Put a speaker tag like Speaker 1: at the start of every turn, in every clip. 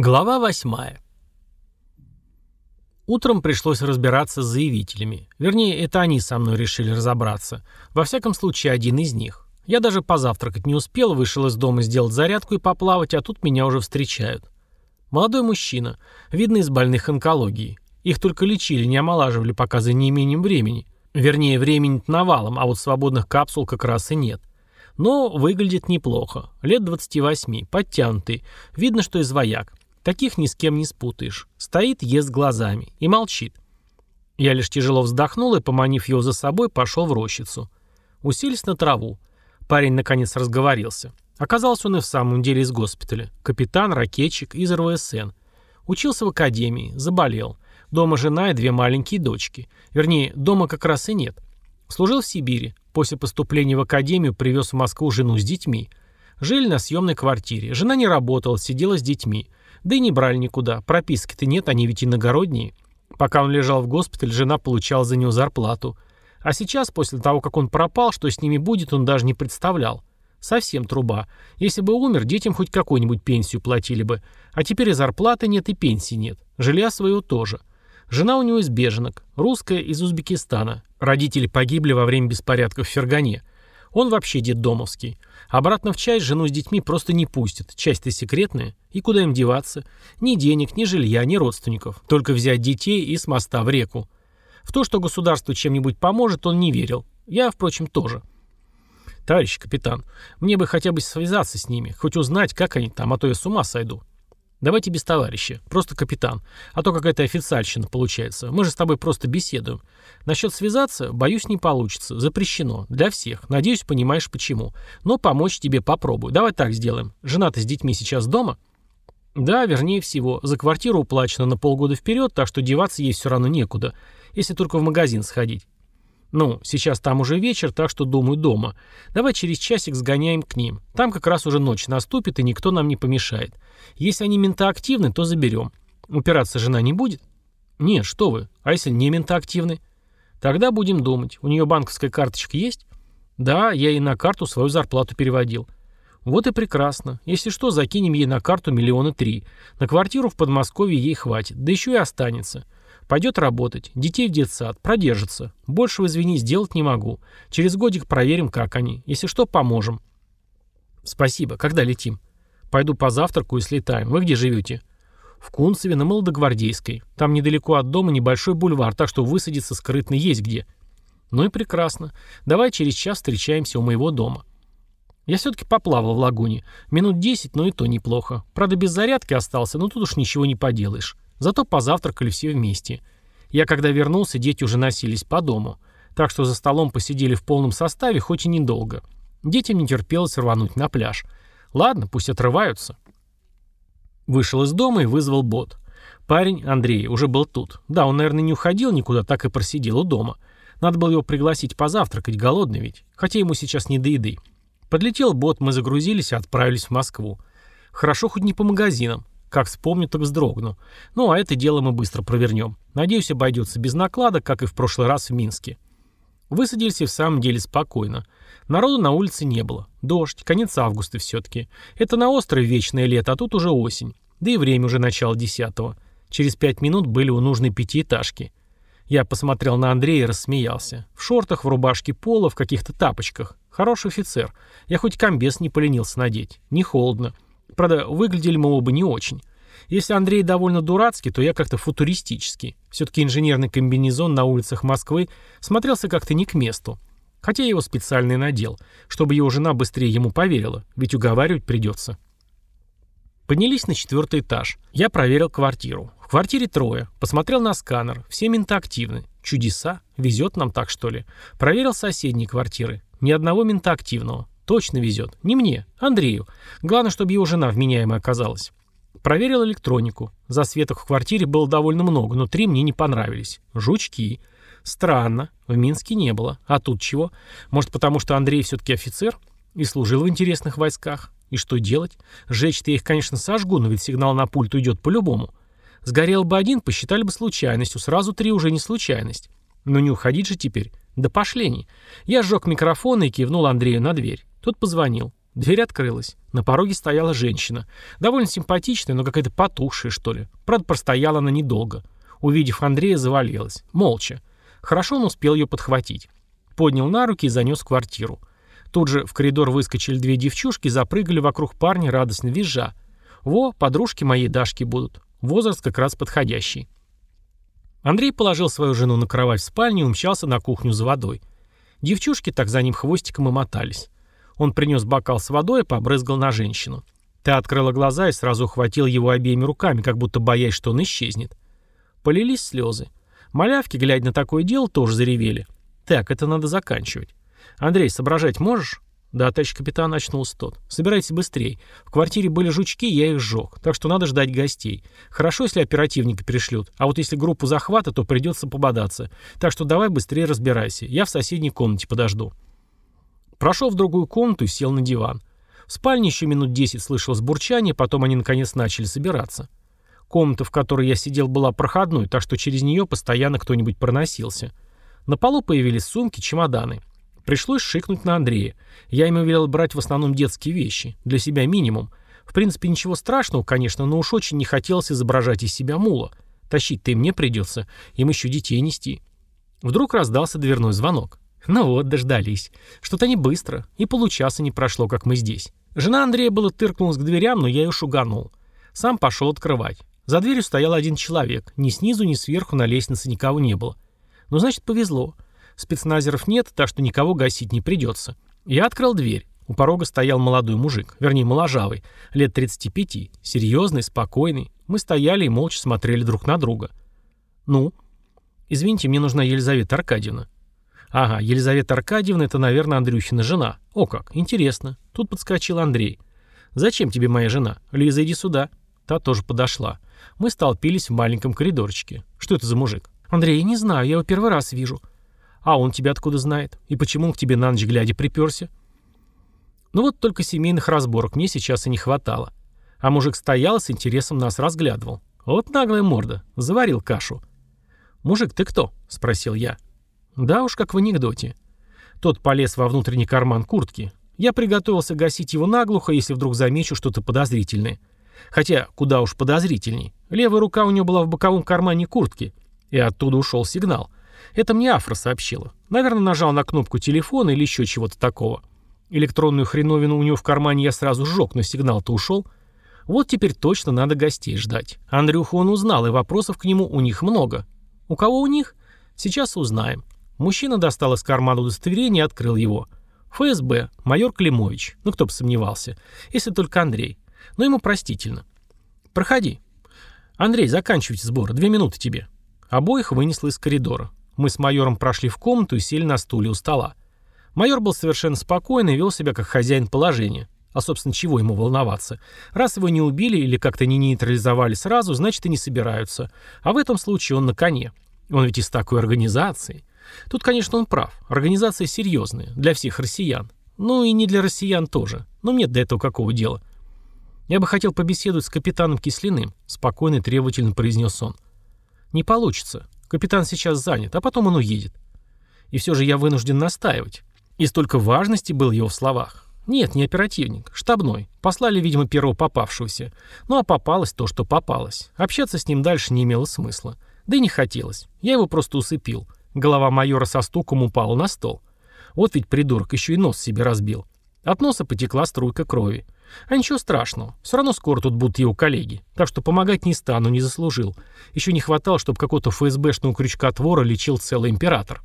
Speaker 1: Глава восьмая. Утром пришлось разбираться с заявителями. Вернее, это они со мной решили разобраться. Во всяком случае, один из них. Я даже позавтракать не успел, вышел из дома сделать зарядку и поплавать, а тут меня уже встречают. Молодой мужчина, видно из больных онкологии. Их только лечили, не омолаживали пока за неимением времени. Вернее, времени навалом, а вот свободных капсул как раз и нет. Но выглядит неплохо. Лет 28, подтянутый. Видно, что из вояк. Таких ни с кем не спутаешь. Стоит, ест глазами и молчит. Я лишь тяжело вздохнул и, поманив его за собой, пошел в рощицу. Уселись на траву. Парень наконец разговорился. Оказался он и в самом деле из госпиталя. Капитан, ракетчик из РВСН. Учился в академии, заболел. Дома жена и две маленькие дочки. Вернее, дома как раз и нет. Служил в Сибири. После поступления в академию привез в Москву жену с детьми. Жили на съемной квартире. Жена не работала, сидела с детьми. Да и не брали никуда. Прописки-то нет, они ведь иногородние. Пока он лежал в госпитале, жена получала за него зарплату. А сейчас, после того, как он пропал, что с ними будет, он даже не представлял. Совсем труба. Если бы умер, детям хоть какую-нибудь пенсию платили бы. А теперь и зарплаты нет, и пенсии нет. Жилья своего тоже. Жена у него из беженок. Русская из Узбекистана. Родители погибли во время беспорядков в Фергане. Он вообще детдомовский. Обратно в часть жену с детьми просто не пустят. Часть-то секретная. И куда им деваться? Ни денег, ни жилья, ни родственников. Только взять детей и с моста в реку. В то, что государство чем-нибудь поможет, он не верил. Я, впрочем, тоже. Товарищ капитан, мне бы хотя бы связаться с ними, хоть узнать, как они там, а то я с ума сойду. Давайте без товарища, просто капитан. А то какая-то официальщина получается. Мы же с тобой просто беседуем. Насчет связаться, боюсь, не получится. Запрещено. Для всех. Надеюсь, понимаешь, почему. Но помочь тебе попробую. Давай так сделаем. Жена-то с детьми сейчас дома? Да, вернее всего. За квартиру уплачено на полгода вперед, так что деваться ей все равно некуда. Если только в магазин сходить. Ну, сейчас там уже вечер, так что, думаю, дома. Давай через часик сгоняем к ним. Там как раз уже ночь наступит, и никто нам не помешает. Если они ментоактивны, то заберем. Упираться жена не будет? Нет, что вы. А если не ментоактивны? Тогда будем думать. У нее банковская карточка есть? Да, я ей на карту свою зарплату переводил. Вот и прекрасно. Если что, закинем ей на карту миллиона три. На квартиру в Подмосковье ей хватит. Да еще и останется. Пойдет работать, детей в детсад, продержится. Большего, извини, сделать не могу. Через годик проверим, как они. Если что, поможем. Спасибо. Когда летим? Пойду позавтраку и слетаем. Вы где живете? В Кунцеве на Молодогвардейской. Там недалеко от дома небольшой бульвар, так что высадиться скрытно есть где. Ну и прекрасно. Давай через час встречаемся у моего дома. Я все-таки поплавал в лагуне. Минут десять, но и то неплохо. Правда, без зарядки остался, но тут уж ничего не поделаешь. Зато позавтракали все вместе. Я когда вернулся, дети уже носились по дому. Так что за столом посидели в полном составе, хоть и недолго. Детям не терпелось рвануть на пляж. Ладно, пусть отрываются. Вышел из дома и вызвал бот. Парень, Андрей, уже был тут. Да, он, наверное, не уходил никуда, так и просидел у дома. Надо было его пригласить позавтракать, голодный ведь. Хотя ему сейчас не до еды. Подлетел бот, мы загрузились и отправились в Москву. Хорошо хоть не по магазинам. Как вспомню, так вздрогну. Ну, а это дело мы быстро провернем. Надеюсь, обойдется без накладок, как и в прошлый раз в Минске. Высадились и в самом деле спокойно. Народу на улице не было. Дождь, конец августа все-таки. Это на острове вечное лето, а тут уже осень. Да и время уже начало десятого. Через пять минут были у нужной пятиэтажки. Я посмотрел на Андрея и рассмеялся. В шортах, в рубашке пола, в каких-то тапочках. Хороший офицер. Я хоть комбез не поленился надеть. Не холодно. Правда, выглядели мы оба не очень. Если Андрей довольно дурацкий, то я как-то футуристический. Все-таки инженерный комбинезон на улицах Москвы смотрелся как-то не к месту. Хотя я его специально и надел, чтобы его жена быстрее ему поверила, ведь уговаривать придется. Поднялись на четвертый этаж. Я проверил квартиру. В квартире трое. Посмотрел на сканер. Все менты активны. Чудеса. Везет нам так, что ли. Проверил соседние квартиры. Ни одного мента активного. Точно везет. Не мне, Андрею. Главное, чтобы его жена вменяемая оказалась. Проверил электронику. Засветок в квартире было довольно много, но три мне не понравились. Жучки. Странно. В Минске не было. А тут чего? Может, потому что Андрей все-таки офицер? И служил в интересных войсках? И что делать? Сжечь-то я их, конечно, сожгу, но ведь сигнал на пульт уйдет по-любому. Сгорел бы один, посчитали бы случайностью, сразу три уже не случайность. Но не уходить же теперь. Да пошли. Я сжег микрофон и кивнул Андрею на дверь. Тот позвонил. Дверь открылась. На пороге стояла женщина. Довольно симпатичная, но какая-то потухшая, что ли. Правда, простояла она недолго. Увидев Андрея, завалилась. Молча. Хорошо он успел ее подхватить. Поднял на руки и занес в квартиру. Тут же в коридор выскочили две девчушки, запрыгали вокруг парня, радостно визжа. Во, подружки моей Дашки будут. Возраст как раз подходящий. Андрей положил свою жену на кровать в спальне и умчался на кухню за водой. Девчушки так за ним хвостиком и мотались. Он принес бокал с водой и побрызгал на женщину. Та открыла глаза и сразу ухватил его обеими руками, как будто боясь, что он исчезнет. Полились слезы. Малявки, глядя на такое дело, тоже заревели. Так, это надо заканчивать. Андрей, соображать можешь? «Да, товарищ капитан», — очнулся тот. «Собирайтесь быстрей. В квартире были жучки, я их сжег. Так что надо ждать гостей. Хорошо, если оперативника перешлют. А вот если группу захвата, то придется пободаться. Так что давай быстрее разбирайся. Я в соседней комнате подожду». Прошел в другую комнату и сел на диван. В спальне еще минут десять слышалось бурчание, потом они наконец начали собираться. Комната, в которой я сидел, была проходной, так что через нее постоянно кто-нибудь проносился. На полу появились сумки, чемоданы. Пришлось шикнуть на Андрея. Я ему велел брать в основном детские вещи. Для себя минимум. В принципе, ничего страшного, конечно, но уж очень не хотелось изображать из себя мула. Тащить-то и мне придется. Им еще детей нести. Вдруг раздался дверной звонок. Ну вот, дождались. Что-то не быстро. И получаса не прошло, как мы здесь. Жена Андрея было тыркнулась к дверям, но я ее шуганул. Сам пошел открывать. За дверью стоял один человек. Ни снизу, ни сверху на лестнице никого не было. Ну, значит, повезло. Спецназеров нет, так что никого гасить не придется. Я открыл дверь. У порога стоял молодой мужик, вернее, моложавый, лет 35, серьезный, спокойный. Мы стояли и молча смотрели друг на друга. «Ну?» «Извините, мне нужна Елизавета Аркадьевна». «Ага, Елизавета Аркадьевна — это, наверное, Андрюхина жена. О как, интересно». Тут подскочил Андрей. «Зачем тебе моя жена? Лиза, иди сюда». Та тоже подошла. Мы столпились в маленьком коридорчике. Что это за мужик? «Андрей, не знаю, я его первый раз вижу». А он тебя откуда знает? И почему он к тебе на ночь глядя приперся? Ну вот только семейных разборок мне сейчас и не хватало. А мужик стоял с интересом нас разглядывал. Вот наглая морда. Заварил кашу. «Мужик, ты кто?» — спросил я. Да уж, как в анекдоте. Тот полез во внутренний карман куртки. Я приготовился гасить его наглухо, если вдруг замечу что-то подозрительное. Хотя, куда уж подозрительней. Левая рука у него была в боковом кармане куртки, и оттуда ушел сигнал. Это мне Афра сообщила. Наверное, нажал на кнопку телефона или еще чего-то такого. Электронную хреновину у него в кармане я сразу сжег, но сигнал-то ушел. Вот теперь точно надо гостей ждать. Андрюху он узнал, и вопросов к нему у них много. У кого у них? Сейчас узнаем. Мужчина достал из кармана удостоверение и открыл его. ФСБ, майор Климович. Ну, кто бы сомневался. Если только Андрей. Но ему простительно. Проходи. Андрей, заканчивайте сбор. Две минуты тебе. Обоих вынесло из коридора. Мы с майором прошли в комнату и сели на стуле у стола. Майор был совершенно спокойный и вел себя как хозяин положения. А, собственно, чего ему волноваться? Раз его не убили или как-то не нейтрализовали сразу, значит и не собираются. А в этом случае он на коне. Он ведь из такой организации. Тут, конечно, он прав. Организация серьезная, для всех россиян. Ну и не для россиян тоже. Но нет до этого какого дела. Я бы хотел побеседовать с капитаном Кислиным, спокойно и требовательно произнес он. Не получится. Капитан сейчас занят, а потом он уедет. И все же я вынужден настаивать. И столько важности было его в словах. Нет, не оперативник, штабной. Послали, видимо, первого попавшегося. Ну а попалось то, что попалось. Общаться с ним дальше не имело смысла. Да и не хотелось. Я его просто усыпил. Голова майора со стуком упала на стол. Вот ведь придурок еще и нос себе разбил. От носа потекла струйка крови. А ничего страшного. Все равно скоро тут будут его коллеги. Так что помогать не стану, не заслужил. Еще не хватало, чтобы какого-то ФСБшного крючка-твора лечил целый император.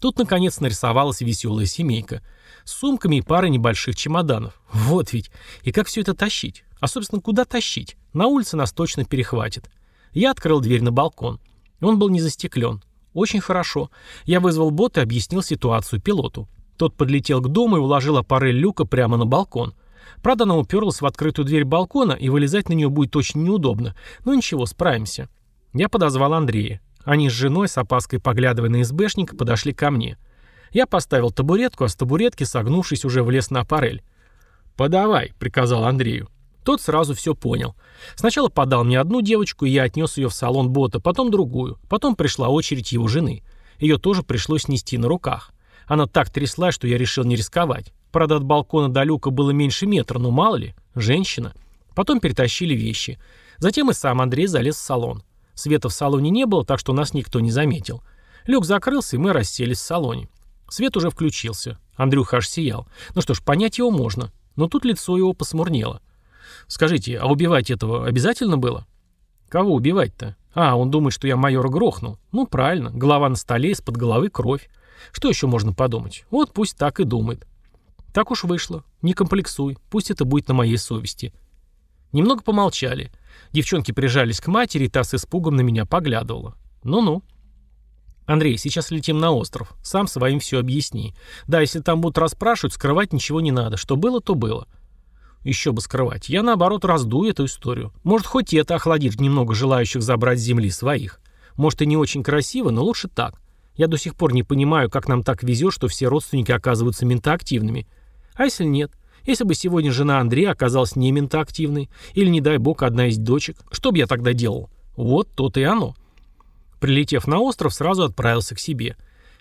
Speaker 1: Тут, наконец, нарисовалась веселая семейка. С сумками и парой небольших чемоданов. Вот ведь. И как все это тащить? А, собственно, куда тащить? На улице нас точно перехватит. Я открыл дверь на балкон. Он был не застеклен. Очень хорошо. Я вызвал бот и объяснил ситуацию пилоту. Тот подлетел к дому и уложил аппарель люка прямо на балкон. Правда, она уперлась в открытую дверь балкона, и вылезать на нее будет очень неудобно. Но ничего, справимся. Я подозвал Андрея. Они с женой, с опаской поглядывая на СБшника, подошли ко мне. Я поставил табуретку, а с табуретки, согнувшись, уже влез на аппарель. «Подавай», — приказал Андрею. Тот сразу все понял. Сначала подал мне одну девочку, и я отнес ее в салон бота, потом другую. Потом пришла очередь его жены. Ее тоже пришлось нести на руках. Она так тряслась, что я решил не рисковать. Правда, от балкона до люка было меньше метра, но мало ли, женщина. Потом перетащили вещи. Затем и сам Андрей залез в салон. Света в салоне не было, так что нас никто не заметил. Люк закрылся, и мы расселись в салоне. Свет уже включился. Андрюха аж сиял. Ну что ж, понять его можно. Но тут лицо его посмурнело. «Скажите, а убивать этого обязательно было?» «Кого убивать-то? А, он думает, что я майора грохнул. Ну, правильно. Голова на столе, из-под головы кровь. Что еще можно подумать? Вот пусть так и думает. Так уж вышло. Не комплексуй. Пусть это будет на моей совести». Немного помолчали. Девчонки прижались к матери, и та с испугом на меня поглядывала. «Ну-ну». «Андрей, сейчас летим на остров. Сам своим все объясни. Да, если там будут расспрашивать, скрывать ничего не надо. Что было, то было». Еще бы скрывать. Я, наоборот, раздую эту историю. Может, хоть это охладит немного желающих забрать с земли своих. Может, и не очень красиво, но лучше так. Я до сих пор не понимаю, как нам так везет, что все родственники оказываются ментоактивными. А если нет? Если бы сегодня жена Андрея оказалась не ментоактивной, или, не дай бог, одна из дочек, что бы я тогда делал? Вот то-то и оно. Прилетев на остров, сразу отправился к себе.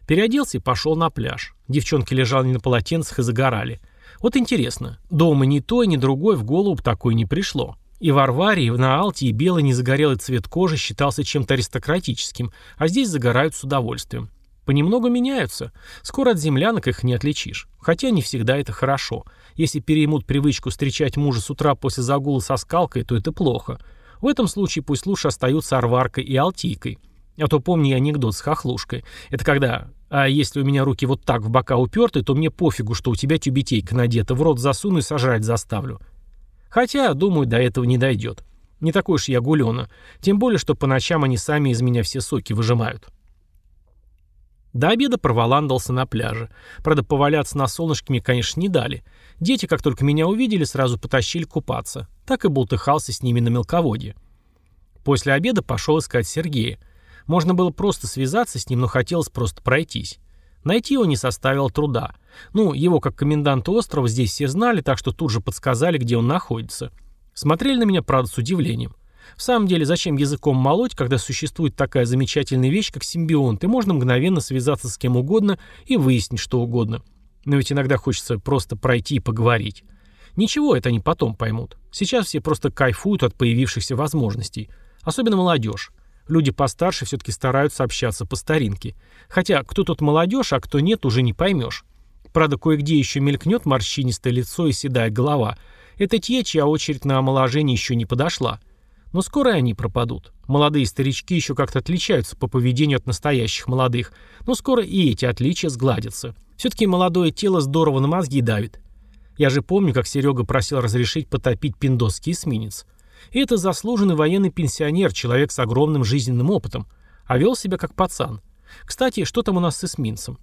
Speaker 1: Переоделся и пошел на пляж. Девчонки лежали на полотенцах и загорали. Вот интересно, дома ни то, ни другой в голову такой не пришло. И в Арваре, и на Алте, и белый незагорелый цвет кожи считался чем-то аристократическим, а здесь загорают с удовольствием. Понемногу меняются. Скоро от землянок их не отличишь. Хотя не всегда это хорошо. Если переймут привычку встречать мужа с утра после загула со скалкой, то это плохо. В этом случае пусть лучше остаются Арваркой и Алтийкой. А то помни анекдот с хохлушкой. Это когда «А если у меня руки вот так в бока уперты, то мне пофигу, что у тебя тюбетейка надета, в рот засуну и сожрать заставлю». Хотя, думаю, до этого не дойдет. Не такой уж я гулёна. Тем более, что по ночам они сами из меня все соки выжимают. До обеда проволандался на пляже. Правда, поваляться на солнышке мне, конечно, не дали. Дети, как только меня увидели, сразу потащили купаться. Так и болтыхался с ними на мелководье. После обеда пошел искать Сергея. Можно было просто связаться с ним, но хотелось просто пройтись. Найти его не составило труда. Ну, его как коменданта острова здесь все знали, так что тут же подсказали, где он находится. Смотрели на меня, правда, с удивлением. В самом деле, зачем языком молоть, когда существует такая замечательная вещь, как симбионт, и можно мгновенно связаться с кем угодно и выяснить что угодно. Но ведь иногда хочется просто пройти и поговорить. Ничего, это они потом поймут. Сейчас все просто кайфуют от появившихся возможностей. Особенно молодежь. Люди постарше все-таки стараются общаться по старинке. Хотя кто тут молодежь, а кто нет, уже не поймешь. Правда, кое-где еще мелькнет морщинистое лицо и седая голова. Это те, чья очередь на омоложение еще не подошла. Но скоро они пропадут. Молодые старички еще как-то отличаются по поведению от настоящих молодых. Но скоро и эти отличия сгладятся. Все-таки молодое тело здорово на мозги давит. Я же помню, как Серега просил разрешить потопить пиндосский эсминец. И это заслуженный военный пенсионер, человек с огромным жизненным опытом. А вел себя как пацан. Кстати, что там у нас с эсминцем?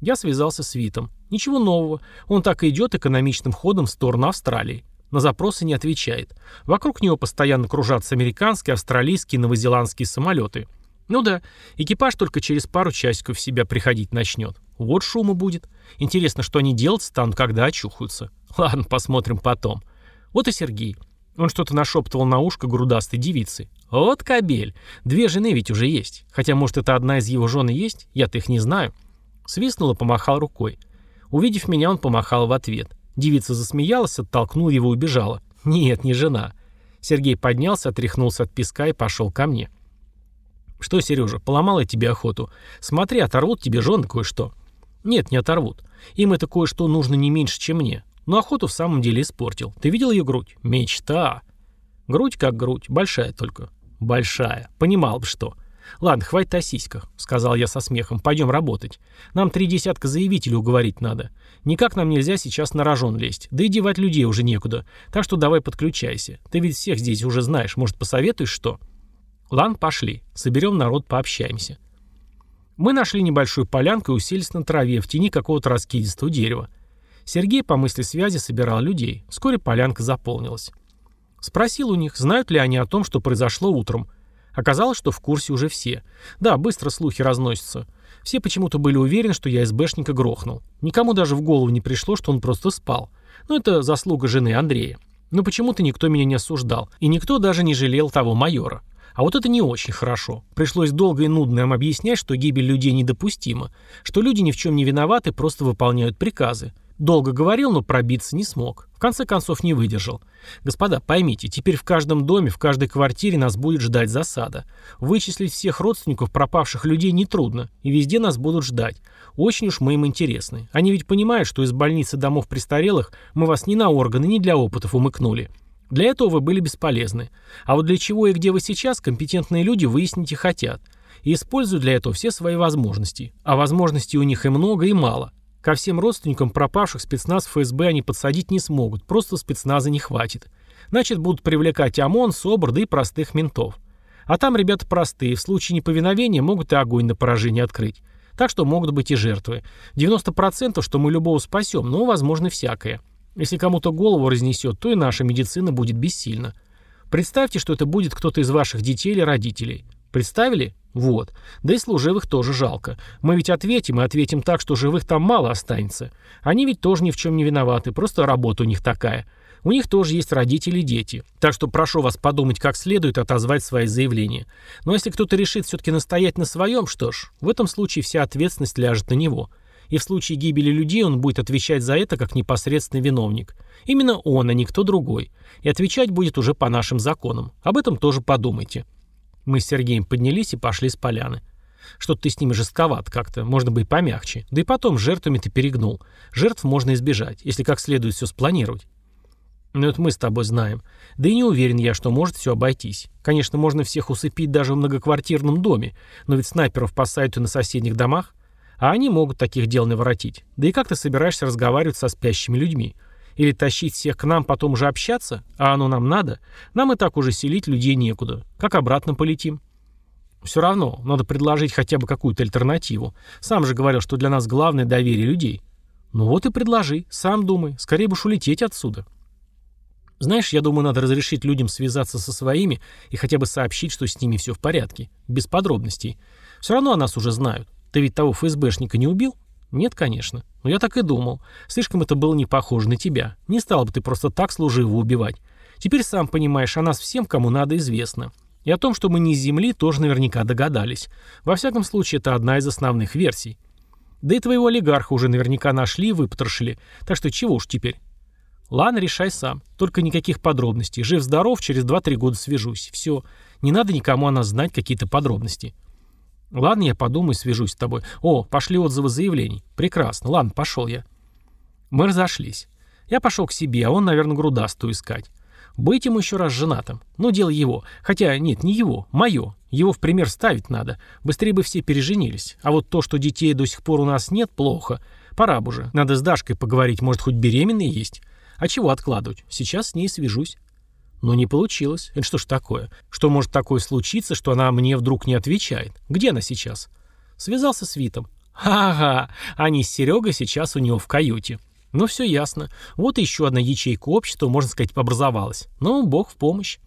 Speaker 1: Я связался с Витом. Ничего нового. Он так и идет экономичным ходом в сторону Австралии. На запросы не отвечает. Вокруг него постоянно кружатся американские, австралийские, новозеландские самолеты. Ну да, экипаж только через пару часиков в себя приходить начнет. Вот шума будет. Интересно, что они делать станут, когда очухаются. Ладно, посмотрим потом. Вот и Сергей. Он что-то нашептывал на ушко грудастой девицы. Вот кабель. Две жены ведь уже есть. Хотя, может, это одна из его жен и есть? Я-то их не знаю. Свистнул и помахал рукой. Увидев меня, он помахал в ответ. Девица засмеялась, оттолкнула его и убежала. Нет, не жена. Сергей поднялся, отряхнулся от песка и пошел ко мне. «Что, Сережа, поломала тебе охоту? Смотри, оторвут тебе жены кое-что». «Нет, не оторвут. Им это кое-что нужно не меньше, чем мне. Но охоту в самом деле испортил. Ты видел ее грудь? Мечта. Грудь как грудь, большая только. Большая. Понимал бы что. Ладно, хватит о сиськах, сказал я со смехом. Пойдем работать. Нам три десятка заявителей уговорить надо. Никак нам нельзя сейчас на рожон лезть. Да и девать людей уже некуда. Так что давай подключайся. Ты ведь всех здесь уже знаешь. Может, посоветуешь что? Ладно, пошли. Соберем народ, пообщаемся. Мы нашли небольшую полянку и уселись на траве в тени какого-то раскидистого дерева. Сергей по мысли связи собирал людей. Вскоре полянка заполнилась. Спросил у них, знают ли они о том, что произошло утром. Оказалось, что в курсе уже все. Да, быстро слухи разносятся. Все почему-то были уверены, что я СБшника грохнул. Никому даже в голову не пришло, что он просто спал. Но это заслуга жены Андрея. Но почему-то никто меня не осуждал. И никто даже не жалел того майора. А вот это не очень хорошо. Пришлось долго и нудно им объяснять, что гибель людей недопустима. Что люди ни в чем не виноваты, просто выполняют приказы. Долго говорил, но пробиться не смог. В конце концов не выдержал. Господа, поймите, теперь в каждом доме, в каждой квартире нас будет ждать засада. Вычислить всех родственников пропавших людей нетрудно, и везде нас будут ждать. Очень уж мы им интересны. Они ведь понимают, что из больницы домов престарелых мы вас ни на органы, ни для опытов умыкнули. Для этого вы были бесполезны. А вот для чего и где вы сейчас, компетентные люди выяснить и хотят. И используют для этого все свои возможности. А возможностей у них и много, и мало. Ко всем родственникам пропавших спецназ ФСБ они подсадить не смогут, просто спецназа не хватит. Значит, будут привлекать ОМОН, СОБР, да и простых ментов. А там ребята простые, в случае неповиновения могут и огонь на поражение открыть. Так что могут быть и жертвы. 90% что мы любого спасем, но возможно всякое. Если кому-то голову разнесет, то и наша медицина будет бессильна. Представьте, что это будет кто-то из ваших детей или родителей. Представили? Вот. Да и служивых тоже жалко. Мы ведь ответим, и ответим так, что живых там мало останется. Они ведь тоже ни в чем не виноваты, просто работа у них такая. У них тоже есть родители и дети. Так что прошу вас подумать как следует отозвать свои заявления. Но если кто-то решит все-таки настоять на своем, что ж, в этом случае вся ответственность ляжет на него. И в случае гибели людей он будет отвечать за это как непосредственный виновник. Именно он, а не кто другой. И отвечать будет уже по нашим законам. Об этом тоже подумайте. Мы с Сергеем поднялись и пошли с поляны. Что-то ты с ними жестковат как-то, можно быть помягче. Да и потом, жертвами ты перегнул. Жертв можно избежать, если как следует все спланировать. Ну это мы с тобой знаем. Да и не уверен я, что может все обойтись. Конечно, можно всех усыпить даже в многоквартирном доме, но ведь снайперов посадят и на соседних домах. А они могут таких дел наворотить. Да и как ты собираешься разговаривать со спящими людьми? Или тащить всех к нам, потом уже общаться? А оно нам надо? Нам и так уже селить людей некуда. Как обратно полетим? Все равно, надо предложить хотя бы какую-то альтернативу. Сам же говорил, что для нас главное доверие людей. Ну вот и предложи, сам думай, скорее уж улететь отсюда. Знаешь, я думаю, надо разрешить людям связаться со своими и хотя бы сообщить, что с ними все в порядке. Без подробностей. Все равно о нас уже знают. Ты ведь того ФСБшника не убил? Нет, конечно. Но я так и думал. Слишком это было не похоже на тебя. Не стал бы ты просто так служивого убивать. Теперь сам понимаешь, о нас всем, кому надо, известно. И о том, что мы не с Земли, тоже наверняка догадались. Во всяком случае, это одна из основных версий. Да и твоего олигарха уже наверняка нашли и выпотрошили. Так что чего уж теперь? Ладно, решай сам. Только никаких подробностей. Жив-здоров, через 2-3 года свяжусь. Все. Не надо никому о нас знать какие-то подробности. Ладно, я подумаю, свяжусь с тобой. О, пошли отзывы заявлений. Прекрасно. Ладно, пошел я. Мы разошлись. Я пошел к себе, а он, наверное, грудастую искать. Быть ему еще раз женатым. Ну, дело его. Хотя, нет, не его, мое. Его в пример ставить надо. Быстрее бы все переженились. А вот то, что детей до сих пор у нас нет, плохо. Пора бы уже. Надо с Дашкой поговорить, может, хоть беременные есть. А чего откладывать? Сейчас с ней свяжусь. Но не получилось. Это что ж такое? Что может такое случиться, что она мне вдруг не отвечает? Где она сейчас? Связался с Витом. Ага, они с Серегой сейчас у него в каюте. Ну все ясно. Вот еще одна ячейка общества, можно сказать, образовалась. Ну, бог в помощь.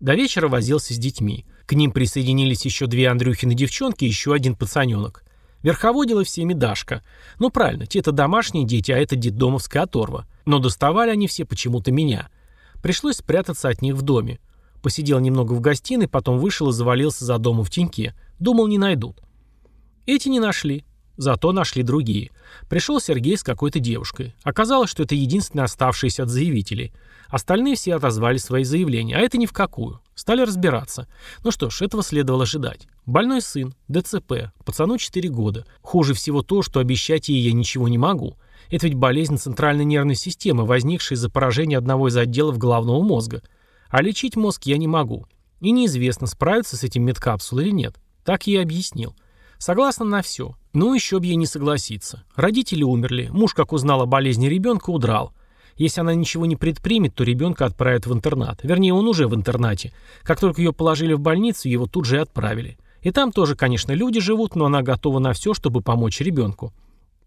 Speaker 1: До вечера возился с детьми. К ним присоединились еще две Андрюхины девчонки и еще один пацаненок. Верховодила всеми Дашка. Ну правильно, те-то домашние дети, а это детдомовская оторва. Но доставали они все почему-то меня. Пришлось спрятаться от них в доме. Посидел немного в гостиной, потом вышел и завалился за домом в теньке. Думал, не найдут. Эти не нашли. Зато нашли другие. Пришел Сергей с какой-то девушкой. Оказалось, что это единственные оставшиеся от заявителей. Остальные все отозвали свои заявления, а это ни в какую. Стали разбираться. Ну что ж, этого следовало ожидать. Больной сын, ДЦП, пацану 4 года. Хуже всего то, что обещать ей я ничего не могу. Это ведь болезнь центральной нервной системы, возникшая из-за поражения одного из отделов головного мозга. А лечить мозг я не могу. И неизвестно, справится с этим медкапсул или нет. Так я и объяснил. Согласна на все. Ну, еще б ей не согласиться. Родители умерли. Муж, как узнал о болезни ребенка, удрал. Если она ничего не предпримет, то ребенка отправят в интернат. Вернее, он уже в интернате. Как только ее положили в больницу, его тут же и отправили. И там тоже, конечно, люди живут, но она готова на все, чтобы помочь ребенку.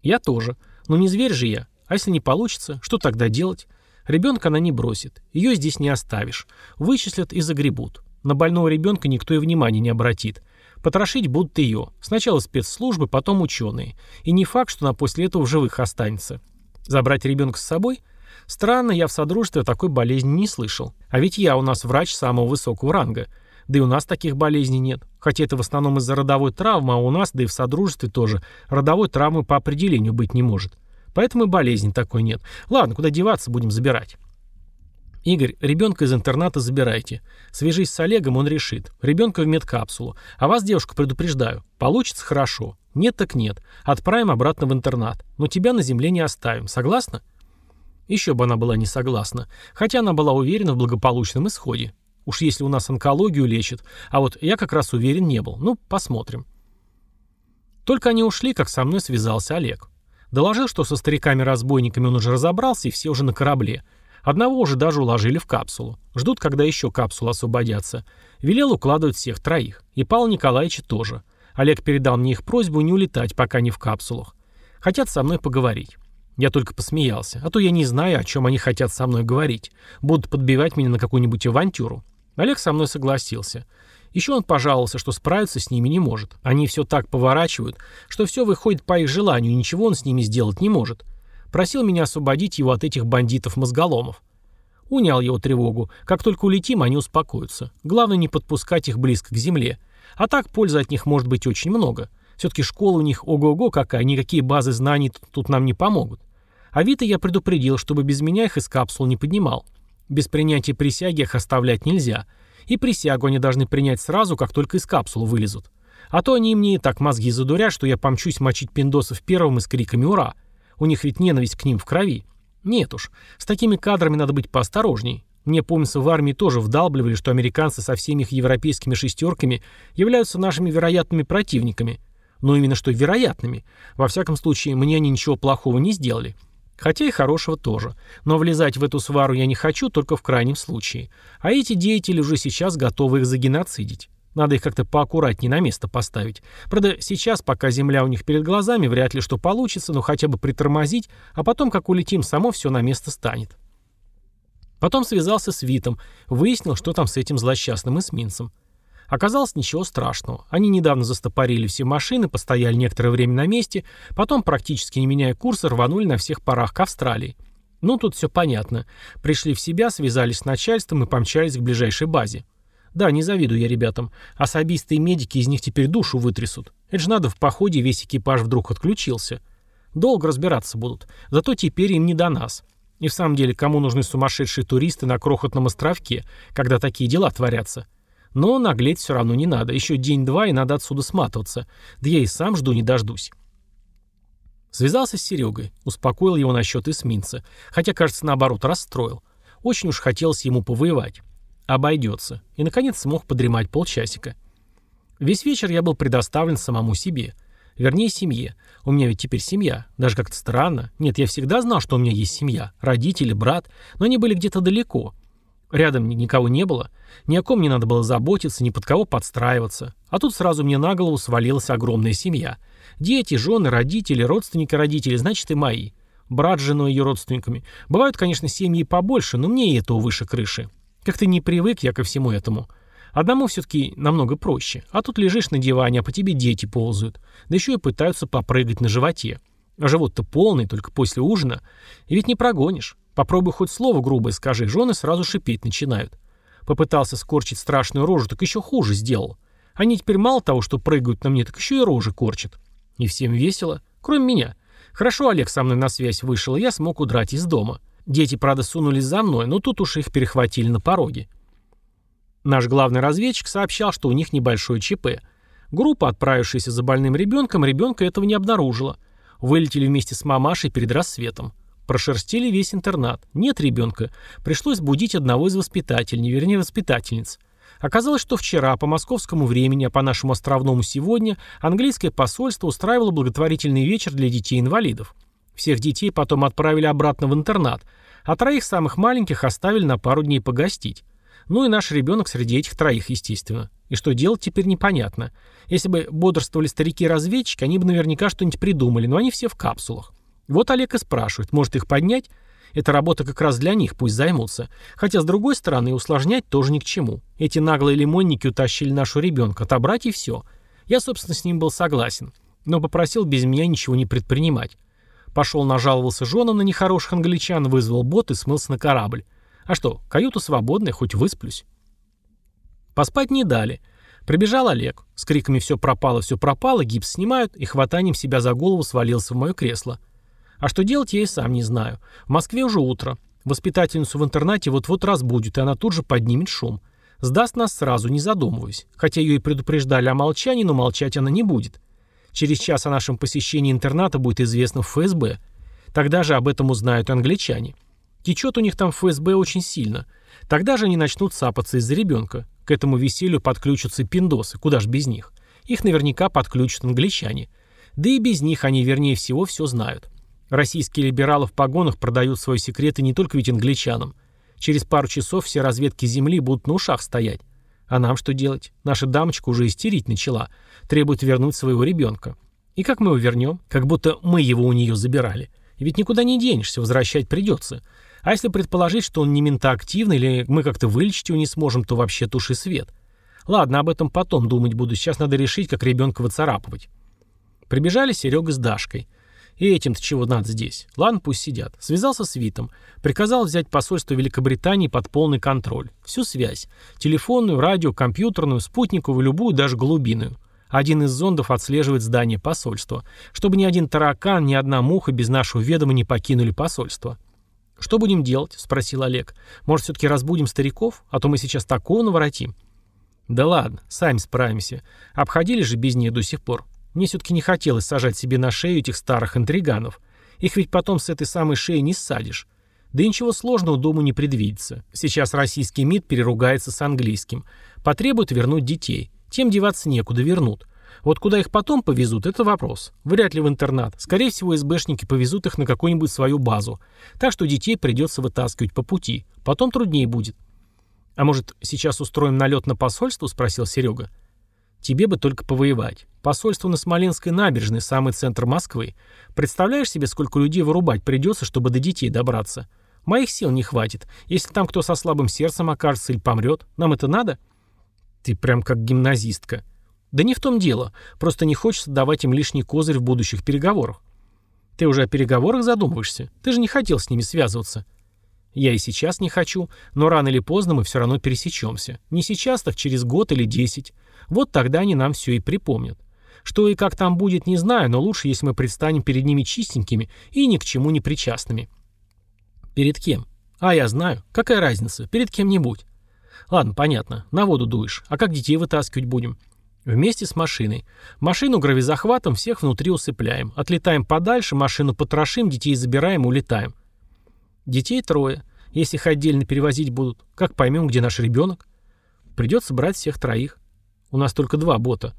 Speaker 1: Я тоже. Но не зверь же я. А если не получится, что тогда делать? Ребенка она не бросит. Ее здесь не оставишь. Вычислят и загребут. На больного ребенка никто и внимания не обратит. Потрошить будут ее. Сначала спецслужбы, потом ученые. И не факт, что она после этого в живых останется. Забрать ребенка с собой? Странно, я в Содружестве такой болезни не слышал. А ведь я у нас врач самого высокого ранга. Да и у нас таких болезней нет. Хотя это в основном из-за родовой травмы, а у нас, да и в Содружестве тоже, родовой травмы по определению быть не может. Поэтому и болезни такой нет. Ладно, куда деваться, будем забирать. Игорь, ребенка из интерната забирайте. Свяжись с Олегом, он решит. Ребенка в медкапсулу. А вас, девушка, предупреждаю. Получится хорошо. Нет так нет. Отправим обратно в интернат. Но тебя на земле не оставим. Согласна? Еще бы она была не согласна. Хотя она была уверена в благополучном исходе. Уж если у нас онкологию лечат. А вот я как раз уверен не был. Ну, посмотрим. Только они ушли, как со мной связался Олег. Доложил, что со стариками-разбойниками он уже разобрался, и все уже на корабле. Одного уже даже уложили в капсулу. Ждут, когда еще капсулы освободятся. Велел укладывать всех троих. И Павла Николаевича тоже. Олег передал мне их просьбу не улетать, пока не в капсулах. Хотят со мной поговорить. Я только посмеялся. А то я не знаю, о чем они хотят со мной говорить. Будут подбивать меня на какую-нибудь авантюру. Олег со мной согласился. Еще он пожаловался, что справиться с ними не может. Они все так поворачивают, что все выходит по их желанию, и ничего он с ними сделать не может. Просил меня освободить его от этих бандитов-мозголомов. Унял его тревогу. Как только улетим, они успокоятся. Главное не подпускать их близко к земле. А так пользы от них может быть очень много. Все-таки школа у них ого-го какая, никакие базы знаний тут нам не помогут. А Вита я предупредил, чтобы без меня их из капсул не поднимал. Без принятия присяги их оставлять нельзя. И присягу они должны принять сразу, как только из капсулы вылезут. А то они мне и так мозги задурят, что я помчусь мочить пиндосов первым и с криками «Ура!». У них ведь ненависть к ним в крови. Нет уж, с такими кадрами надо быть поосторожней. Мне, помнится, в армии тоже вдалбливали, что американцы со всеми их европейскими шестерками являются нашими вероятными противниками. Но именно что вероятными. Во всяком случае, мне они ничего плохого не сделали. Хотя и хорошего тоже. Но влезать в эту свару я не хочу, только в крайнем случае. А эти деятели уже сейчас готовы их загеноцидить. Надо их как-то поаккуратнее на место поставить. Правда, сейчас, пока земля у них перед глазами, вряд ли что получится, но хотя бы притормозить, а потом, как улетим, само все на место станет. Потом связался с Витом, выяснил, что там с этим злосчастным эсминцем. Оказалось, ничего страшного. Они недавно застопорили все машины, постояли некоторое время на месте, потом, практически не меняя курса, рванули на всех парах к Австралии. Ну, тут все понятно. Пришли в себя, связались с начальством и помчались к ближайшей базе. Да, не завидую я ребятам. Особисты и медики из них теперь душу вытрясут. Это же надо в походе весь экипаж вдруг отключился. Долго разбираться будут. Зато теперь им не до нас. И в самом деле, кому нужны сумасшедшие туристы на крохотном островке, когда такие дела творятся? Но наглеть все равно не надо. Еще день-два и надо отсюда сматываться. Да я и сам жду не дождусь. Связался с Серегой, успокоил его насчет эсминца, хотя, кажется, наоборот, расстроил. Очень уж хотелось ему повоевать. Обойдется. И, наконец, смог подремать полчасика. Весь вечер я был предоставлен самому себе. Вернее, семье. У меня ведь теперь семья. Даже как-то странно. Нет, я всегда знал, что у меня есть семья. Родители, брат. Но они были где-то далеко. Рядом никого не было. Ни о ком не надо было заботиться, ни под кого подстраиваться. А тут сразу мне на голову свалилась огромная семья. Дети, жены, родители, родственники родителей, значит и мои. Брат с женой и ее родственниками. Бывают, конечно, семьи побольше, но мне и этого выше крыши. Как-то не привык я ко всему этому. Одному все-таки намного проще. А тут лежишь на диване, а по тебе дети ползают. Да еще и пытаются попрыгать на животе. А живот-то полный, только после ужина. И ведь не прогонишь. Попробуй хоть слово грубое скажи, жены сразу шипеть начинают. Попытался скорчить страшную рожу, так еще хуже сделал. Они теперь мало того, что прыгают на мне, так еще и рожи корчат. И всем весело, кроме меня. Хорошо Олег со мной на связь вышел, и я смог удрать из дома. Дети, правда, сунулись за мной, но тут уж их перехватили на пороге. Наш главный разведчик сообщал, что у них небольшое ЧП. Группа, отправившаяся за больным ребенком, ребенка этого не обнаружила. Вылетели вместе с мамашей перед рассветом. Прошерстили весь интернат. Нет ребенка. Пришлось будить одного из воспитателей, вернее воспитательниц. Оказалось, что вчера, по московскому времени, а по нашему островному сегодня, английское посольство устраивало благотворительный вечер для детей-инвалидов. Всех детей потом отправили обратно в интернат, а троих самых маленьких оставили на пару дней погостить. Ну и наш ребенок среди этих троих, естественно. И что делать теперь непонятно. Если бы бодрствовали старики-разведчики, они бы наверняка что-нибудь придумали, но они все в капсулах. Вот Олег и спрашивает, может их поднять? Эта работа как раз для них, пусть займутся. Хотя, с другой стороны, усложнять тоже ни к чему. Эти наглые лимонники утащили нашу ребенка, отобрать и все. Я, собственно, с ним был согласен. Но попросил без меня ничего не предпринимать. Пошел нажаловался женам на нехороших англичан, вызвал бот и смылся на корабль. А что, каюта свободная, хоть высплюсь. Поспать не дали. Прибежал Олег. С криками «все пропало, все пропало», гипс снимают и хватанием себя за голову свалился в мое кресло. А что делать, я и сам не знаю. В Москве уже утро. Воспитательницу в интернате вот-вот разбудит, и она тут же поднимет шум. Сдаст нас сразу, не задумываясь. Хотя ее и предупреждали о молчании, но молчать она не будет. Через час о нашем посещении интерната будет известно в ФСБ. Тогда же об этом узнают англичане. Течет у них там ФСБ очень сильно. Тогда же они начнут сапаться из-за ребенка. К этому веселью подключатся пиндосы, куда ж без них. Их наверняка подключат англичане. Да и без них они, вернее всего, все знают. Российские либералы в погонах продают свои секреты не только ведь англичанам. Через пару часов все разведки Земли будут на ушах стоять. А нам что делать? Наша дамочка уже истерить начала. Требует вернуть своего ребенка. И как мы его вернем? Как будто мы его у нее забирали. Ведь никуда не денешься, возвращать придется. А если предположить, что он не ментоактивный или мы как-то вылечить его не сможем, то вообще туши свет. Ладно, об этом потом думать буду. Сейчас надо решить, как ребенка выцарапывать. Прибежали Серега с Дашкой. И этим-то чего надо здесь? Ладно, пусть сидят. Связался с Витом. Приказал взять посольство Великобритании под полный контроль. Всю связь. Телефонную, радио, компьютерную, спутниковую, любую, даже голубиную. Один из зондов отслеживает здание посольства. Чтобы ни один таракан, ни одна муха без нашего ведома не покинули посольство. «Что будем делать?» – спросил Олег. «Может, все-таки разбудим стариков? А то мы сейчас такого наворотим». «Да ладно, сами справимся. Обходили же без нее до сих пор. Мне все-таки не хотелось сажать себе на шею этих старых интриганов. Их ведь потом с этой самой шеи не ссадишь. Да и ничего сложного дому не предвидится. Сейчас российский МИД переругается с английским. Потребует вернуть детей. Тем деваться некуда, вернут. Вот куда их потом повезут, это вопрос. Вряд ли в интернат. Скорее всего, СБшники повезут их на какую-нибудь свою базу. Так что детей придется вытаскивать по пути. Потом труднее будет. «А может, сейчас устроим налет на посольство?» – спросил Серега. Тебе бы только повоевать. Посольство на Смоленской набережной, самый центр Москвы. Представляешь себе, сколько людей вырубать придется, чтобы до детей добраться? Моих сил не хватит. Если там кто со слабым сердцем окажется или помрет, нам это надо? Ты прям как гимназистка. Да не в том дело. Просто не хочется давать им лишний козырь в будущих переговорах. Ты уже о переговорах задумываешься? Ты же не хотел с ними связываться. Я и сейчас не хочу, но рано или поздно мы все равно пересечемся. Не сейчас, так через год или десять. Вот тогда они нам все и припомнят. Что и как там будет, не знаю, но лучше, если мы предстанем перед ними чистенькими и ни к чему не причастными. Перед кем? А, я знаю. Какая разница? Перед кем-нибудь. Ладно, понятно. На воду дуешь. А как детей вытаскивать будем? Вместе с машиной. Машину гравизахватом всех внутри усыпляем. Отлетаем подальше, машину потрошим, детей забираем и улетаем. Детей трое. Если их отдельно перевозить будут, как поймем, где наш ребенок? Придется брать всех троих. У нас только два бота.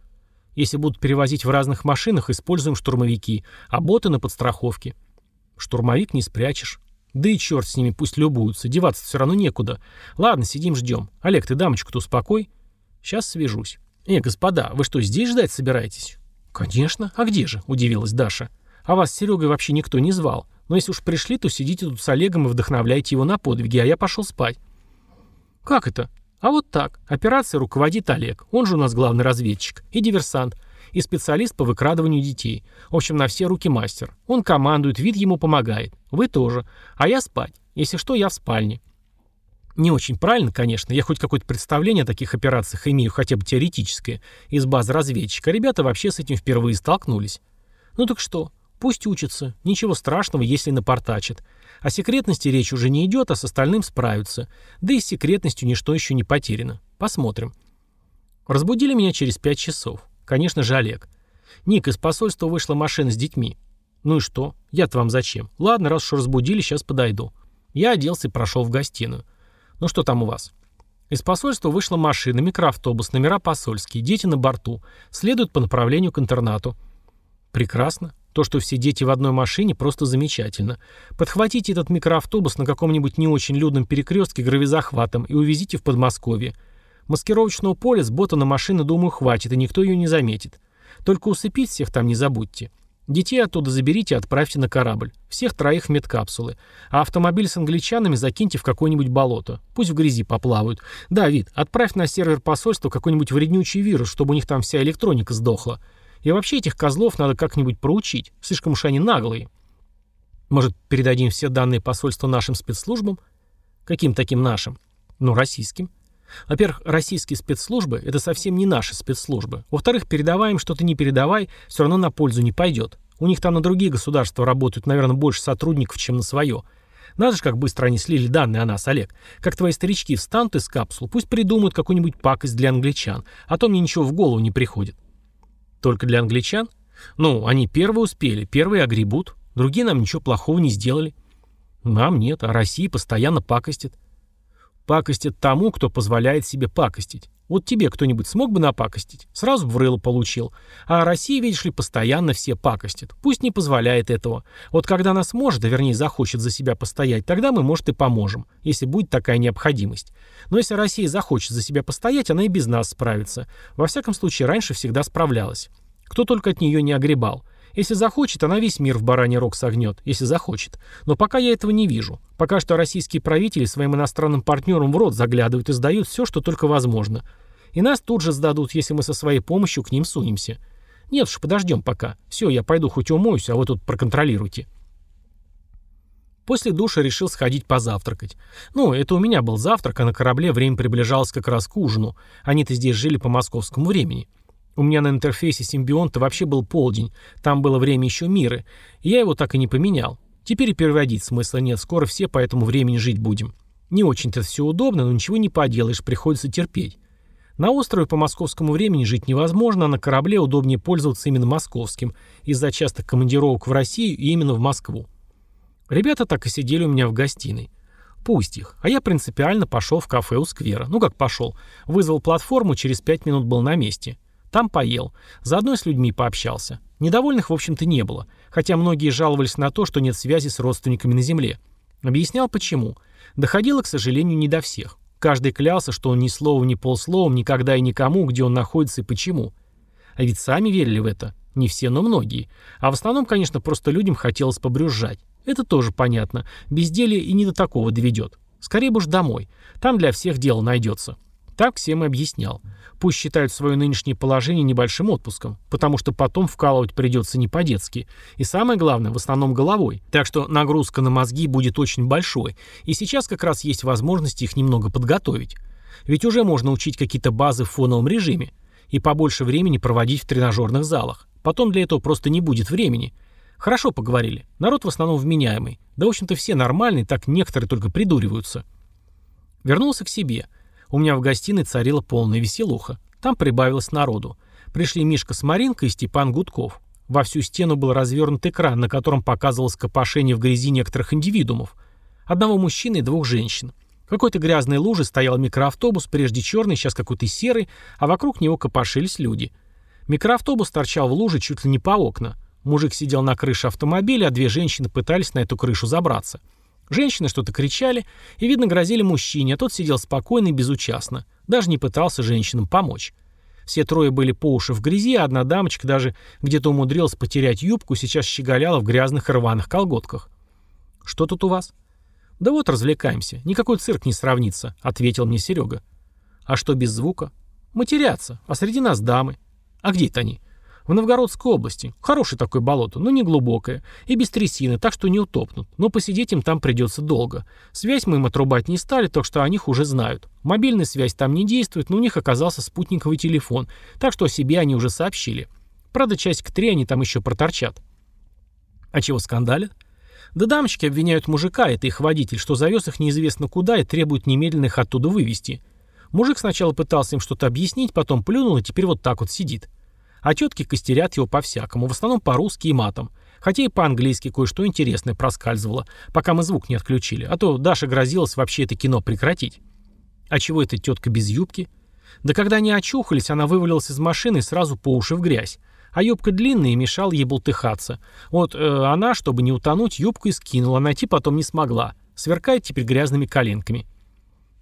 Speaker 1: Если будут перевозить в разных машинах, используем штурмовики, а боты на подстраховке. Штурмовик не спрячешь. Да и черт с ними, пусть любуются, деваться все равно некуда. Ладно, сидим, ждем. Олег, ты дамочку-то успокой. Сейчас свяжусь. Э, господа, вы что, здесь ждать собираетесь? Конечно. А где же? Удивилась Даша. А вас с Серегой вообще никто не звал. Но если уж пришли, то сидите тут с Олегом и вдохновляйте его на подвиги, а я пошел спать. Как это? А вот так. Операция руководит Олег. Он же у нас главный разведчик. И диверсант. И специалист по выкрадыванию детей. В общем, на все руки мастер. Он командует, вид ему помогает. Вы тоже. А я спать. Если что, я в спальне. Не очень правильно, конечно. Я хоть какое-то представление о таких операциях имею, хотя бы теоретическое, из базы разведчика. Ребята вообще с этим впервые столкнулись. Ну так что? Пусть учатся. Ничего страшного, если напортачат. О секретности речь уже не идет, а с остальным справятся. Да и с секретностью ничто еще не потеряно. Посмотрим. Разбудили меня через пять часов. Конечно же, Олег. Ник, из посольства вышла машина с детьми. Ну и что? Я-то вам зачем? Ладно, раз уж разбудили, сейчас подойду. Я оделся и прошел в гостиную. Ну что там у вас? Из посольства вышла машина, микроавтобус, номера посольские, дети на борту. Следуют по направлению к интернату. Прекрасно. То, что все дети в одной машине, просто замечательно. Подхватите этот микроавтобус на каком-нибудь не очень людном перекрестке гравизахватом и увезите в Подмосковье. Маскировочного поля с бота на машины, думаю, хватит, и никто ее не заметит. Только усыпить всех там не забудьте. Детей оттуда заберите и отправьте на корабль. Всех троих в медкапсулы. А автомобиль с англичанами закиньте в какое-нибудь болото. Пусть в грязи поплавают. Да, Вид, отправь на сервер посольства какой-нибудь вреднючий вирус, чтобы у них там вся электроника сдохла. И вообще этих козлов надо как-нибудь проучить. Слишком уж они наглые. Может, передадим все данные посольства нашим спецслужбам? Каким таким нашим? Ну, российским. Во-первых, российские спецслужбы – это совсем не наши спецслужбы. Во-вторых, передаваем что-то не передавай, все равно на пользу не пойдет. У них там на другие государства работают, наверное, больше сотрудников, чем на свое. Надо же, как быстро они слили данные о нас, Олег. Как твои старички встанут из капсул, пусть придумают какую-нибудь пакость для англичан, а то мне ничего в голову не приходит. Только для англичан? Ну, они первые успели, первые огребут. Другие нам ничего плохого не сделали. Нам нет, а России постоянно пакостит. Пакостит тому, кто позволяет себе пакостить. Вот тебе кто-нибудь смог бы напакостить? Сразу в рыло получил. А Россия, видишь ли, постоянно все пакостит. Пусть не позволяет этого. Вот когда она сможет, а вернее захочет за себя постоять, тогда мы, может, и поможем, если будет такая необходимость. Но если Россия захочет за себя постоять, она и без нас справится. Во всяком случае, раньше всегда справлялась. Кто только от нее не огребал. Если захочет, она весь мир в бараний рог согнет, если захочет. Но пока я этого не вижу. Пока что российские правители своим иностранным партнерам в рот заглядывают и сдают все, что только возможно. И нас тут же сдадут, если мы со своей помощью к ним сунемся. Нет уж, подождем пока. Все, я пойду хоть умоюсь, а вы тут проконтролируйте. После душа решил сходить позавтракать. Ну, это у меня был завтрак, а на корабле время приближалось как раз к ужину. Они-то здесь жили по московскому времени. У меня на интерфейсе симбионта вообще был полдень, там было время еще мира, я его так и не поменял. Теперь и переводить смысла нет, скоро все по этому времени жить будем. Не очень-то все удобно, но ничего не поделаешь, приходится терпеть. На острове по московскому времени жить невозможно, а на корабле удобнее пользоваться именно московским, из-за частых командировок в Россию и именно в Москву. Ребята так и сидели у меня в гостиной. Пусть их. А я принципиально пошел в кафе у сквера. Ну как пошел. Вызвал платформу, через пять минут был на месте. Там поел. Заодно и с людьми пообщался. Недовольных, в общем-то, не было. Хотя многие жаловались на то, что нет связи с родственниками на земле. Объяснял, почему. Доходило, к сожалению, не до всех. Каждый клялся, что он ни словом, ни полсловом, никогда и никому, где он находится и почему. А ведь сами верили в это. Не все, но многие. А в основном, конечно, просто людям хотелось побрюзжать. Это тоже понятно. Безделие и не до такого доведет. Скорее бы уж домой. Там для всех дело найдется. Так всем и объяснял. Пусть считают свое нынешнее положение небольшим отпуском, потому что потом вкалывать придется не по-детски. И самое главное, в основном головой. Так что нагрузка на мозги будет очень большой. И сейчас как раз есть возможность их немного подготовить. Ведь уже можно учить какие-то базы в фоновом режиме. И побольше времени проводить в тренажерных залах. Потом для этого просто не будет времени. Хорошо поговорили. Народ в основном вменяемый. Да, в общем-то, все нормальные, так некоторые только придуриваются. Вернулся к себе. У меня в гостиной царила полная веселуха. Там прибавилось народу. Пришли Мишка с Маринкой и Степан Гудков. Во всю стену был развернут экран, на котором показывалось копошение в грязи некоторых индивидуумов. Одного мужчины и двух женщин. В какой-то грязной луже стоял микроавтобус, прежде черный, сейчас какой-то серый, а вокруг него копошились люди. Микроавтобус торчал в луже чуть ли не по окна. Мужик сидел на крыше автомобиля, а две женщины пытались на эту крышу забраться. Женщины что-то кричали и, видно, грозили мужчине, а тот сидел спокойно и безучастно. Даже не пытался женщинам помочь. Все трое были по уши в грязи, а одна дамочка даже где-то умудрилась потерять юбку, сейчас щеголяла в грязных рваных колготках. «Что тут у вас?» «Да вот развлекаемся. Никакой цирк не сравнится», — ответил мне Серега. «А что без звука?» «Матерятся. А среди нас дамы». «А где это они?» В Новгородской области. Хорошее такое болото, но не глубокое. И без трясины, так что не утопнут. Но посидеть им там придется долго. Связь мы им отрубать не стали, так что о них уже знают. Мобильная связь там не действует, но у них оказался спутниковый телефон, так что о себе они уже сообщили. Правда, часик три они там еще проторчат. А чего скандалят? Да дамочки обвиняют мужика, это их водитель, что завез их неизвестно куда и требует немедленно их оттуда вывести. Мужик сначала пытался им что-то объяснить, потом плюнул и теперь вот так вот сидит. А тетки костерят его по-всякому, в основном по-русски и матом. Хотя и по-английски кое-что интересное проскальзывало, пока мы звук не отключили, а то Даша грозилась вообще это кино прекратить. А чего эта тетка без юбки? Да когда они очухались, она вывалилась из машины и сразу по уши в грязь. А юбка длинная и мешала ей болтыхаться. Вот э, она, чтобы не утонуть, юбку и скинула, найти потом не смогла. Сверкает теперь грязными коленками.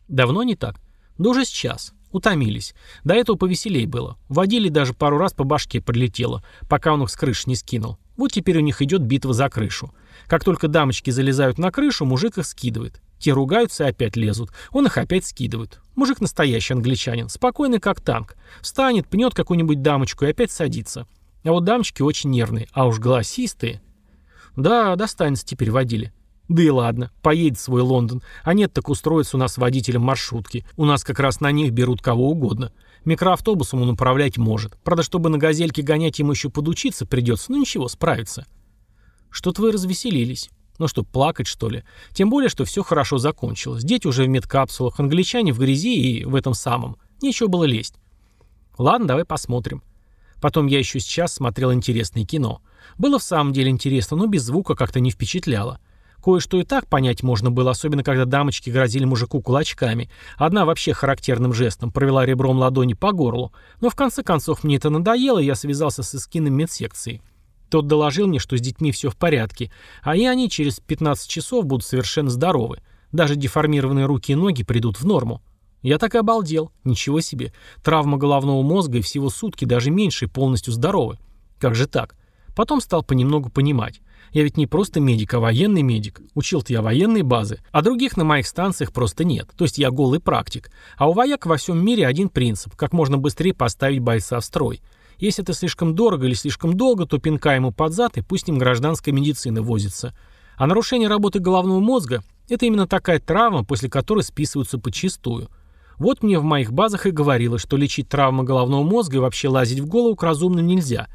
Speaker 1: Давно не так? Да уже сейчас. Утомились. До этого повеселей было. Водили даже пару раз по башке подлетело, пока он их с крыши не скинул. Вот теперь у них идет битва за крышу. Как только дамочки залезают на крышу, мужик их скидывает. Те ругаются и опять лезут. Он их опять скидывает. Мужик настоящий англичанин. Спокойный как танк. Встанет, пнет какую-нибудь дамочку и опять садится. А вот дамочки очень нервные, а уж голосистые. Да, достанется теперь водили. Да и ладно, поедет свой Лондон, а нет, так устроится у нас водителем маршрутки. У нас как раз на них берут кого угодно. Микроавтобусом он управлять может. Правда, чтобы на газельке гонять ему еще подучиться придется, но ничего, справится. Что-то вы развеселились. Ну что, плакать что ли? Тем более, что все хорошо закончилось. Дети уже в медкапсулах, англичане в грязи и в этом самом. Нечего было лезть. Ладно, давай посмотрим. Потом я еще сейчас смотрел интересное кино. Было в самом деле интересно, но без звука как-то не впечатляло. Кое-что и так понять можно было, особенно когда дамочки грозили мужику кулачками. Одна вообще характерным жестом провела ребром ладони по горлу. Но в конце концов мне это надоело, и я связался с эскином медсекции. Тот доложил мне, что с детьми все в порядке, а и они через 15 часов будут совершенно здоровы. Даже деформированные руки и ноги придут в норму. Я так и обалдел. Ничего себе. Травма головного мозга и всего сутки, даже меньше, и полностью здоровы. Как же так? Потом стал понемногу понимать. Я ведь не просто медик, а военный медик. Учил-то я военные базы, а других на моих станциях просто нет. То есть я голый практик. А у вояк во всем мире один принцип – как можно быстрее поставить бойца в строй. Если это слишком дорого или слишком долго, то пинка ему под зад, и пусть с ним гражданская медицина возится. А нарушение работы головного мозга – это именно такая травма, после которой списываются подчистую. Вот мне в моих базах и говорилось, что лечить травмы головного мозга и вообще лазить в голову к разумным нельзя.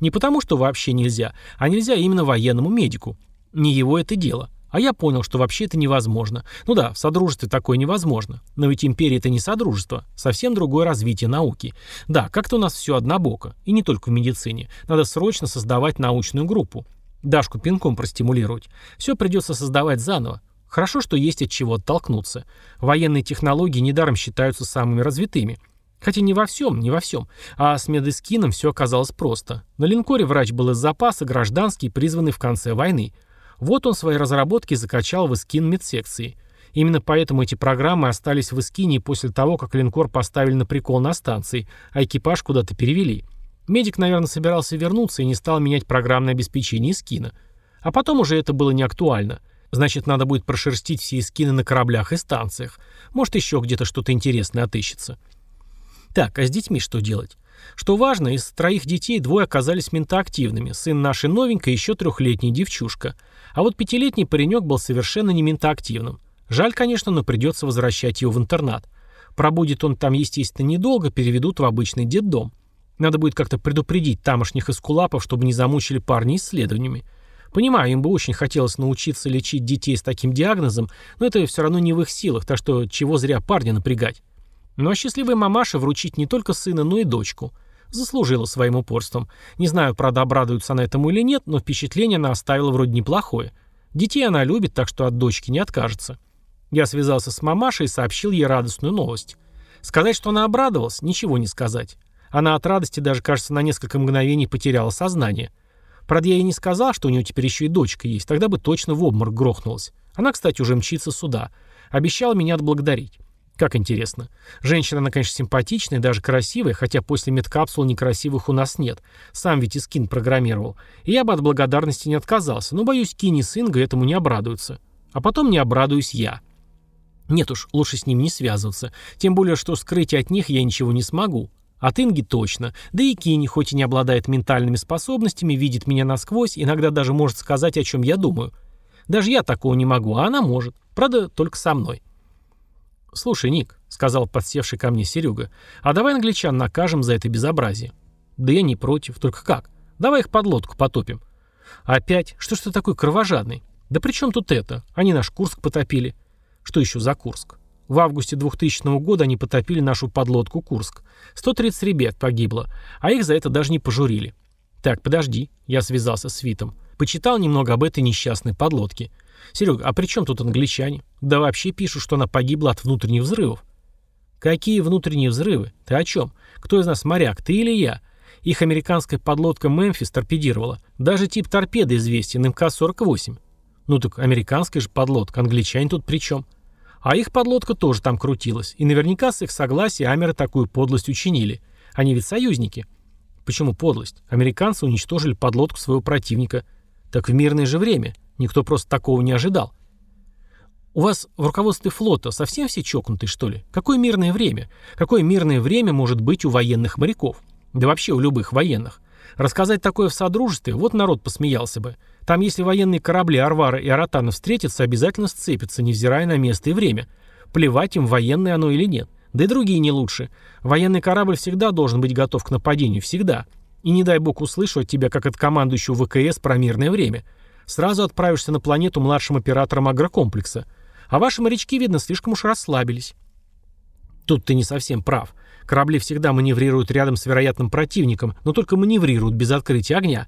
Speaker 1: Не потому, что вообще нельзя, а нельзя именно военному медику. Не его это дело. А я понял, что вообще это невозможно. Ну да, в Содружестве такое невозможно. Но ведь империя это не Содружество. Совсем другое развитие науки. Да, как-то у нас все однобоко. И не только в медицине. Надо срочно создавать научную группу. Дашку пинком простимулировать. Все придется создавать заново. Хорошо, что есть от чего оттолкнуться. Военные технологии недаром считаются самыми развитыми. Хотя не во всем, не во всем. А с медискином все оказалось просто. На линкоре врач был из запаса, гражданский, призванный в конце войны – вот он свои разработки закачал в эскин медсекции. Именно поэтому эти программы остались в эскине после того, как линкор поставили на прикол на станции, а экипаж куда-то перевели. Медик, наверное, собирался вернуться и не стал менять программное обеспечение эскина. А потом уже это было не актуально. Значит, надо будет прошерстить все эскины на кораблях и станциях. Может, еще где-то что-то интересное отыщется. Так, а с детьми что делать? Что важно, из троих детей двое оказались ментоактивными. Сын нашей новенькой еще трехлетняя девчушка. А вот пятилетний паренек был совершенно не ментоактивным. Жаль, конечно, но придется возвращать его в интернат. Пробудет он там, естественно, недолго, переведут в обычный детдом. Надо будет как-то предупредить тамошних эскулапов, чтобы не замучили парни исследованиями. Понимаю, им бы очень хотелось научиться лечить детей с таким диагнозом, но это все равно не в их силах, так что чего зря парня напрягать. Ну а счастливой мамаше вручить не только сына, но и дочку – Заслужила своим упорством. Не знаю, правда, обрадуется она этому или нет, но впечатление она оставила вроде неплохое. Детей она любит, так что от дочки не откажется. Я связался с мамашей и сообщил ей радостную новость. Сказать, что она обрадовалась, ничего не сказать. Она от радости даже, кажется, на несколько мгновений потеряла сознание. Правда, я ей не сказал, что у нее теперь еще и дочка есть, тогда бы точно в обморок грохнулась. Она, кстати, уже мчится сюда. Обещала меня отблагодарить. Как интересно. Женщина, она, конечно, симпатичная, даже красивая, хотя после медкапсул некрасивых у нас нет. Сам ведь и скин программировал. И я бы от благодарности не отказался, но, боюсь, Кини с Ингой этому не обрадуются. А потом не обрадуюсь я. Нет уж, лучше с ним не связываться. Тем более, что скрыть от них я ничего не смогу. От Инги точно. Да и Кини, хоть и не обладает ментальными способностями, видит меня насквозь, иногда даже может сказать, о чем я думаю. Даже я такого не могу, а она может. Правда, только со мной. «Слушай, Ник», — сказал подсевший ко мне Серега, «а давай англичан накажем за это безобразие». «Да я не против, только как? Давай их под лодку потопим». «Опять? Что ж ты такой кровожадный? Да при чем тут это? Они наш Курск потопили». «Что еще за Курск?» В августе 2000 года они потопили нашу подлодку «Курск». 130 ребят погибло, а их за это даже не пожурили. «Так, подожди», — я связался с Витом. Почитал немного об этой несчастной подлодке. Серега, а при чем тут англичане? Да вообще пишут, что она погибла от внутренних взрывов. Какие внутренние взрывы? Ты о чем? Кто из нас моряк, ты или я? Их американская подлодка «Мемфис» торпедировала. Даже тип торпеды известен, МК-48. Ну так американская же подлодка, англичане тут при чем? А их подлодка тоже там крутилась. И наверняка с их согласия амеры такую подлость учинили. Они ведь союзники. Почему подлость? Американцы уничтожили подлодку своего противника. Так в мирное же время. Никто просто такого не ожидал. У вас в руководстве флота совсем все чокнутые, что ли? Какое мирное время? Какое мирное время может быть у военных моряков? Да вообще у любых военных. Рассказать такое в Содружестве, вот народ посмеялся бы. Там, если военные корабли Арвара и Аратана встретятся, обязательно сцепятся, невзирая на место и время. Плевать им, военное оно или нет. Да и другие не лучше. Военный корабль всегда должен быть готов к нападению, всегда. И не дай бог услышу от тебя, как от командующего ВКС про мирное время. Сразу отправишься на планету младшим оператором агрокомплекса. А ваши морячки, видно, слишком уж расслабились. Тут ты не совсем прав. Корабли всегда маневрируют рядом с вероятным противником, но только маневрируют без открытия огня.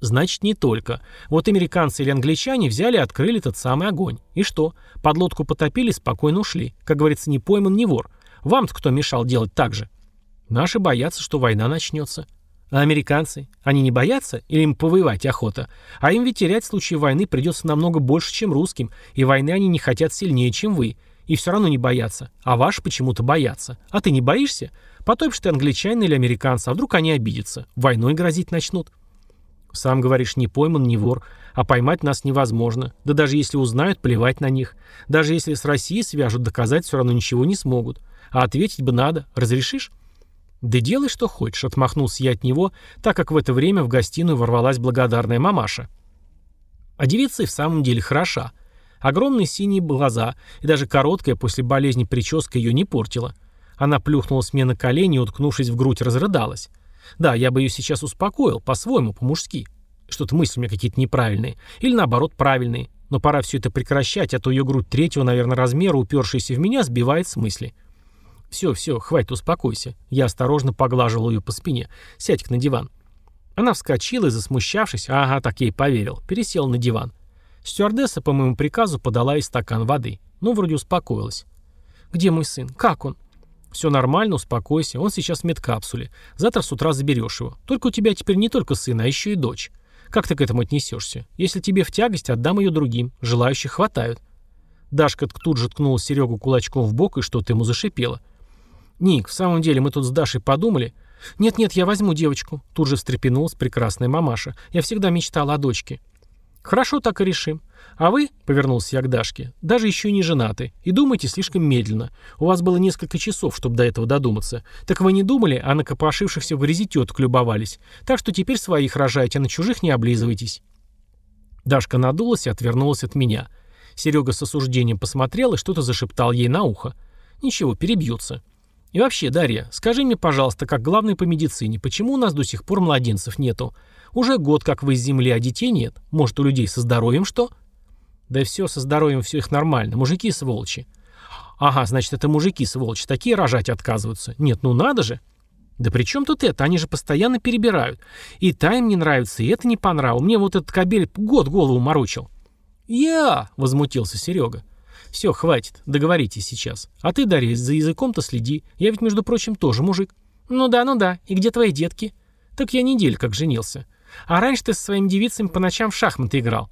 Speaker 1: Значит, не только. Вот американцы или англичане взяли и открыли этот самый огонь. И что? Подлодку потопили, спокойно ушли. Как говорится, не пойман, не вор. Вам-то кто мешал делать так же? Наши боятся, что война начнется. А американцы? Они не боятся? Или им повоевать охота? А им ведь терять в случае войны придется намного больше, чем русским. И войны они не хотят сильнее, чем вы. И все равно не боятся. А ваши почему-то боятся. А ты не боишься? Потопишь ты англичанина или американца, а вдруг они обидятся? Войной грозить начнут. Сам говоришь, не пойман, не вор, а поймать нас невозможно. Да даже если узнают, плевать на них. Даже если с Россией свяжут, доказать все равно ничего не смогут. А ответить бы надо. Разрешишь? Да делай, что хочешь, отмахнулся я от него, так как в это время в гостиную ворвалась благодарная мамаша. А девица и в самом деле хороша. Огромные синие глаза, и даже короткая после болезни прическа ее не портила. Она плюхнулась мне на колени и, уткнувшись в грудь, разрыдалась. Да, я бы ее сейчас успокоил, по-своему, по-мужски. Что-то мысли у меня какие-то неправильные. Или наоборот, правильные. Но пора все это прекращать, а то ее грудь третьего, наверное, размера, упершаяся в меня, сбивает с мысли. Все, все, хватит, успокойся. Я осторожно поглаживал ее по спине. Сядь-ка на диван. Она вскочила и, засмущавшись, ага, так ей поверил, пересела на диван. Стюардесса по моему приказу подала ей стакан воды. Ну, вроде успокоилась. «Где мой сын? Как он?» Все нормально, успокойся, он сейчас в медкапсуле. Завтра с утра заберешь его. Только у тебя теперь не только сын, а еще и дочь. Как ты к этому отнесешься? Если тебе в тягость, отдам ее другим. Желающих хватают. Дашка тут же ткнула Серегу кулачком в бок и что-то ему зашипело. «Ник, в самом деле мы тут с Дашей подумали...» «Нет-нет, я возьму девочку», — тут же встрепенулась прекрасная мамаша. «Я всегда мечтала о дочке». «Хорошо, так и решим. А вы, — повернулся я к Дашке, — даже еще не женаты. И думайте слишком медленно. У вас было несколько часов, чтобы до этого додуматься. Так вы не думали, а на копошившихся в грязи теток любовались. Так что теперь своих рожайте, а на чужих не облизывайтесь». Дашка надулась и отвернулась от меня. Серега с осуждением посмотрел и что-то зашептал ей на ухо. «Ничего, перебьются». И вообще, Дарья, скажи мне, пожалуйста, как главный по медицине, почему у нас до сих пор младенцев нету? Уже год как вы из земли, а детей нет. Может, у людей со здоровьем что?» Да все со здоровьем, все их нормально. Мужики сволочи. Ага, значит, это мужики сволочи. Такие рожать отказываются. Нет, ну надо же. Да при чем тут это? Они же постоянно перебирают. И та им не нравится, и это не по нраву. Мне вот этот кабель год голову морочил. Я, возмутился Серега. Все, хватит, договоритесь сейчас. А ты, Дарья, за языком-то следи. Я ведь, между прочим, тоже мужик. Ну да, ну да. И где твои детки? Так я неделю как женился. А раньше ты со своими девицами по ночам в шахматы играл.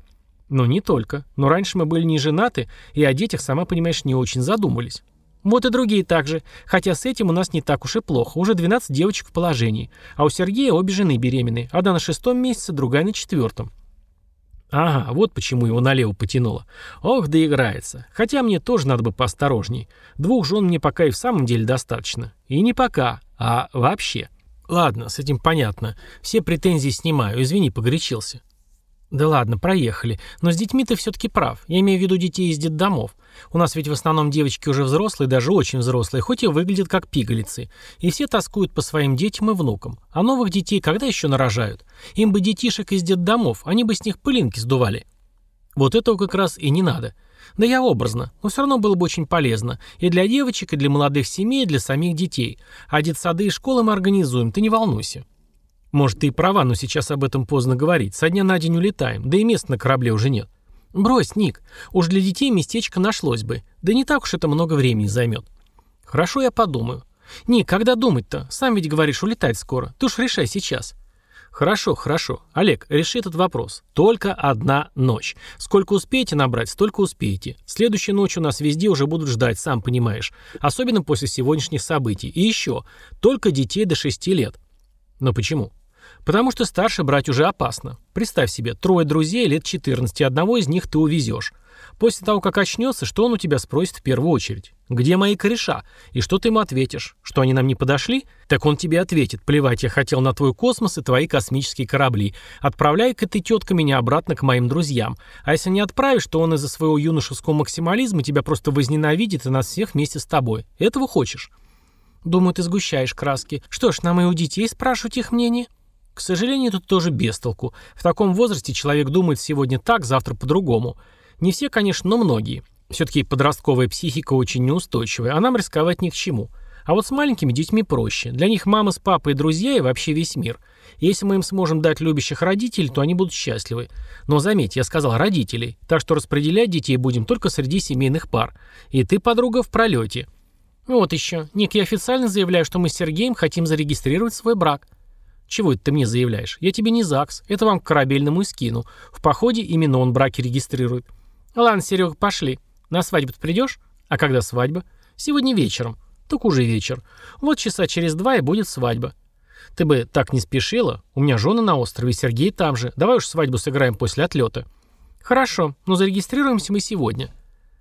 Speaker 1: Но не только. Но раньше мы были не женаты, и о детях, сама понимаешь, не очень задумались. Вот и другие также. Хотя с этим у нас не так уж и плохо. Уже 12 девочек в положении. А у Сергея обе жены беременны. Одна на шестом месяце, другая на четвертом. Ага, вот почему его налево потянуло. Ох, да играется. Хотя мне тоже надо бы поосторожней. Двух жен мне пока и в самом деле достаточно. И не пока, а вообще. Ладно, с этим понятно. Все претензии снимаю. Извини, погорячился. Да ладно, проехали. Но с детьми ты все-таки прав. Я имею в виду детей из детдомов. У нас ведь в основном девочки уже взрослые, даже очень взрослые, хоть и выглядят как пигалицы. И все тоскуют по своим детям и внукам. А новых детей когда еще нарожают? Им бы детишек из детдомов, они бы с них пылинки сдували. Вот этого как раз и не надо. Да я образно, но все равно было бы очень полезно. И для девочек, и для молодых семей, и для самих детей. А детсады и школы мы организуем, ты не волнуйся. Может, ты и права, но сейчас об этом поздно говорить. Со дня на день улетаем, да и мест на корабле уже нет. Брось, Ник, уж для детей местечко нашлось бы. Да не так уж это много времени займет. Хорошо, я подумаю. Ник, когда думать-то? Сам ведь говоришь, улетать скоро. Ты уж решай сейчас. Хорошо, хорошо. Олег, реши этот вопрос. Только одна ночь. Сколько успеете набрать, столько успеете. Следующей ночью нас везде уже будут ждать, сам понимаешь. Особенно после сегодняшних событий. И еще, только детей до 6 лет. Но почему? Потому что старше брать уже опасно. Представь себе, трое друзей лет 14, одного из них ты увезешь. После того, как очнется, что он у тебя спросит в первую очередь? Где мои кореша? И что ты ему ответишь? Что они нам не подошли? Так он тебе ответит. Плевать, я хотел на твой космос и твои космические корабли. Отправляй к этой тетка меня обратно к моим друзьям. А если не отправишь, то он из-за своего юношеского максимализма тебя просто возненавидит и нас всех вместе с тобой. Этого хочешь? Думаю, ты сгущаешь краски. Что ж, нам и у детей спрашивать их мнение? К сожалению, тут тоже бестолку. В таком возрасте человек думает сегодня так, завтра по-другому. Не все, конечно, но многие. Все-таки подростковая психика очень неустойчивая, а нам рисковать ни к чему. А вот с маленькими детьми проще. Для них мама с папой друзья и вообще весь мир. Если мы им сможем дать любящих родителей, то они будут счастливы. Но заметь, я сказал родителей, так что распределять детей будем только среди семейных пар. И ты, подруга, в пролете. Вот еще. Ник, я официально заявляю, что мы с Сергеем хотим зарегистрировать свой брак. Чего это ты мне заявляешь? Я тебе не ЗАГС. Это вам к корабельному и скину. В походе именно он браки регистрирует. Ладно, Серега, пошли. На свадьбу ты придешь? А когда свадьба? Сегодня вечером. Так уже вечер. Вот часа через два и будет свадьба. Ты бы так не спешила. У меня жена на острове, Сергей там же. Давай уж свадьбу сыграем после отлета. Хорошо, но зарегистрируемся мы сегодня.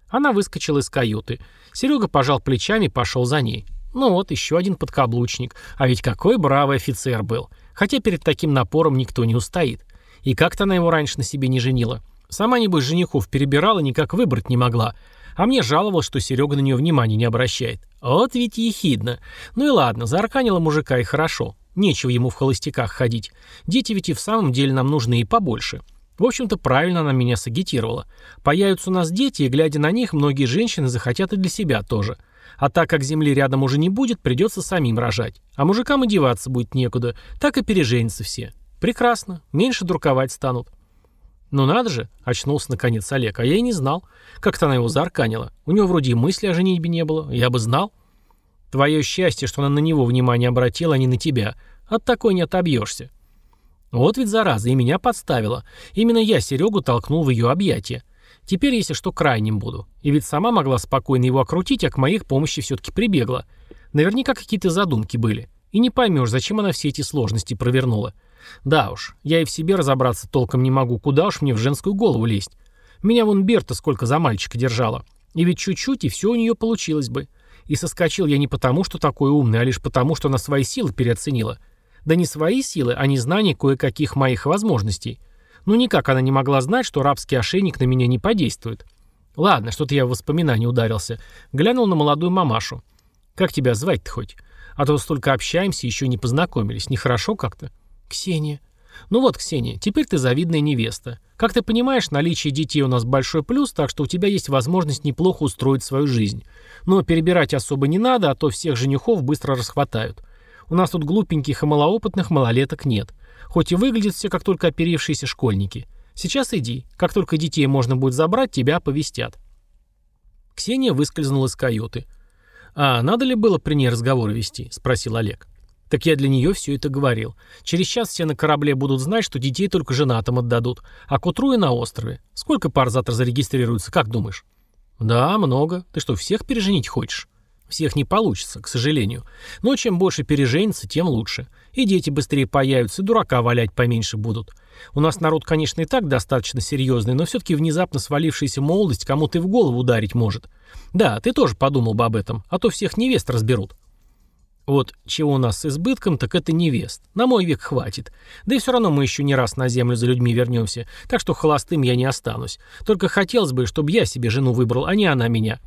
Speaker 1: Она выскочила из каюты. Серега пожал плечами и пошел за ней. Ну вот, еще один подкаблучник. А ведь какой бравый офицер был. Хотя перед таким напором никто не устоит. И как-то она его раньше на себе не женила. Сама, небось, женихов перебирала, никак выбрать не могла. А мне жаловалось, что Серега на нее внимания не обращает. Вот ведь ехидно. Ну и ладно, заарканила мужика и хорошо. Нечего ему в холостяках ходить. Дети ведь и в самом деле нам нужны и побольше. В общем-то, правильно она меня сагитировала. Появятся у нас дети, и, глядя на них, многие женщины захотят и для себя тоже – а так как земли рядом уже не будет, придется самим рожать. А мужикам одеваться будет некуда, так и переженятся все. Прекрасно, меньше друковать станут. Ну надо же, очнулся наконец Олег, а я и не знал. Как-то она его заарканила. У него вроде и мысли о женитьбе не было, я бы знал. Твое счастье, что она на него внимание обратила, а не на тебя. От такой не отобьешься. Вот ведь зараза, и меня подставила. Именно я Серегу толкнул в ее объятия. Теперь, если что, крайним буду. И ведь сама могла спокойно его окрутить, а к моей помощи все-таки прибегла. Наверняка какие-то задумки были. И не поймешь, зачем она все эти сложности провернула. Да уж, я и в себе разобраться толком не могу, куда уж мне в женскую голову лезть. Меня вон Берта сколько за мальчика держала. И ведь чуть-чуть, и все у нее получилось бы. И соскочил я не потому, что такой умный, а лишь потому, что она свои силы переоценила. Да не свои силы, а не знание кое-каких моих возможностей. Ну никак она не могла знать, что рабский ошейник на меня не подействует. Ладно, что-то я в воспоминания ударился. Глянул на молодую мамашу. Как тебя звать-то хоть? А то столько общаемся, еще не познакомились. Нехорошо как-то? Ксения. Ну вот, Ксения, теперь ты завидная невеста. Как ты понимаешь, наличие детей у нас большой плюс, так что у тебя есть возможность неплохо устроить свою жизнь. Но перебирать особо не надо, а то всех женихов быстро расхватают. У нас тут глупеньких и малоопытных малолеток нет. Хоть и выглядят все как только оперившиеся школьники. Сейчас иди. Как только детей можно будет забрать, тебя оповестят. Ксения выскользнула из каюты. «А надо ли было при ней разговор вести?» – спросил Олег. «Так я для нее все это говорил. Через час все на корабле будут знать, что детей только женатым отдадут. А к утру и на острове. Сколько пар завтра зарегистрируется, как думаешь?» «Да, много. Ты что, всех переженить хочешь?» Всех не получится, к сожалению. Но чем больше переженится, тем лучше. И дети быстрее появятся, дурака валять поменьше будут. У нас народ, конечно, и так достаточно серьезный, но все-таки внезапно свалившаяся молодость кому-то и в голову ударить может. Да, ты тоже подумал бы об этом, а то всех невест разберут. Вот чего у нас с избытком, так это невест. На мой век хватит. Да и все равно мы еще не раз на землю за людьми вернемся, так что холостым я не останусь. Только хотелось бы, чтобы я себе жену выбрал, а не она меня.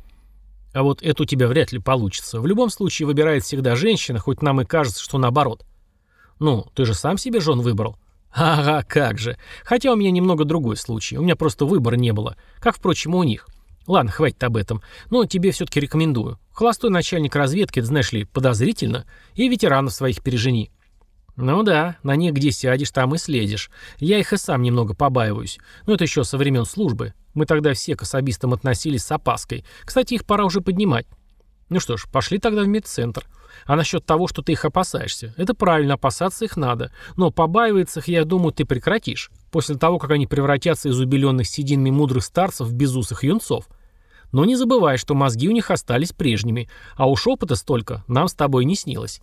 Speaker 1: А вот это у тебя вряд ли получится. В любом случае выбирает всегда женщина, хоть нам и кажется, что наоборот. Ну, ты же сам себе жен выбрал. Ага, как же. Хотя у меня немного другой случай. У меня просто выбора не было. Как, впрочем, у них. Ладно, хватит об этом. Но тебе все-таки рекомендую. Холостой начальник разведки, это, знаешь ли, подозрительно. И ветеранов своих пережени. Ну да, на них где сядешь, там и следишь. Я их и сам немного побаиваюсь. Но это еще со времен службы. Мы тогда все к особистам относились с опаской. Кстати, их пора уже поднимать. Ну что ж, пошли тогда в медцентр. А насчет того, что ты их опасаешься, это правильно, опасаться их надо. Но побаиваться их, я думаю, ты прекратишь. После того, как они превратятся из убеленных сединами мудрых старцев в безусых юнцов. Но не забывай, что мозги у них остались прежними, а уж опыта столько нам с тобой не снилось.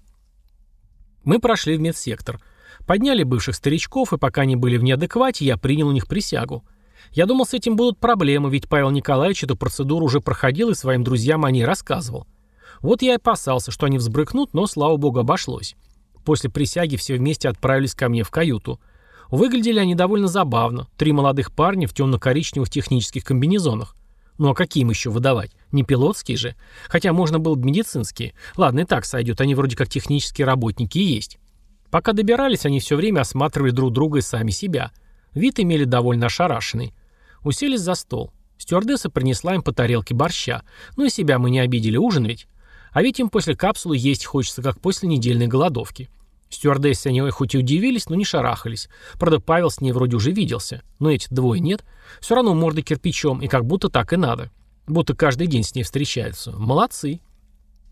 Speaker 1: Мы прошли в медсектор. Подняли бывших старичков, и пока они были в неадеквате, я принял у них присягу. Я думал, с этим будут проблемы, ведь Павел Николаевич эту процедуру уже проходил и своим друзьям о ней рассказывал. Вот я и опасался, что они взбрыкнут, но, слава богу, обошлось. После присяги все вместе отправились ко мне в каюту. Выглядели они довольно забавно. Три молодых парня в темно-коричневых технических комбинезонах. Ну а какие им еще выдавать? Не пилотские же. Хотя можно было бы медицинские. Ладно, и так сойдет, они вроде как технические работники и есть. Пока добирались, они все время осматривали друг друга и сами себя. Вид имели довольно ошарашенный. Уселись за стол. Стюардесса принесла им по тарелке борща. Ну и себя мы не обидели, ужин ведь. А ведь им после капсулы есть хочется, как после недельной голодовки. Стюардессы они хоть и удивились, но не шарахались. Правда, Павел с ней вроде уже виделся. Но эти двое нет. Все равно морды кирпичом, и как будто так и надо. Будто каждый день с ней встречаются. Молодцы.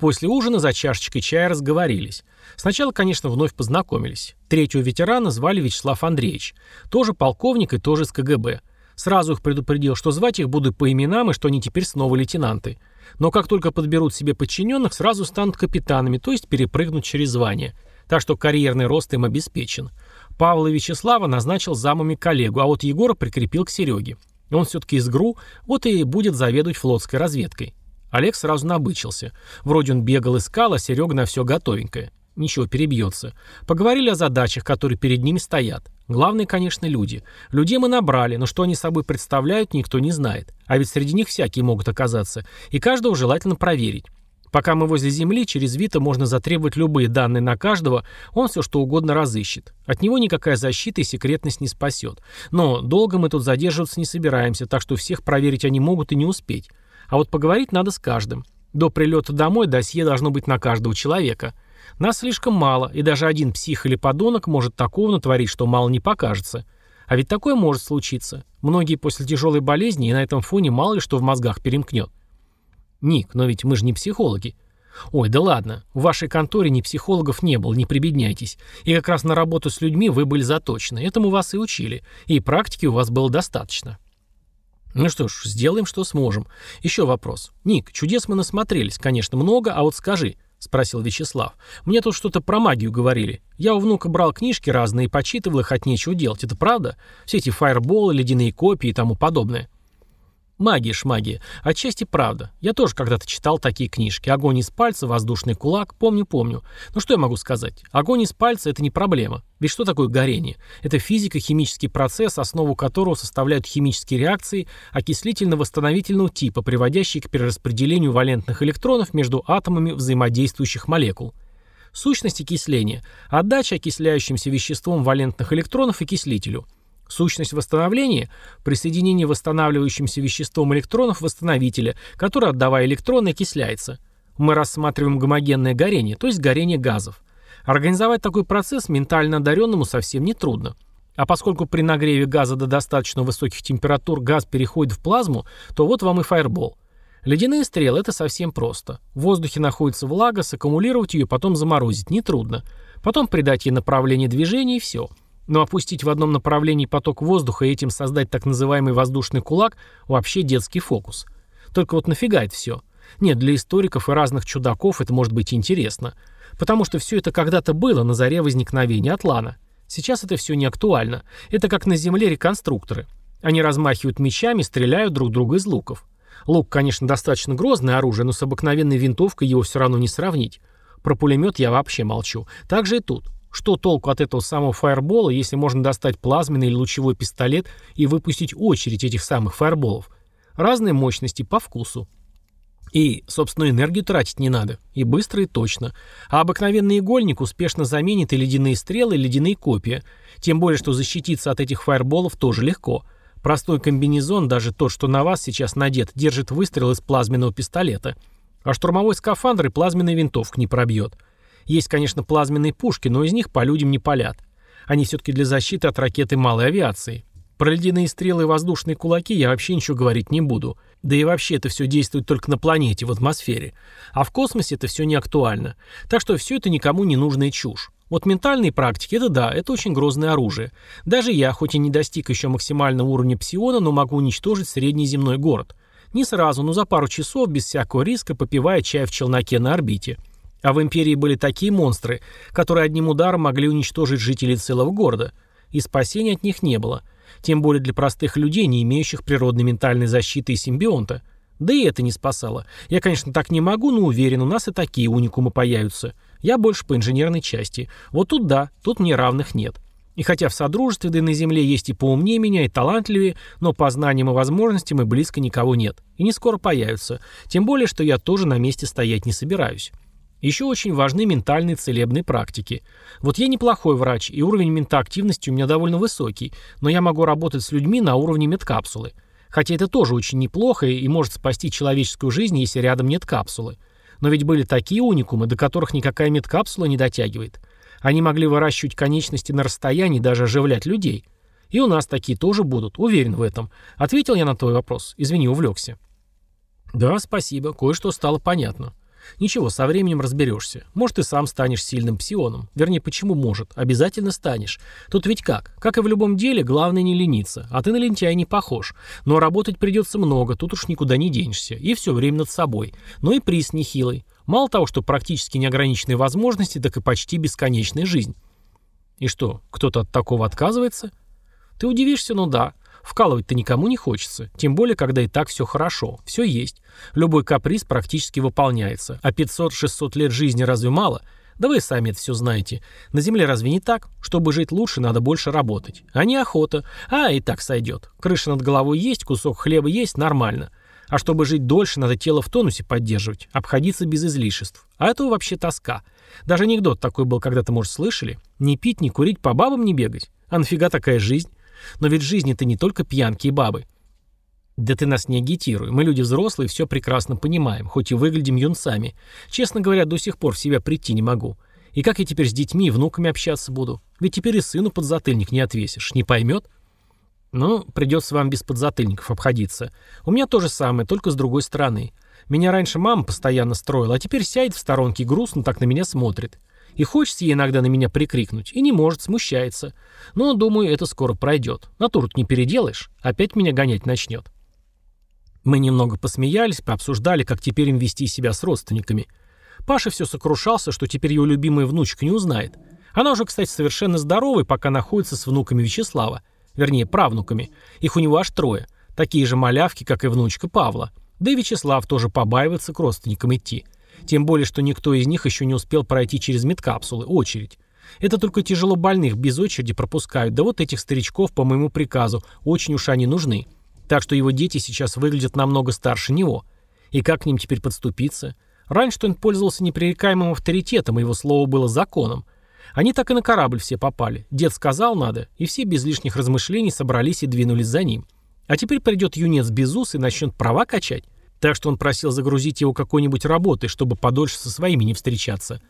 Speaker 1: После ужина за чашечкой чая разговорились. Сначала, конечно, вновь познакомились. Третьего ветерана звали Вячеслав Андреевич. Тоже полковник и тоже из КГБ. Сразу их предупредил, что звать их буду по именам и что они теперь снова лейтенанты. Но как только подберут себе подчиненных, сразу станут капитанами, то есть перепрыгнут через звание. Так что карьерный рост им обеспечен. Павла Вячеслава назначил замами коллегу, а вот Егора прикрепил к Сереге. Он все-таки из ГРУ, вот и будет заведовать флотской разведкой. Олег сразу набычился. Вроде он бегал, искал, а Серега на все готовенькое. Ничего, перебьется. Поговорили о задачах, которые перед ними стоят. Главное, конечно, люди. Людей мы набрали, но что они собой представляют, никто не знает. А ведь среди них всякие могут оказаться. И каждого желательно проверить. Пока мы возле Земли, через Вита можно затребовать любые данные на каждого, он все что угодно разыщет. От него никакая защита и секретность не спасет. Но долго мы тут задерживаться не собираемся, так что всех проверить они могут и не успеть. А вот поговорить надо с каждым. До прилета домой досье должно быть на каждого человека. Нас слишком мало, и даже один псих или подонок может такого натворить, что мало не покажется. А ведь такое может случиться. Многие после тяжелой болезни и на этом фоне мало ли что в мозгах перемкнет. Ник, но ведь мы же не психологи. Ой, да ладно, в вашей конторе ни психологов не было, не прибедняйтесь. И как раз на работу с людьми вы были заточены. Этому вас и учили. И практики у вас было достаточно. Ну что ж, сделаем, что сможем. Еще вопрос. Ник, чудес мы насмотрелись, конечно, много, а вот скажи, — спросил Вячеслав. «Мне тут что-то про магию говорили. Я у внука брал книжки разные и почитывал их от нечего делать. Это правда? Все эти фаерболы, ледяные копии и тому подобное». Магия шмагия. Отчасти правда. Я тоже когда-то читал такие книжки. Огонь из пальца, воздушный кулак. Помню-помню. Ну что я могу сказать? Огонь из пальца – это не проблема. Ведь что такое горение? Это физико-химический процесс, основу которого составляют химические реакции окислительно-восстановительного типа, приводящие к перераспределению валентных электронов между атомами взаимодействующих молекул. Сущность окисления – отдача окисляющимся веществом валентных электронов окислителю – Сущность восстановления – присоединение восстанавливающимся веществом электронов восстановителя, который, отдавая электроны, окисляется. Мы рассматриваем гомогенное горение, то есть горение газов. Организовать такой процесс ментально одаренному совсем не трудно. А поскольку при нагреве газа до достаточно высоких температур газ переходит в плазму, то вот вам и фаербол. Ледяные стрелы – это совсем просто. В воздухе находится влага, саккумулировать ее, потом заморозить нетрудно. Потом придать ей направление движения и все – но опустить в одном направлении поток воздуха и этим создать так называемый воздушный кулак – вообще детский фокус. Только вот нафига это все? Нет, для историков и разных чудаков это может быть интересно. Потому что все это когда-то было на заре возникновения Атлана. Сейчас это все не актуально. Это как на Земле реконструкторы. Они размахивают мечами, стреляют друг друга из луков. Лук, конечно, достаточно грозное оружие, но с обыкновенной винтовкой его все равно не сравнить. Про пулемет я вообще молчу. Так же и тут. Что толку от этого самого фаербола, если можно достать плазменный или лучевой пистолет и выпустить очередь этих самых фаерболов? Разные мощности по вкусу. И, собственно, энергию тратить не надо. И быстро, и точно. А обыкновенный игольник успешно заменит и ледяные стрелы, и ледяные копья. Тем более, что защититься от этих фаерболов тоже легко. Простой комбинезон, даже тот, что на вас сейчас надет, держит выстрел из плазменного пистолета. А штурмовой скафандр и плазменная винтовка не пробьет. Есть, конечно, плазменные пушки, но из них по людям не палят. Они все-таки для защиты от ракеты малой авиации. Про ледяные стрелы и воздушные кулаки я вообще ничего говорить не буду. Да и вообще это все действует только на планете, в атмосфере. А в космосе это все не актуально. Так что все это никому не нужная чушь. Вот ментальные практики, это да, это очень грозное оружие. Даже я, хоть и не достиг еще максимального уровня псиона, но могу уничтожить средний земной город. Не сразу, но за пару часов, без всякого риска, попивая чай в челноке на орбите. А в Империи были такие монстры, которые одним ударом могли уничтожить жителей целого города. и спасения от них не было. Тем более для простых людей, не имеющих природной ментальной защиты и симбионта. Да и это не спасало. Я, конечно, так не могу, но уверен, у нас и такие уникумы появятся. Я больше по инженерной части. Вот тут да, тут мне равных нет. И хотя в Содружестве, да и на Земле есть и поумнее меня, и талантливее, но по знаниям и возможностям и близко никого нет. И не скоро появятся. Тем более, что я тоже на месте стоять не собираюсь. Еще очень важны ментальные целебные практики. Вот я неплохой врач, и уровень ментоактивности у меня довольно высокий, но я могу работать с людьми на уровне медкапсулы. Хотя это тоже очень неплохо и может спасти человеческую жизнь, если рядом нет капсулы. Но ведь были такие уникумы, до которых никакая медкапсула не дотягивает. Они могли выращивать конечности на расстоянии, даже оживлять людей. И у нас такие тоже будут, уверен в этом. Ответил я на твой вопрос. Извини, увлекся. Да, спасибо, кое-что стало понятно. Ничего, со временем разберешься. Может, ты сам станешь сильным псионом. Вернее, почему может? Обязательно станешь. Тут ведь как? Как и в любом деле, главное не лениться. А ты на лентяя не похож. Но работать придется много, тут уж никуда не денешься. И все время над собой. Но и приз нехилый. Мало того, что практически неограниченные возможности, так и почти бесконечная жизнь. И что, кто-то от такого отказывается? Ты удивишься, но да. Вкалывать-то никому не хочется, тем более, когда и так все хорошо, все есть. Любой каприз практически выполняется. А 500-600 лет жизни разве мало? Да вы сами это все знаете. На Земле разве не так? Чтобы жить лучше, надо больше работать. А не охота. А, и так сойдет. Крыша над головой есть, кусок хлеба есть, нормально. А чтобы жить дольше, надо тело в тонусе поддерживать, обходиться без излишеств. А это вообще тоска. Даже анекдот такой был когда-то, может, слышали? Не пить, не курить, по бабам не бегать. А нафига такая жизнь? Но ведь жизнь это не только пьянки и бабы. Да ты нас не агитируй. Мы люди взрослые, все прекрасно понимаем, хоть и выглядим юнцами. Честно говоря, до сих пор в себя прийти не могу. И как я теперь с детьми и внуками общаться буду? Ведь теперь и сыну подзатыльник не отвесишь. Не поймет? Ну, придется вам без подзатыльников обходиться. У меня то же самое, только с другой стороны. Меня раньше мама постоянно строила, а теперь сядет в сторонке грустно так на меня смотрит. И хочется ей иногда на меня прикрикнуть, и не может, смущается. Но, думаю, это скоро пройдет. Натуру не переделаешь, опять меня гонять начнет. Мы немного посмеялись, пообсуждали, как теперь им вести себя с родственниками. Паша все сокрушался, что теперь его любимая внучка не узнает. Она уже, кстати, совершенно здоровая, пока находится с внуками Вячеслава. Вернее, правнуками. Их у него аж трое. Такие же малявки, как и внучка Павла. Да и Вячеслав тоже побаивается к родственникам идти. Тем более, что никто из них еще не успел пройти через медкапсулы, очередь. Это только тяжело больных без очереди пропускают, да вот этих старичков, по моему приказу, очень уж они нужны. Так что его дети сейчас выглядят намного старше него. И как к ним теперь подступиться? Раньше он пользовался непререкаемым авторитетом, и его слово было законом. Они так и на корабль все попали. Дед сказал надо, и все без лишних размышлений собрались и двинулись за ним. А теперь придет юнец без ус и начнет права качать. Так что он просил загрузить его какой-нибудь работой, чтобы подольше со своими не встречаться.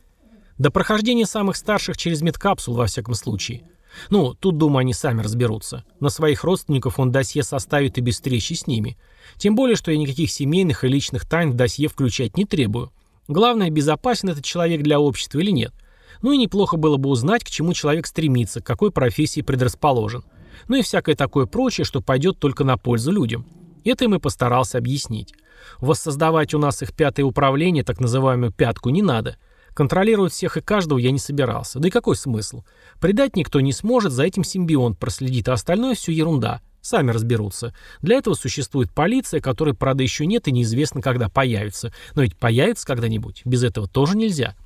Speaker 1: До прохождения самых старших через медкапсул, во всяком случае. Ну, тут, думаю, они сами разберутся. На своих родственников он досье составит и без встречи с ними. Тем более, что я никаких семейных и личных тайн в досье включать не требую. Главное, безопасен этот человек для общества или нет. Ну и неплохо было бы узнать, к чему человек стремится, к какой профессии предрасположен. Ну и всякое такое прочее, что пойдет только на пользу людям. Это им и постарался объяснить. Воссоздавать у нас их пятое управление, так называемую «пятку», не надо. Контролировать всех и каждого я не собирался. Да и какой смысл? Предать никто не сможет, за этим симбионт проследит, а остальное все ерунда. Сами разберутся. Для этого существует полиция, которой, правда, еще нет и неизвестно, когда появится. Но ведь появится когда-нибудь. Без этого тоже нельзя.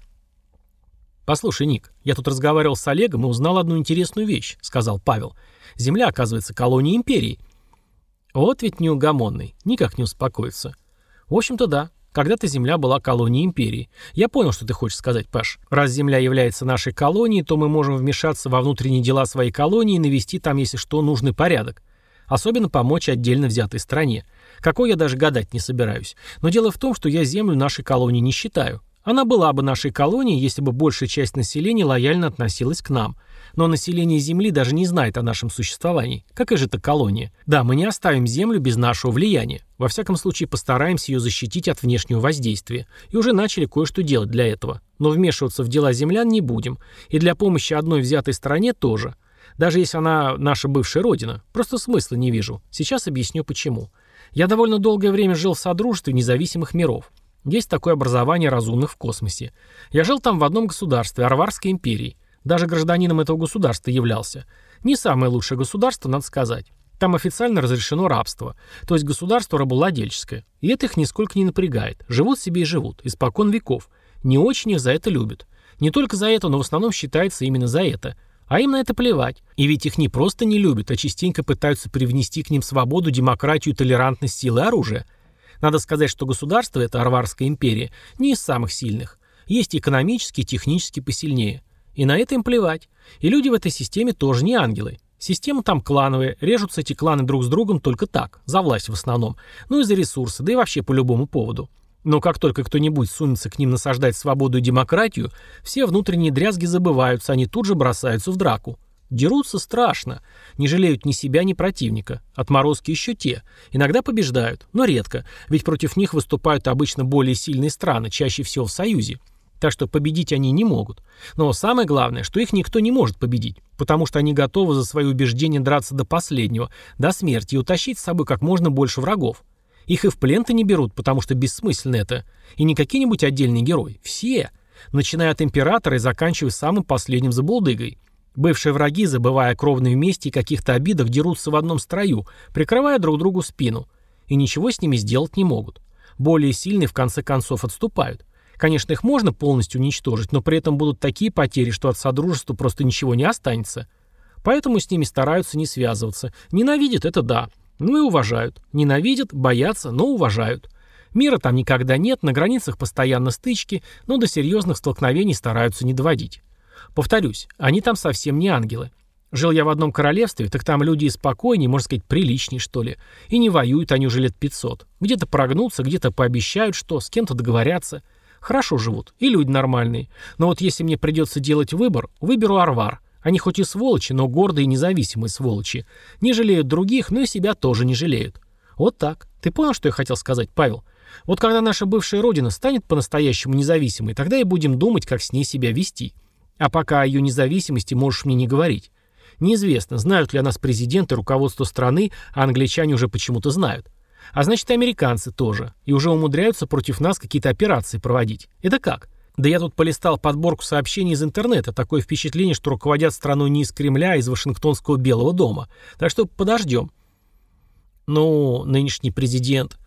Speaker 1: «Послушай, Ник, я тут разговаривал с Олегом и узнал одну интересную вещь», — сказал Павел. «Земля, оказывается, колония империи». Вот ведь неугомонный, никак не успокоится. В общем-то, да. Когда-то Земля была колонией империи. Я понял, что ты хочешь сказать, Паш. Раз Земля является нашей колонией, то мы можем вмешаться во внутренние дела своей колонии и навести там, если что, нужный порядок. Особенно помочь отдельно взятой стране. Какой я даже гадать не собираюсь. Но дело в том, что я Землю нашей колонии не считаю. Она была бы нашей колонией, если бы большая часть населения лояльно относилась к нам – но население Земли даже не знает о нашем существовании. Какая же это колония? Да, мы не оставим Землю без нашего влияния. Во всяком случае, постараемся ее защитить от внешнего воздействия. И уже начали кое-что делать для этого. Но вмешиваться в дела землян не будем. И для помощи одной взятой стране тоже. Даже если она наша бывшая родина. Просто смысла не вижу. Сейчас объясню почему. Я довольно долгое время жил в Содружестве независимых миров. Есть такое образование разумных в космосе. Я жил там в одном государстве, Арварской империи. Даже гражданином этого государства являлся. Не самое лучшее государство, надо сказать. Там официально разрешено рабство, то есть государство рабовладельческое. И это их нисколько не напрягает. Живут себе и живут, испокон веков. Не очень их за это любят. Не только за это, но в основном считается именно за это. А им на это плевать. И ведь их не просто не любят, а частенько пытаются привнести к ним свободу, демократию, толерантность, силы оружие. Надо сказать, что государство, это Арварская империя, не из самых сильных. Есть экономически, технически посильнее. И на это им плевать. И люди в этой системе тоже не ангелы. Система там клановая, режутся эти кланы друг с другом только так, за власть в основном, ну и за ресурсы, да и вообще по любому поводу. Но как только кто-нибудь сунется к ним насаждать свободу и демократию, все внутренние дрязги забываются, они тут же бросаются в драку. Дерутся страшно, не жалеют ни себя, ни противника. Отморозки еще те. Иногда побеждают, но редко, ведь против них выступают обычно более сильные страны, чаще всего в Союзе. Так что победить они не могут. Но самое главное, что их никто не может победить, потому что они готовы за свои убеждения драться до последнего, до смерти и утащить с собой как можно больше врагов. Их и в плен-то не берут, потому что бессмысленно это. И не какие-нибудь отдельные герои. Все. Начиная от императора и заканчивая самым последним забулдыгой. Бывшие враги, забывая о кровной мести и каких-то обидах, дерутся в одном строю, прикрывая друг другу спину. И ничего с ними сделать не могут. Более сильные в конце концов отступают. Конечно, их можно полностью уничтожить, но при этом будут такие потери, что от Содружества просто ничего не останется. Поэтому с ними стараются не связываться. Ненавидят – это да. Ну и уважают. Ненавидят, боятся, но уважают. Мира там никогда нет, на границах постоянно стычки, но до серьезных столкновений стараются не доводить. Повторюсь, они там совсем не ангелы. Жил я в одном королевстве, так там люди и спокойнее, можно сказать, приличнее, что ли. И не воюют они уже лет 500. Где-то прогнутся, где-то пообещают, что с кем-то договорятся. Хорошо живут, и люди нормальные. Но вот если мне придется делать выбор, выберу Арвар. Они хоть и сволочи, но гордые и независимые сволочи. Не жалеют других, но и себя тоже не жалеют. Вот так. Ты понял, что я хотел сказать, Павел? Вот когда наша бывшая родина станет по-настоящему независимой, тогда и будем думать, как с ней себя вести. А пока о ее независимости можешь мне не говорить. Неизвестно, знают ли о нас президент и руководство страны, а англичане уже почему-то знают. А значит, и американцы тоже. И уже умудряются против нас какие-то операции проводить. Это как? Да я тут полистал подборку сообщений из интернета. Такое впечатление, что руководят страной не из Кремля, а из Вашингтонского Белого дома. Так что подождем. Ну, нынешний президент...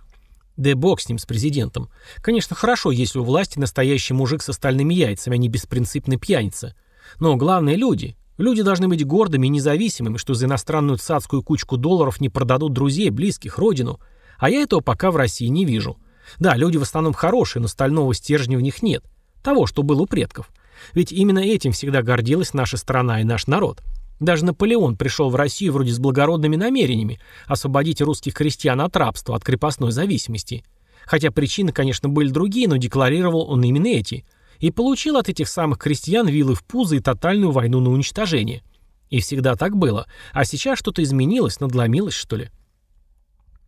Speaker 1: Да бог с ним, с президентом. Конечно, хорошо, если у власти настоящий мужик с остальными яйцами, а не беспринципный пьяница. Но главное люди. Люди должны быть гордыми и независимыми, что за иностранную цацкую кучку долларов не продадут друзей, близких, родину. А я этого пока в России не вижу. Да, люди в основном хорошие, но стального стержня в них нет. Того, что было у предков. Ведь именно этим всегда гордилась наша страна и наш народ. Даже Наполеон пришел в Россию вроде с благородными намерениями освободить русских крестьян от рабства, от крепостной зависимости. Хотя причины, конечно, были другие, но декларировал он именно эти. И получил от этих самых крестьян вилы в пузо и тотальную войну на уничтожение. И всегда так было. А сейчас что-то изменилось, надломилось, что ли.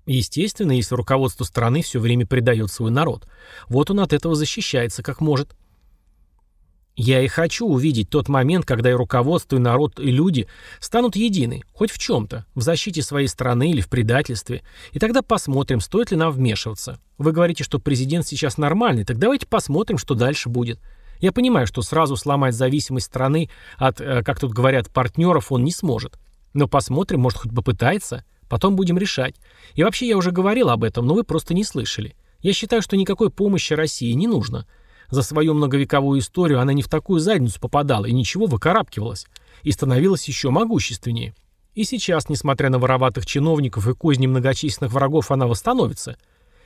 Speaker 1: Естественно, если руководство страны все время предает свой народ. Вот он от этого защищается как может. Я и хочу увидеть тот момент, когда и руководство, и народ, и люди станут едины, хоть в чем-то, в защите своей страны или в предательстве. И тогда посмотрим, стоит ли нам вмешиваться. Вы говорите, что президент сейчас нормальный, так давайте посмотрим, что дальше будет. Я понимаю, что сразу сломать зависимость страны от, э, как тут говорят, партнеров он не сможет. Но посмотрим, может, хоть попытается. Потом будем решать. И вообще я уже говорил об этом, но вы просто не слышали. Я считаю, что никакой помощи России не нужно. За свою многовековую историю она не в такую задницу попадала и ничего выкарабкивалась. И становилась еще могущественнее. И сейчас, несмотря на вороватых чиновников и козни многочисленных врагов, она восстановится.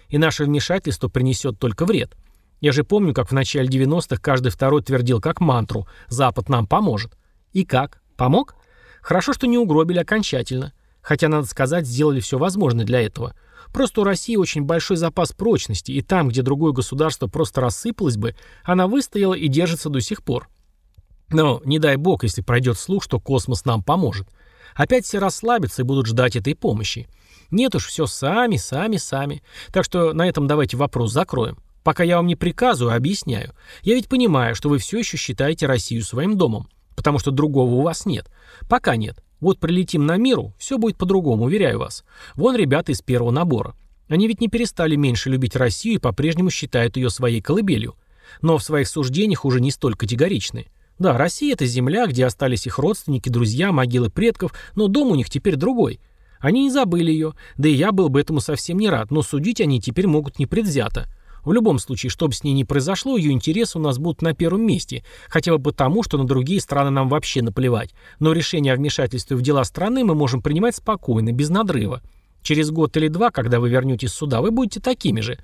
Speaker 1: И наше вмешательство принесет только вред. Я же помню, как в начале 90-х каждый второй твердил как мантру «Запад нам поможет». И как? Помог? Хорошо, что не угробили окончательно. Хотя, надо сказать, сделали все возможное для этого. Просто у России очень большой запас прочности, и там, где другое государство просто рассыпалось бы, она выстояла и держится до сих пор. Но не дай бог, если пройдет слух, что космос нам поможет. Опять все расслабятся и будут ждать этой помощи. Нет уж, все сами, сами, сами. Так что на этом давайте вопрос закроем. Пока я вам не приказываю, а объясняю. Я ведь понимаю, что вы все еще считаете Россию своим домом. Потому что другого у вас нет. Пока нет. Вот прилетим на миру, все будет по-другому, уверяю вас. Вон ребята из первого набора. Они ведь не перестали меньше любить Россию и по-прежнему считают ее своей колыбелью. Но в своих суждениях уже не столь категоричны. Да, Россия – это земля, где остались их родственники, друзья, могилы предков, но дом у них теперь другой. Они не забыли ее, да и я был бы этому совсем не рад, но судить они теперь могут непредвзято. В любом случае, что бы с ней ни произошло, ее интересы у нас будут на первом месте, хотя бы потому, что на другие страны нам вообще наплевать. Но решение о вмешательстве в дела страны мы можем принимать спокойно, без надрыва. Через год или два, когда вы вернетесь сюда, вы будете такими же.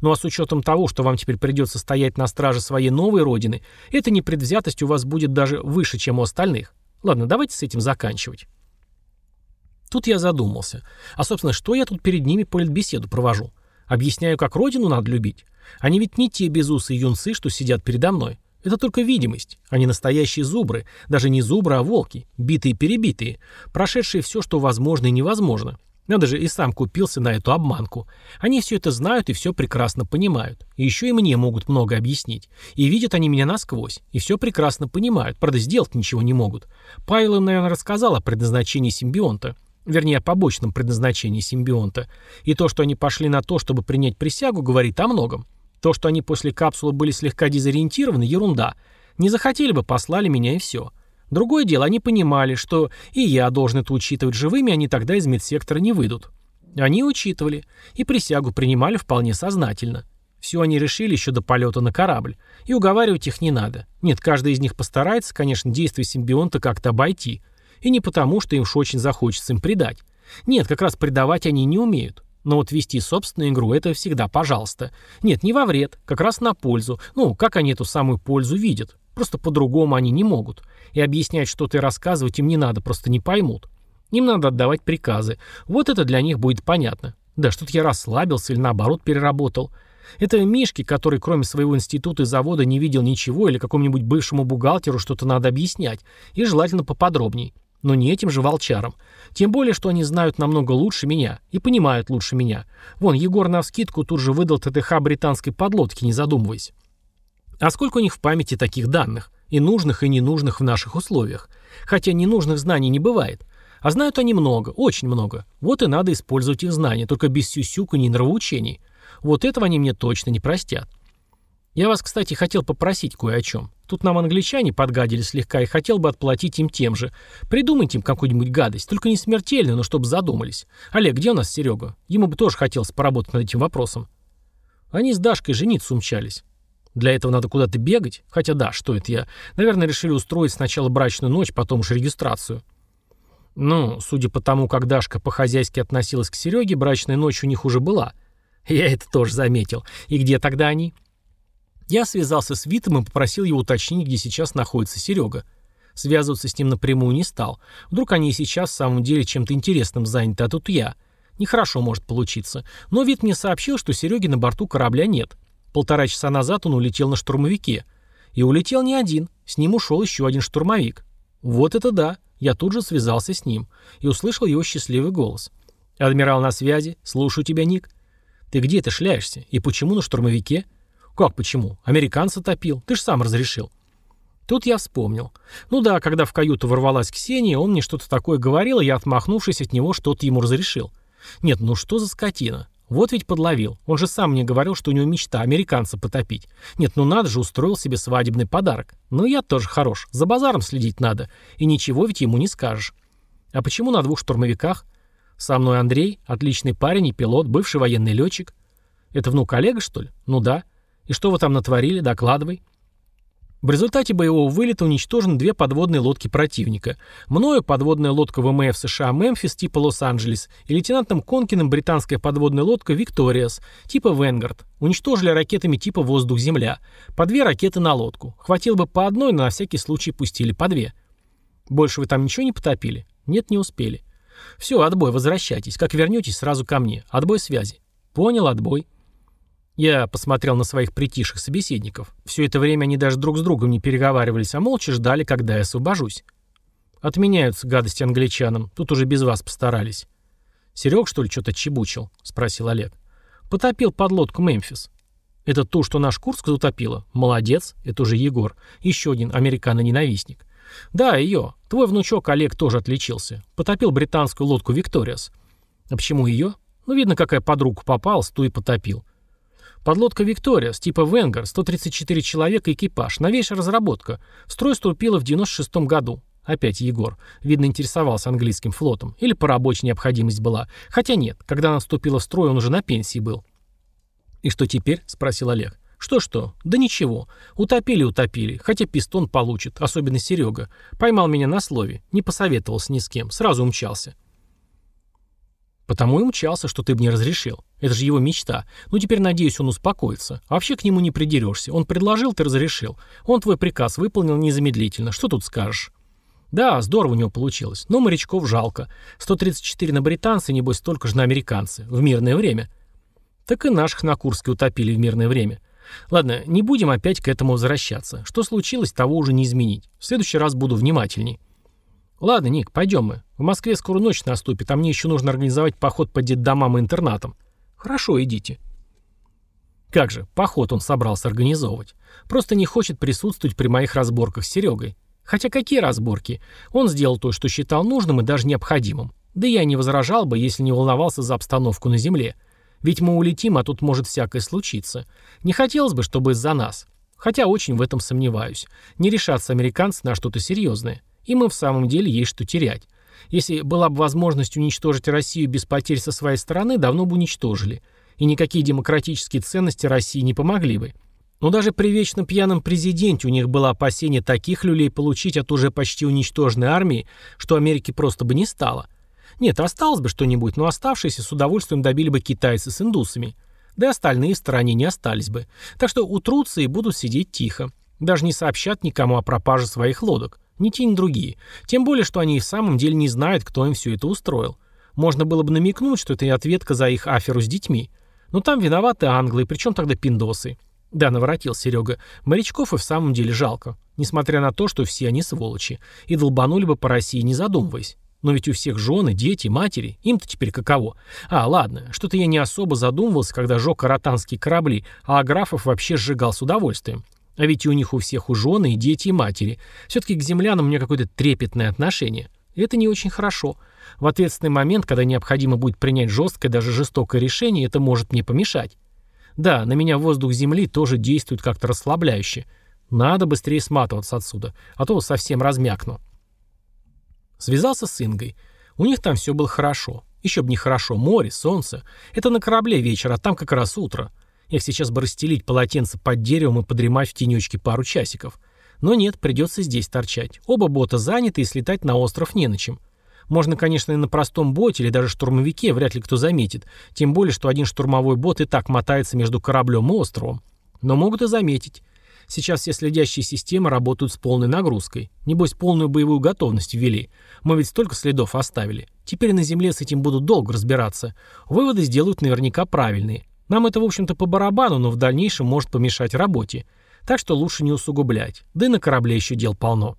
Speaker 1: Ну а с учетом того, что вам теперь придется стоять на страже своей новой родины, эта непредвзятость у вас будет даже выше, чем у остальных. Ладно, давайте с этим заканчивать. Тут я задумался. А, собственно, что я тут перед ними политбеседу провожу? Объясняю, как родину надо любить. Они ведь не те безусые юнцы, что сидят передо мной. Это только видимость. Они настоящие зубры. Даже не зубры, а волки. Битые-перебитые. Прошедшие все, что возможно и невозможно. Надо же, и сам купился на эту обманку. Они все это знают и все прекрасно понимают. И еще и мне могут много объяснить. И видят они меня насквозь. И все прекрасно понимают. Правда, сделать ничего не могут. Павел им, наверное, рассказал о предназначении симбионта. Вернее, о побочном предназначении симбионта. И то, что они пошли на то, чтобы принять присягу, говорит о многом. То, что они после капсулы были слегка дезориентированы, ерунда. Не захотели бы, послали меня и все. Другое дело, они понимали, что и я должен это учитывать живыми, они тогда из медсектора не выйдут. Они учитывали. И присягу принимали вполне сознательно. Все они решили еще до полета на корабль. И уговаривать их не надо. Нет, каждый из них постарается, конечно, действие симбионта как-то обойти. И не потому, что им уж очень захочется им предать. Нет, как раз предавать они не умеют. Но вот вести собственную игру – это всегда пожалуйста. Нет, не во вред, как раз на пользу. Ну, как они эту самую пользу видят? Просто по-другому они не могут. И объяснять что-то и рассказывать им не надо, просто не поймут. Им надо отдавать приказы. Вот это для них будет понятно. Да, что-то я расслабился или наоборот переработал. Это Мишки, который кроме своего института и завода не видел ничего, или какому-нибудь бывшему бухгалтеру что-то надо объяснять. И желательно поподробней. Но не этим же волчарам. Тем более, что они знают намного лучше меня и понимают лучше меня. Вон, Егор навскидку тут же выдал ТТХ британской подлодки, не задумываясь. А сколько у них в памяти таких данных? И нужных, и ненужных в наших условиях. Хотя ненужных знаний не бывает. А знают они много, очень много. Вот и надо использовать их знания, только без сюсюканий и нравоучений. Вот этого они мне точно не простят. Я вас, кстати, хотел попросить кое о чем. Тут нам англичане подгадили слегка и хотел бы отплатить им тем же. Придумайте им какую-нибудь гадость, только не смертельную, но чтобы задумались. Олег, где у нас Серега? Ему бы тоже хотелось поработать над этим вопросом. Они с Дашкой жениться умчались. Для этого надо куда-то бегать? Хотя да, что это я? Наверное, решили устроить сначала брачную ночь, потом уж регистрацию. Ну, судя по тому, как Дашка по-хозяйски относилась к Сереге, брачная ночь у них уже была. Я это тоже заметил. И где тогда они? Я связался с Витом и попросил его уточнить, где сейчас находится Серега. Связываться с ним напрямую не стал. Вдруг они и сейчас в самом деле чем-то интересным заняты, а тут я. Нехорошо может получиться. Но Вит мне сообщил, что Сереги на борту корабля нет. Полтора часа назад он улетел на штурмовике. И улетел не один. С ним ушел еще один штурмовик. Вот это да. Я тут же связался с ним. И услышал его счастливый голос. «Адмирал на связи. Слушаю тебя, Ник». «Ты где ты шляешься? И почему на штурмовике?» «Как почему? Американца топил. Ты ж сам разрешил». Тут я вспомнил. Ну да, когда в каюту ворвалась Ксения, он мне что-то такое говорил, и я, отмахнувшись от него, что-то ему разрешил. Нет, ну что за скотина? Вот ведь подловил. Он же сам мне говорил, что у него мечта американца потопить. Нет, ну надо же, устроил себе свадебный подарок. Ну я тоже хорош. За базаром следить надо. И ничего ведь ему не скажешь. А почему на двух штурмовиках? Со мной Андрей, отличный парень и пилот, бывший военный летчик. Это внук Олега, что ли? Ну да. И что вы там натворили? Докладывай. В результате боевого вылета уничтожены две подводные лодки противника. Мною подводная лодка ВМФ США «Мемфис» типа «Лос-Анджелес» и лейтенантом Конкиным британская подводная лодка «Викториас» типа «Венгард». Уничтожили ракетами типа «Воздух-Земля». По две ракеты на лодку. Хватило бы по одной, но на всякий случай пустили по две. Больше вы там ничего не потопили? Нет, не успели. Все, отбой, возвращайтесь. Как вернетесь, сразу ко мне. Отбой связи. Понял, отбой. Я посмотрел на своих притихших собеседников. Все это время они даже друг с другом не переговаривались, а молча ждали, когда я освобожусь. «Отменяются гадости англичанам. Тут уже без вас постарались». «Серег, что ли, что-то чебучил?» — спросил Олег. «Потопил подлодку Мемфис». «Это ту, что наш Курск затопила?» «Молодец. Это уже Егор. Еще один американо-ненавистник». «Да, ее. Твой внучок Олег тоже отличился. Потопил британскую лодку «Викториас». «А почему ее?» «Ну, видно, какая подруга попалась, ту и потопил. Подлодка «Виктория» с типа «Венгер», 134 человека экипаж, новейшая разработка. В строй вступила в 96 году. Опять Егор. Видно, интересовался английским флотом. Или по рабочей необходимость была. Хотя нет, когда она вступила в строй, он уже на пенсии был. «И что теперь?» – спросил Олег. «Что-что? Да ничего. Утопили, утопили. Хотя пистон получит, особенно Серега. Поймал меня на слове. Не посоветовался ни с кем. Сразу умчался». «Потому и умчался, что ты бы не разрешил. Это же его мечта. Ну теперь, надеюсь, он успокоится. А вообще к нему не придерешься. Он предложил, ты разрешил. Он твой приказ выполнил незамедлительно. Что тут скажешь?» Да, здорово у него получилось. Но морячков жалко. 134 на британцы, небось, столько же на американцы. В мирное время. Так и наших на Курске утопили в мирное время. Ладно, не будем опять к этому возвращаться. Что случилось, того уже не изменить. В следующий раз буду внимательней. Ладно, Ник, пойдем мы. В Москве скоро ночь наступит, а мне еще нужно организовать поход по детдомам и интернатам. Хорошо, идите. Как же, поход он собрался организовывать. Просто не хочет присутствовать при моих разборках с Серегой. Хотя какие разборки? Он сделал то, что считал нужным и даже необходимым. Да я не возражал бы, если не волновался за обстановку на земле. Ведь мы улетим, а тут может всякое случиться. Не хотелось бы, чтобы из-за нас. Хотя очень в этом сомневаюсь. Не решатся американцы на что-то серьезное. И мы в самом деле есть что терять. Если была бы возможность уничтожить Россию без потерь со своей стороны, давно бы уничтожили. И никакие демократические ценности России не помогли бы. Но даже при вечно пьяном президенте у них было опасение таких люлей получить от уже почти уничтоженной армии, что Америки просто бы не стало. Нет, осталось бы что-нибудь, но оставшиеся с удовольствием добили бы китайцы с индусами. Да и остальные в стороне не остались бы. Так что утрутся и будут сидеть тихо. Даже не сообщат никому о пропаже своих лодок. Ни те, ни другие. Тем более, что они и в самом деле не знают, кто им все это устроил. Можно было бы намекнуть, что это и ответка за их аферу с детьми. Но там виноваты англы, причем тогда пиндосы. Да, наворотил Серега. Морячков и в самом деле жалко. Несмотря на то, что все они сволочи. И долбанули бы по России, не задумываясь. Но ведь у всех жены, дети, матери. Им-то теперь каково? А, ладно, что-то я не особо задумывался, когда жег каратанские корабли, а Аграфов вообще сжигал с удовольствием. А ведь и у них у всех у жены, и дети, и матери. Все-таки к землянам у меня какое-то трепетное отношение. И это не очень хорошо. В ответственный момент, когда необходимо будет принять жесткое, даже жестокое решение, это может мне помешать. Да, на меня воздух Земли тоже действует как-то расслабляюще. Надо быстрее сматываться отсюда, а то совсем размякну. Связался с Ингой. У них там все было хорошо. Еще бы не хорошо. Море, солнце. Это на корабле вечер, а там как раз утро. Их сейчас бы расстелить полотенце под деревом и подремать в тенечке пару часиков. Но нет, придется здесь торчать. Оба бота заняты и слетать на остров не на чем. Можно, конечно, и на простом боте или даже штурмовике вряд ли кто заметит, тем более, что один штурмовой бот и так мотается между кораблем и островом. Но могут и заметить. Сейчас все следящие системы работают с полной нагрузкой. Небось, полную боевую готовность ввели. Мы ведь столько следов оставили. Теперь на Земле с этим будут долго разбираться. Выводы сделают наверняка правильные. Нам это, в общем-то, по барабану, но в дальнейшем может помешать работе. Так что лучше не усугублять. Да и на корабле еще дел полно.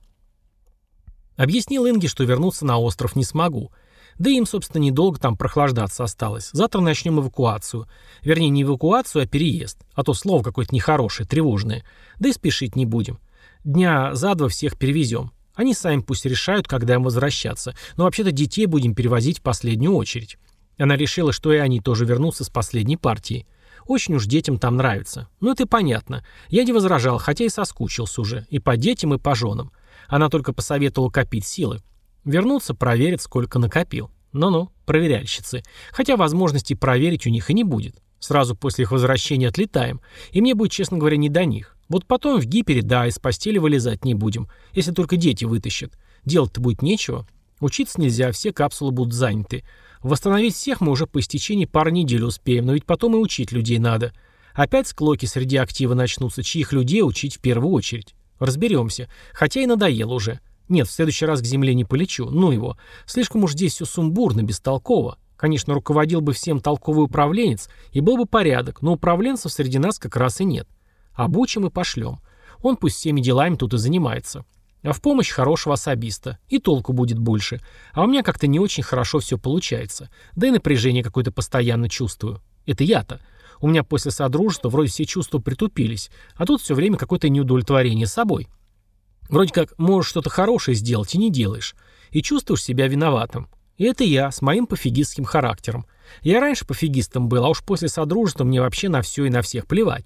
Speaker 1: Объяснил Инге, что вернуться на остров не смогу. Да им, собственно, недолго там прохлаждаться осталось. Завтра начнем эвакуацию. Вернее, не эвакуацию, а переезд. А то слово какое-то нехорошее, тревожное. Да и спешить не будем. Дня за два всех перевезем. Они сами пусть решают, когда им возвращаться. Но вообще-то детей будем перевозить в последнюю очередь. Она решила, что и они тоже вернутся с последней партией. Очень уж детям там нравится. Ну это понятно. Я не возражал, хотя и соскучился уже. И по детям, и по женам. Она только посоветовала копить силы. Вернуться, проверить, сколько накопил. Ну-ну, проверяльщицы. Хотя возможности проверить у них и не будет. Сразу после их возвращения отлетаем. И мне будет, честно говоря, не до них. Вот потом в гипере, да, из постели вылезать не будем. Если только дети вытащат. Делать-то будет нечего. Учиться нельзя, все капсулы будут заняты. Восстановить всех мы уже по истечении пары недель успеем, но ведь потом и учить людей надо. Опять склоки среди актива начнутся, чьих людей учить в первую очередь. Разберемся. Хотя и надоело уже. Нет, в следующий раз к земле не полечу. Ну его. Слишком уж здесь все сумбурно, бестолково. Конечно, руководил бы всем толковый управленец, и был бы порядок, но управленцев среди нас как раз и нет. Обучим и пошлем. Он пусть всеми делами тут и занимается. А в помощь хорошего особиста. И толку будет больше. А у меня как-то не очень хорошо все получается. Да и напряжение какое-то постоянно чувствую. Это я-то. У меня после содружества вроде все чувства притупились, а тут все время какое-то неудовлетворение собой. Вроде как можешь что-то хорошее сделать и не делаешь. И чувствуешь себя виноватым. И это я, с моим пофигистским характером. Я раньше пофигистом был, а уж после содружества мне вообще на все и на всех плевать.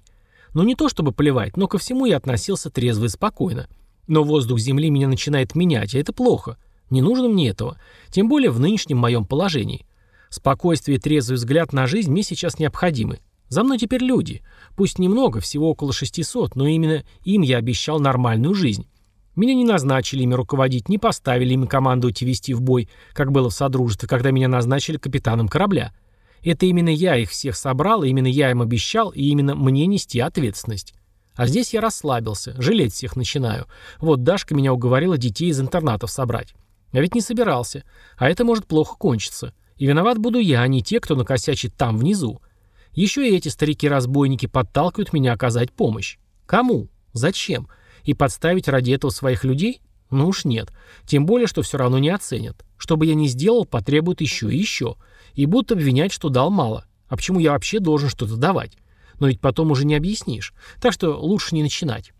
Speaker 1: Ну не то чтобы плевать, но ко всему я относился трезво и спокойно. Но воздух Земли меня начинает менять, а это плохо. Не нужно мне этого. Тем более в нынешнем моем положении. Спокойствие и трезвый взгляд на жизнь мне сейчас необходимы. За мной теперь люди. Пусть немного, всего около 600, но именно им я обещал нормальную жизнь. Меня не назначили ими руководить, не поставили ими командовать и вести в бой, как было в Содружестве, когда меня назначили капитаном корабля. Это именно я их всех собрал, именно я им обещал, и именно мне нести ответственность. А здесь я расслабился, жалеть всех начинаю. Вот Дашка меня уговорила детей из интернатов собрать. А ведь не собирался. А это может плохо кончиться. И виноват буду я, а не те, кто накосячит там внизу. Еще и эти старики-разбойники подталкивают меня оказать помощь. Кому? Зачем? И подставить ради этого своих людей? Ну уж нет. Тем более, что все равно не оценят. Что бы я ни сделал, потребуют еще и еще. И будут обвинять, что дал мало. А почему я вообще должен что-то давать? Но ведь потом уже не объяснишь. Так что лучше не начинать.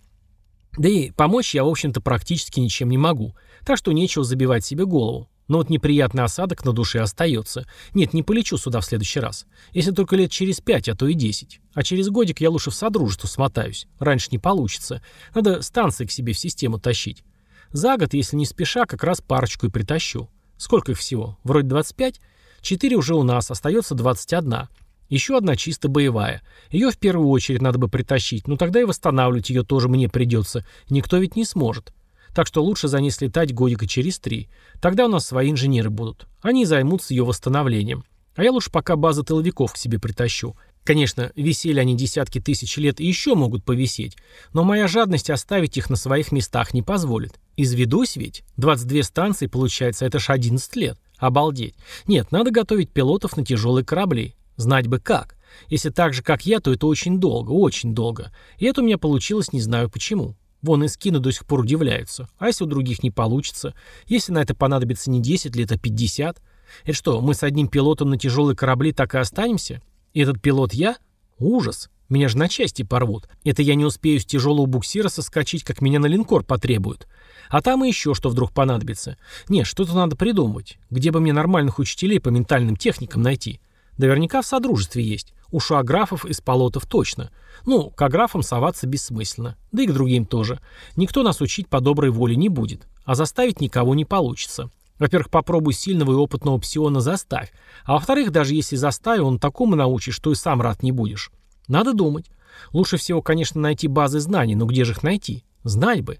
Speaker 1: Да и помочь я, в общем-то, практически ничем не могу. Так что нечего забивать себе голову. Но вот неприятный осадок на душе остается. Нет, не полечу сюда в следующий раз. Если только лет через пять, а то и десять. А через годик я лучше в Содружество смотаюсь. Раньше не получится. Надо станции к себе в систему тащить. За год, если не спеша, как раз парочку и притащу. Сколько их всего? Вроде 25? Четыре уже у нас, остается 21. Еще одна чисто боевая. Ее в первую очередь надо бы притащить, но тогда и восстанавливать ее тоже мне придется. Никто ведь не сможет. Так что лучше за ней слетать годика через три. Тогда у нас свои инженеры будут. Они займутся ее восстановлением. А я лучше пока базы тыловиков к себе притащу. Конечно, висели они десятки тысяч лет и еще могут повисеть, но моя жадность оставить их на своих местах не позволит. Изведусь ведь. 22 станции, получается, это ж 11 лет. Обалдеть. Нет, надо готовить пилотов на тяжелые корабли. Знать бы как. Если так же, как я, то это очень долго, очень долго. И это у меня получилось не знаю почему. Вон и скины до сих пор удивляются. А если у других не получится? Если на это понадобится не 10 лет, а 50? Это что, мы с одним пилотом на тяжелые корабли так и останемся? И этот пилот я? Ужас. Меня же на части порвут. Это я не успею с тяжелого буксира соскочить, как меня на линкор потребуют. А там и еще что вдруг понадобится. Нет, что-то надо придумывать. Где бы мне нормальных учителей по ментальным техникам найти? Наверняка в Содружестве есть. У шуаграфов и сполотов точно. Ну, к аграфам соваться бессмысленно. Да и к другим тоже. Никто нас учить по доброй воле не будет. А заставить никого не получится. Во-первых, попробуй сильного и опытного псиона заставь. А во-вторых, даже если заставил, он такому научишь, что и сам рад не будешь. Надо думать. Лучше всего, конечно, найти базы знаний, но где же их найти? Знать бы.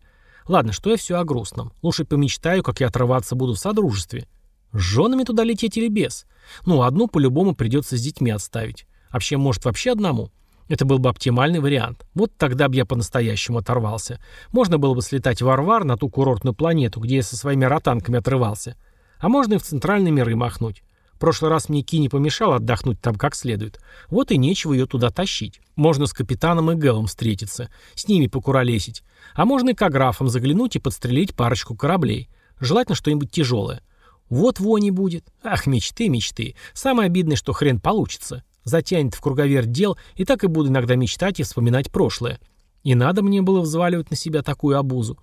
Speaker 1: Ладно, что я все о грустном. Лучше помечтаю, как я отрываться буду в содружестве. С женами туда лететь или без? Ну, одну по-любому придется с детьми отставить. Вообще, может, вообще одному? Это был бы оптимальный вариант. Вот тогда бы я по-настоящему оторвался. Можно было бы слетать в Арвар, на ту курортную планету, где я со своими ротанками отрывался. А можно и в центральные миры махнуть. В прошлый раз мне Ки не помешал отдохнуть там как следует. Вот и нечего ее туда тащить. Можно с капитаном и Гэлом встретиться, с ними покуролесить. А можно и к аграфам заглянуть и подстрелить парочку кораблей. Желательно что-нибудь тяжелое. Вот вони будет. Ах, мечты, мечты. Самое обидное, что хрен получится. Затянет в круговерть дел, и так и буду иногда мечтать и вспоминать прошлое. И надо мне было взваливать на себя такую обузу.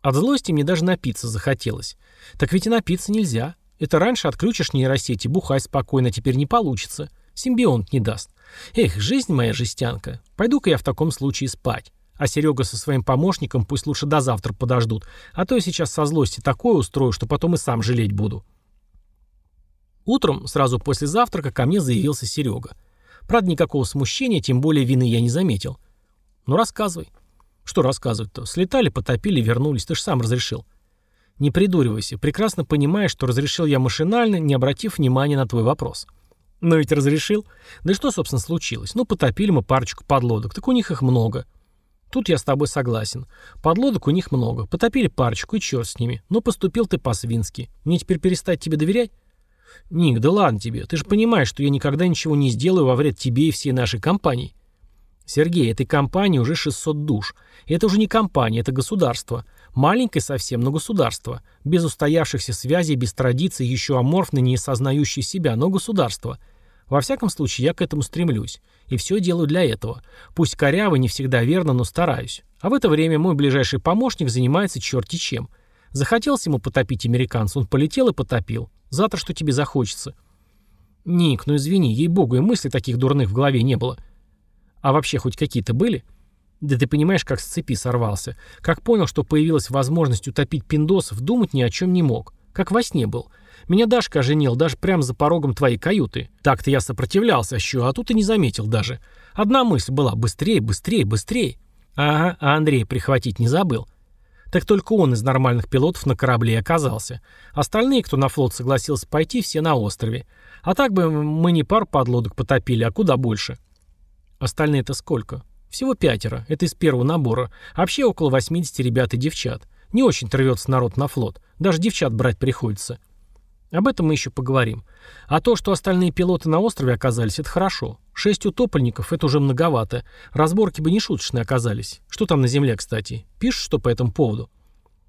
Speaker 1: От злости мне даже напиться захотелось. Так ведь и напиться нельзя. Это раньше отключишь нейросети, бухай спокойно, теперь не получится. Симбионт не даст. Эх, жизнь моя жестянка. Пойду-ка я в таком случае спать. А Серега со своим помощником пусть лучше до завтра подождут, а то я сейчас со злости такое устрою, что потом и сам жалеть буду. Утром, сразу после завтрака, ко мне заявился Серега. Правда, никакого смущения, тем более вины я не заметил. Ну, рассказывай. Что рассказывать-то? Слетали, потопили, вернулись, ты же сам разрешил. Не придуривайся, прекрасно понимаешь, что разрешил я машинально, не обратив внимания на твой вопрос. Но ведь разрешил. Да и что, собственно, случилось? Ну, потопили мы парочку подлодок, так у них их много. Тут я с тобой согласен. Подлодок у них много. Потопили парочку, и черт с ними. Но поступил ты по-свински. Мне теперь перестать тебе доверять? Ник, да ладно тебе. Ты же понимаешь, что я никогда ничего не сделаю во вред тебе и всей нашей компании. Сергей, этой компании уже 600 душ. Это уже не компания, это государство. Маленькое совсем, но государство. Без устоявшихся связей, без традиций, еще аморфно, не осознающее себя, но государство – во всяком случае, я к этому стремлюсь. И все делаю для этого. Пусть коряво, не всегда верно, но стараюсь. А в это время мой ближайший помощник занимается черти чем. Захотелось ему потопить американца, он полетел и потопил. Завтра что тебе захочется? Ник, ну извини, ей-богу, и мыслей таких дурных в голове не было. А вообще хоть какие-то были? Да ты понимаешь, как с цепи сорвался. Как понял, что появилась возможность утопить пиндосов, думать ни о чем не мог. Как во сне был. Меня Дашка оженил даже прямо за порогом твоей каюты. Так-то я сопротивлялся еще, а тут и не заметил даже. Одна мысль была «быстрее, быстрее, быстрее». Ага, а Андрей прихватить не забыл. Так только он из нормальных пилотов на корабле оказался. Остальные, кто на флот согласился пойти, все на острове. А так бы мы не пару подлодок потопили, а куда больше. Остальные-то сколько? Всего пятеро. Это из первого набора. Вообще около 80 ребят и девчат. Не очень рвется народ на флот. Даже девчат брать приходится. Об этом мы еще поговорим. А то, что остальные пилоты на острове оказались, это хорошо. Шесть утопленников — это уже многовато. Разборки бы не шуточные оказались. Что там на земле, кстати? Пишут, что по этому поводу?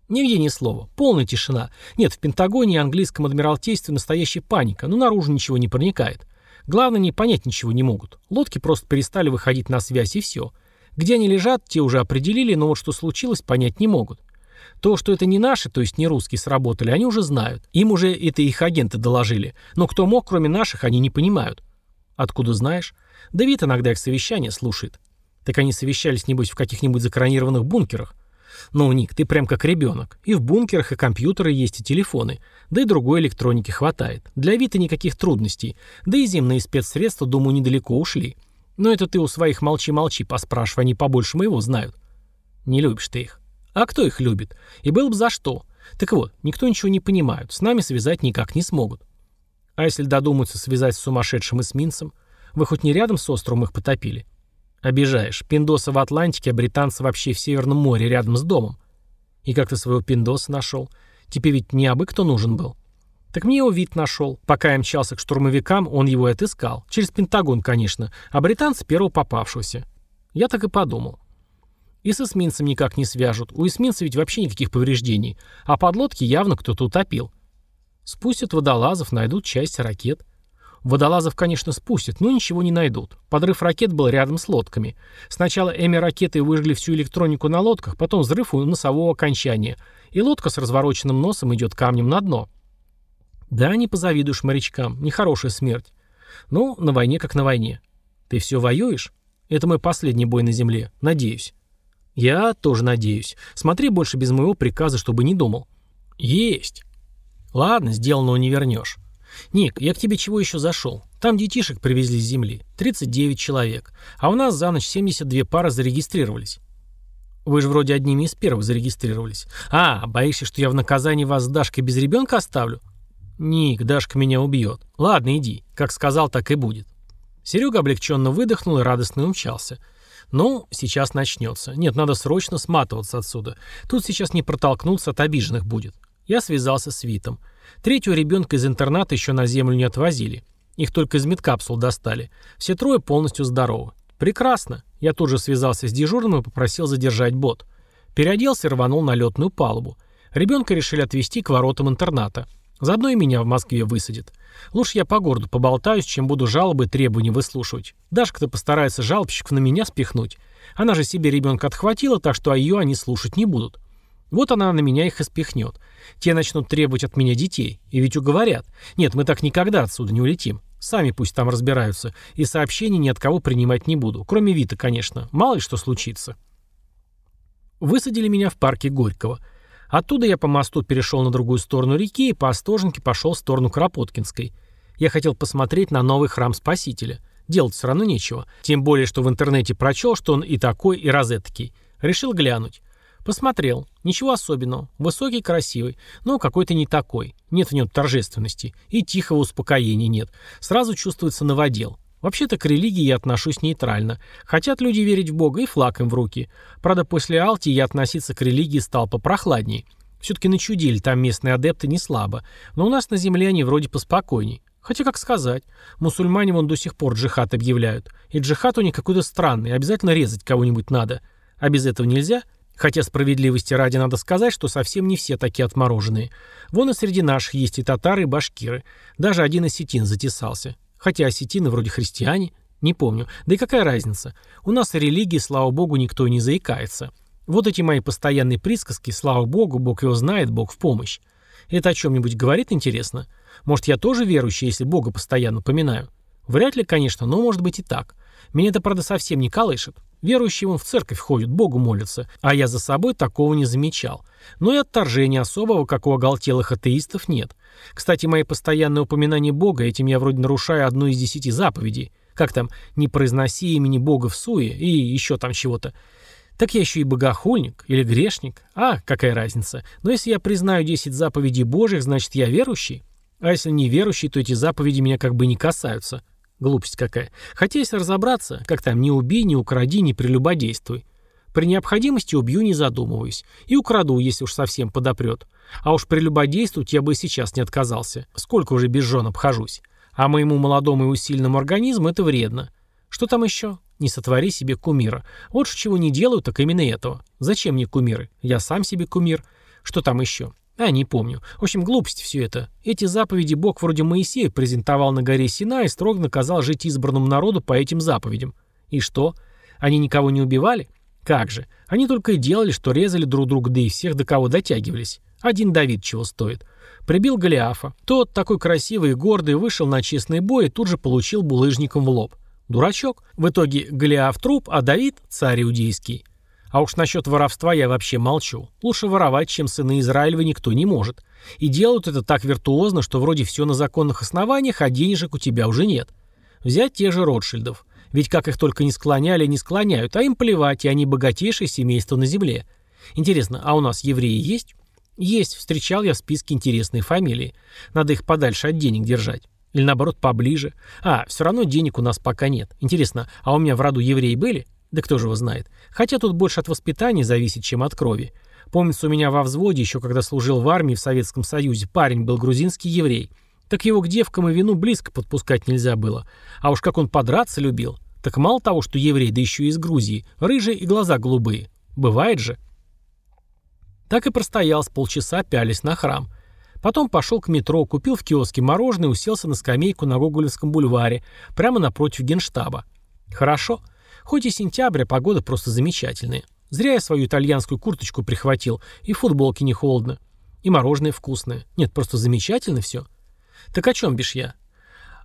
Speaker 1: Нигде ни слова. Полная тишина. Нет, в Пентагоне и английском адмиралтействе настоящая паника, но наружу ничего не проникает. Главное, не понять ничего не могут. Лодки просто перестали выходить на связь, и все. Где они лежат, те уже определили, но вот что случилось, понять не могут. То, что это не наши, то есть не русские, сработали, они уже знают. Им уже это их агенты доложили. Но кто мог, кроме наших, они не понимают. Откуда знаешь? Да вид иногда их совещания слушает. Так они совещались, небось, в каких-нибудь закронированных бункерах. Ну, Ник, ты прям как ребенок. И в бункерах, и компьютеры есть, и телефоны. Да и другой электроники хватает. Для Вита никаких трудностей. Да и земные спецсредства, думаю, недалеко ушли. Но это ты у своих молчи-молчи поспрашивай, они побольше моего знают. Не любишь ты их. А кто их любит? И было бы за что. Так вот, никто ничего не понимает, с нами связать никак не смогут. А если додумаются связать с сумасшедшим эсминцем? Вы хоть не рядом с островом их потопили? Обижаешь. Пиндосы в Атлантике, а британцы вообще в Северном море, рядом с домом. И как ты своего пиндоса нашел? Тебе ведь не абы кто нужен был. Так мне его вид нашел. Пока я мчался к штурмовикам, он его и отыскал. Через Пентагон, конечно. А британцы первого попавшегося. Я так и подумал. И с эсминцем никак не свяжут. У эсминца ведь вообще никаких повреждений. А подлодки явно кто-то утопил. Спустят водолазов, найдут часть ракет. Водолазов, конечно, спустят, но ничего не найдут. Подрыв ракет был рядом с лодками. Сначала эми ракеты выжгли всю электронику на лодках, потом взрыв у носового окончания. И лодка с развороченным носом идет камнем на дно. Да, не позавидуешь морячкам. Нехорошая смерть. Ну, на войне как на войне. Ты все воюешь? Это мой последний бой на земле. Надеюсь. «Я тоже надеюсь. Смотри больше без моего приказа, чтобы не думал». «Есть». «Ладно, сделанного не вернешь». «Ник, я к тебе чего еще зашел? Там детишек привезли с земли. 39 человек. А у нас за ночь 72 пары зарегистрировались». «Вы же вроде одними из первых зарегистрировались. А, боишься, что я в наказании вас с Дашкой без ребенка оставлю?» «Ник, Дашка меня убьет. Ладно, иди. Как сказал, так и будет». Серега облегченно выдохнул и радостно умчался. Ну, сейчас начнется. Нет, надо срочно сматываться отсюда. Тут сейчас не протолкнуться, от обиженных будет. Я связался с Витом. Третьего ребенка из интерната еще на землю не отвозили. Их только из медкапсул достали. Все трое полностью здоровы. Прекрасно. Я тут же связался с дежурным и попросил задержать бот. Переоделся и рванул на летную палубу. Ребенка решили отвезти к воротам интерната. Заодно и меня в Москве высадят. Лучше я по городу поболтаюсь, чем буду жалобы и требования выслушивать. Дашка-то постарается жалобщиков на меня спихнуть. Она же себе ребенка отхватила, так что ее они слушать не будут. Вот она на меня их и спихнет. Те начнут требовать от меня детей. И ведь уговорят. Нет, мы так никогда отсюда не улетим. Сами пусть там разбираются. И сообщений ни от кого принимать не буду. Кроме Вита, конечно. Мало ли что случится. Высадили меня в парке Горького. Оттуда я по мосту перешел на другую сторону реки и по Остоженке пошел в сторону Кропоткинской. Я хотел посмотреть на новый храм Спасителя. Делать все равно нечего. Тем более, что в интернете прочел, что он и такой, и розетокий. Решил глянуть. Посмотрел. Ничего особенного. Высокий, красивый. Но какой-то не такой. Нет в нем торжественности. И тихого успокоения нет. Сразу чувствуется новодел. Вообще-то к религии я отношусь нейтрально. Хотят люди верить в Бога и флаг им в руки. Правда, после Алти я относиться к религии стал попрохладней. Все-таки начудили там местные адепты не слабо. Но у нас на земле они вроде поспокойней. Хотя, как сказать, мусульмане вон до сих пор джихад объявляют. И джихад у них какой-то странный, обязательно резать кого-нибудь надо. А без этого нельзя? Хотя справедливости ради надо сказать, что совсем не все такие отмороженные. Вон и среди наших есть и татары, и башкиры. Даже один осетин затесался. Хотя осетины вроде христиане. Не помню. Да и какая разница? У нас о религии, слава богу, никто и не заикается. Вот эти мои постоянные присказки, слава богу, бог его знает, бог в помощь. Это о чем-нибудь говорит, интересно? Может, я тоже верующий, если Бога постоянно поминаю? Вряд ли, конечно, но может быть и так. Меня это, правда, совсем не колышет. Верующие вон в церковь ходят, Богу молятся, а я за собой такого не замечал. Но и отторжения особого, как у оголтелых атеистов, нет. Кстати, мои постоянные упоминания Бога, этим я вроде нарушаю одну из десяти заповедей. Как там, не произноси имени Бога в суе и еще там чего-то. Так я еще и богохульник или грешник. А, какая разница. Но если я признаю 10 заповедей Божьих, значит я верующий. А если не верующий, то эти заповеди меня как бы не касаются. Глупость какая. Хотя если разобраться, как там, не убей, не укради, не прелюбодействуй. При необходимости убью, не задумываясь. И украду, если уж совсем подопрет. А уж прелюбодействовать я бы и сейчас не отказался. Сколько уже без жен обхожусь. А моему молодому и усиленному организму это вредно. Что там еще? Не сотвори себе кумира. Вот чего не делаю, так именно этого. Зачем мне кумиры? Я сам себе кумир. Что там еще? А, не помню. В общем, глупость все это. Эти заповеди Бог вроде Моисея презентовал на горе Сина и строго наказал жить избранному народу по этим заповедям. И что? Они никого не убивали? Как же? Они только и делали, что резали друг друга, да и всех, до кого дотягивались. Один Давид чего стоит. Прибил Голиафа. Тот, такой красивый и гордый, вышел на честный бой и тут же получил булыжником в лоб. Дурачок. В итоге Голиаф труп, а Давид – царь иудейский. А уж насчет воровства я вообще молчу. Лучше воровать, чем сыны Израилева никто не может. И делают это так виртуозно, что вроде все на законных основаниях, а денежек у тебя уже нет. Взять те же Ротшильдов. Ведь как их только не склоняли, не склоняют, а им плевать, и они богатейшее семейство на земле. Интересно, а у нас евреи есть? Есть, встречал я в списке интересные фамилии. Надо их подальше от денег держать. Или наоборот, поближе. А, все равно денег у нас пока нет. Интересно, а у меня в роду евреи были? Да кто же его знает. Хотя тут больше от воспитания зависит, чем от крови. Помнится, у меня во взводе, еще когда служил в армии в Советском Союзе, парень был грузинский еврей. Так его к девкам и вину близко подпускать нельзя было. А уж как он подраться любил. Так мало того, что еврей, да еще и из Грузии. Рыжие и глаза голубые. Бывает же. Так и простоял с полчаса, пялись на храм. Потом пошел к метро, купил в киоске мороженое и уселся на скамейку на Гоголевском бульваре, прямо напротив генштаба. Хорошо. Хоть и сентябрь, а погода просто замечательная. Зря я свою итальянскую курточку прихватил, и футболки не холодно. И мороженое вкусное. Нет, просто замечательно все. Так о чем бишь я?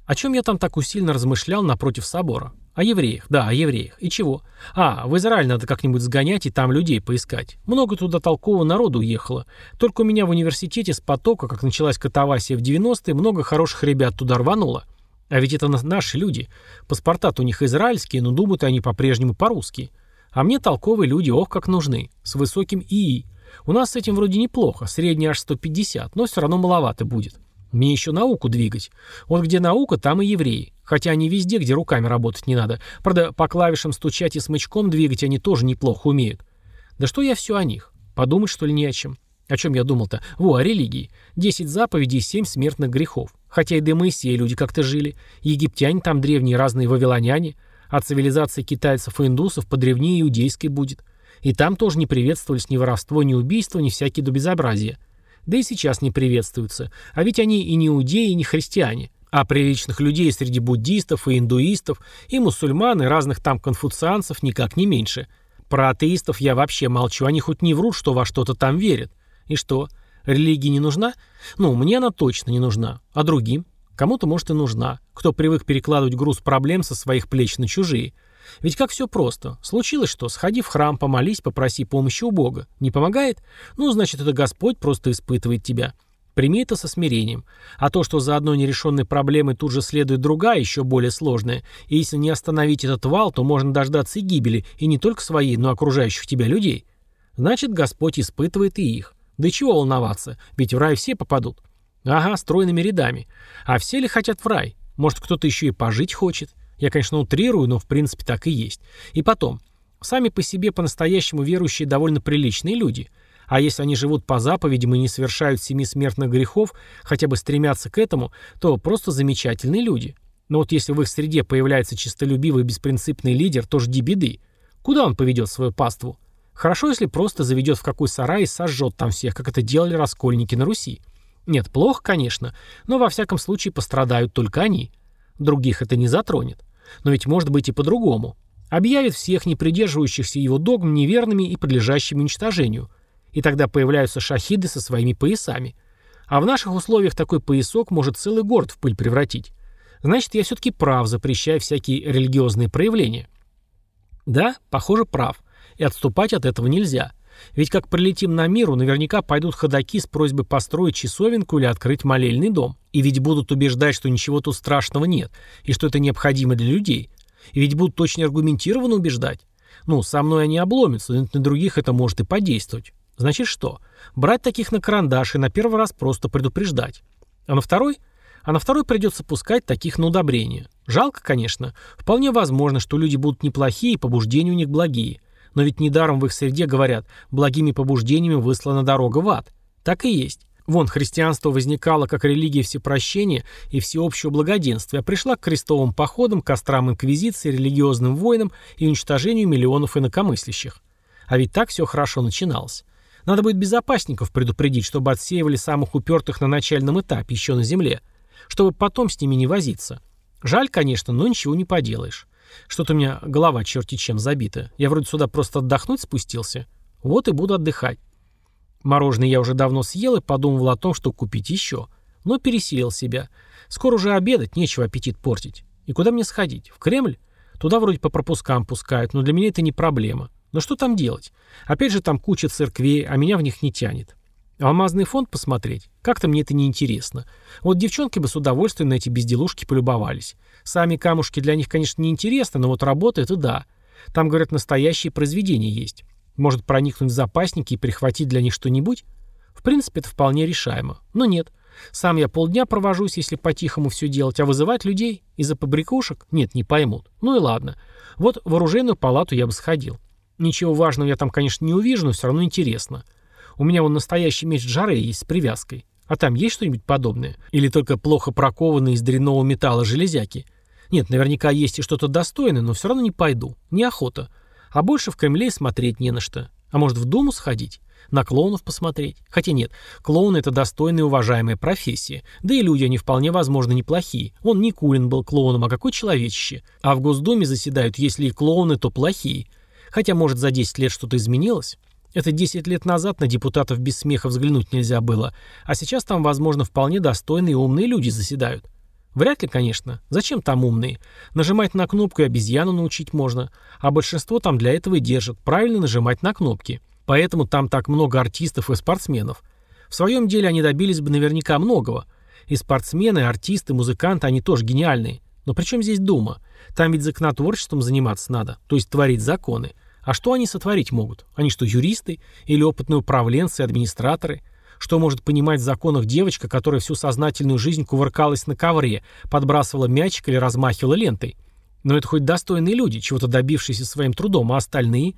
Speaker 1: О чем я там так усильно размышлял напротив собора? О евреях, да, о евреях. И чего? А, в Израиль надо как-нибудь сгонять и там людей поискать. Много туда толкового народу уехало. Только у меня в университете с потока, как началась катавасия в 90-е, много хороших ребят туда рвануло. А ведь это наши люди. паспорта у них израильские, но думают они по-прежнему по-русски. А мне толковые люди, ох, как нужны. С высоким ИИ. У нас с этим вроде неплохо, средний аж 150, но все равно маловато будет. Мне еще науку двигать. Вот где наука, там и евреи. Хотя они везде, где руками работать не надо. Правда, по клавишам стучать и смычком двигать они тоже неплохо умеют. Да что я все о них? Подумать, что ли, не о чем? О чем я думал-то? Во, о религии. Десять заповедей и семь смертных грехов. Хотя и до Моисея люди как-то жили. Египтяне там древние, разные вавилоняне. А цивилизация китайцев и индусов подревнее иудейской будет. И там тоже не приветствовались ни воровство, ни убийство, ни всякие до безобразия. Да и сейчас не приветствуются. А ведь они и не иудеи, и не христиане. А приличных людей среди буддистов и индуистов, и мусульман, и разных там конфуцианцев никак не меньше. Про атеистов я вообще молчу, они хоть не врут, что во что-то там верят. И что, религия не нужна? Ну, мне она точно не нужна. А другим? Кому-то, может, и нужна. Кто привык перекладывать груз проблем со своих плеч на чужие – ведь как все просто. Случилось что? Сходи в храм, помолись, попроси помощи у Бога. Не помогает? Ну, значит, это Господь просто испытывает тебя. Прими это со смирением. А то, что за одной нерешенной проблемой тут же следует другая, еще более сложная, и если не остановить этот вал, то можно дождаться и гибели, и не только своей, но и окружающих тебя людей. Значит, Господь испытывает и их. Да чего волноваться, ведь в рай все попадут. Ага, стройными рядами. А все ли хотят в рай? Может, кто-то еще и пожить хочет? Я, конечно, утрирую, но в принципе так и есть. И потом, сами по себе по-настоящему верующие довольно приличные люди. А если они живут по заповедям и не совершают семи смертных грехов, хотя бы стремятся к этому, то просто замечательные люди. Но вот если в их среде появляется чистолюбивый беспринципный лидер, то жди беды. Куда он поведет свою паству? Хорошо, если просто заведет в какой сарай и сожжет там всех, как это делали раскольники на Руси. Нет, плохо, конечно, но во всяком случае пострадают только они. Других это не затронет. Но ведь может быть и по-другому. Объявит всех не придерживающихся его догм неверными и подлежащими уничтожению. И тогда появляются шахиды со своими поясами. А в наших условиях такой поясок может целый город в пыль превратить. Значит, я все-таки прав, запрещая всякие религиозные проявления. Да, похоже, прав. И отступать от этого нельзя. Ведь как прилетим на миру, наверняка пойдут ходаки с просьбой построить часовенку или открыть молельный дом. И ведь будут убеждать, что ничего тут страшного нет, и что это необходимо для людей. И ведь будут очень аргументированно убеждать. Ну, со мной они обломятся, на других это может и подействовать. Значит что? Брать таких на карандаш и на первый раз просто предупреждать. А на второй? А на второй придется пускать таких на удобрение. Жалко, конечно. Вполне возможно, что люди будут неплохие, и побуждения у них благие. Но ведь недаром в их среде говорят, благими побуждениями выслана дорога в ад. Так и есть. Вон, христианство возникало как религия всепрощения и всеобщего благоденствия, а пришла к крестовым походам, кострам инквизиции, религиозным войнам и уничтожению миллионов инакомыслящих. А ведь так все хорошо начиналось. Надо будет безопасников предупредить, чтобы отсеивали самых упертых на начальном этапе, еще на земле, чтобы потом с ними не возиться. Жаль, конечно, но ничего не поделаешь. Что-то у меня голова черти чем забита. Я вроде сюда просто отдохнуть спустился. Вот и буду отдыхать. Мороженое я уже давно съел и подумывал о том, что купить еще. Но пересилил себя. Скоро уже обедать, нечего аппетит портить. И куда мне сходить? В Кремль? Туда вроде по пропускам пускают, но для меня это не проблема. Но что там делать? Опять же там куча церквей, а меня в них не тянет. Алмазный фонд посмотреть? Как-то мне это не интересно. Вот девчонки бы с удовольствием на эти безделушки полюбовались. Сами камушки для них, конечно, не интересны, но вот работа — это да. Там, говорят, настоящие произведения есть. Может проникнуть в запасники и прихватить для них что-нибудь? В принципе, это вполне решаемо. Но нет. Сам я полдня провожусь, если по-тихому все делать, а вызывать людей из-за побрякушек? Нет, не поймут. Ну и ладно. Вот в оружейную палату я бы сходил. Ничего важного я там, конечно, не увижу, но все равно интересно. У меня вон настоящий меч Джаре есть с привязкой. А там есть что-нибудь подобное? Или только плохо прокованные из дрянного металла железяки? Нет, наверняка есть и что-то достойное, но все равно не пойду. Неохота. А больше в Кремле смотреть не на что. А может в Думу сходить? На клоунов посмотреть? Хотя нет, клоуны — это достойная и уважаемая профессия. Да и люди, они вполне возможно неплохие. Он не Кулин был клоуном, а какой человечище. А в Госдуме заседают, если и клоуны, то плохие. Хотя, может, за 10 лет что-то изменилось? Это 10 лет назад на депутатов без смеха взглянуть нельзя было, а сейчас там, возможно, вполне достойные и умные люди заседают. Вряд ли, конечно. Зачем там умные? Нажимать на кнопку и обезьяну научить можно, а большинство там для этого и держат, правильно нажимать на кнопки. Поэтому там так много артистов и спортсменов. В своем деле они добились бы наверняка многого. И спортсмены, и артисты, и музыканты, они тоже гениальные. Но при чем здесь Дума? Там ведь законотворчеством заниматься надо, то есть творить законы. А что они сотворить могут? Они что, юристы? Или опытные управленцы, администраторы? Что может понимать в законах девочка, которая всю сознательную жизнь кувыркалась на ковре, подбрасывала мячик или размахивала лентой? Но это хоть достойные люди, чего-то добившиеся своим трудом, а остальные?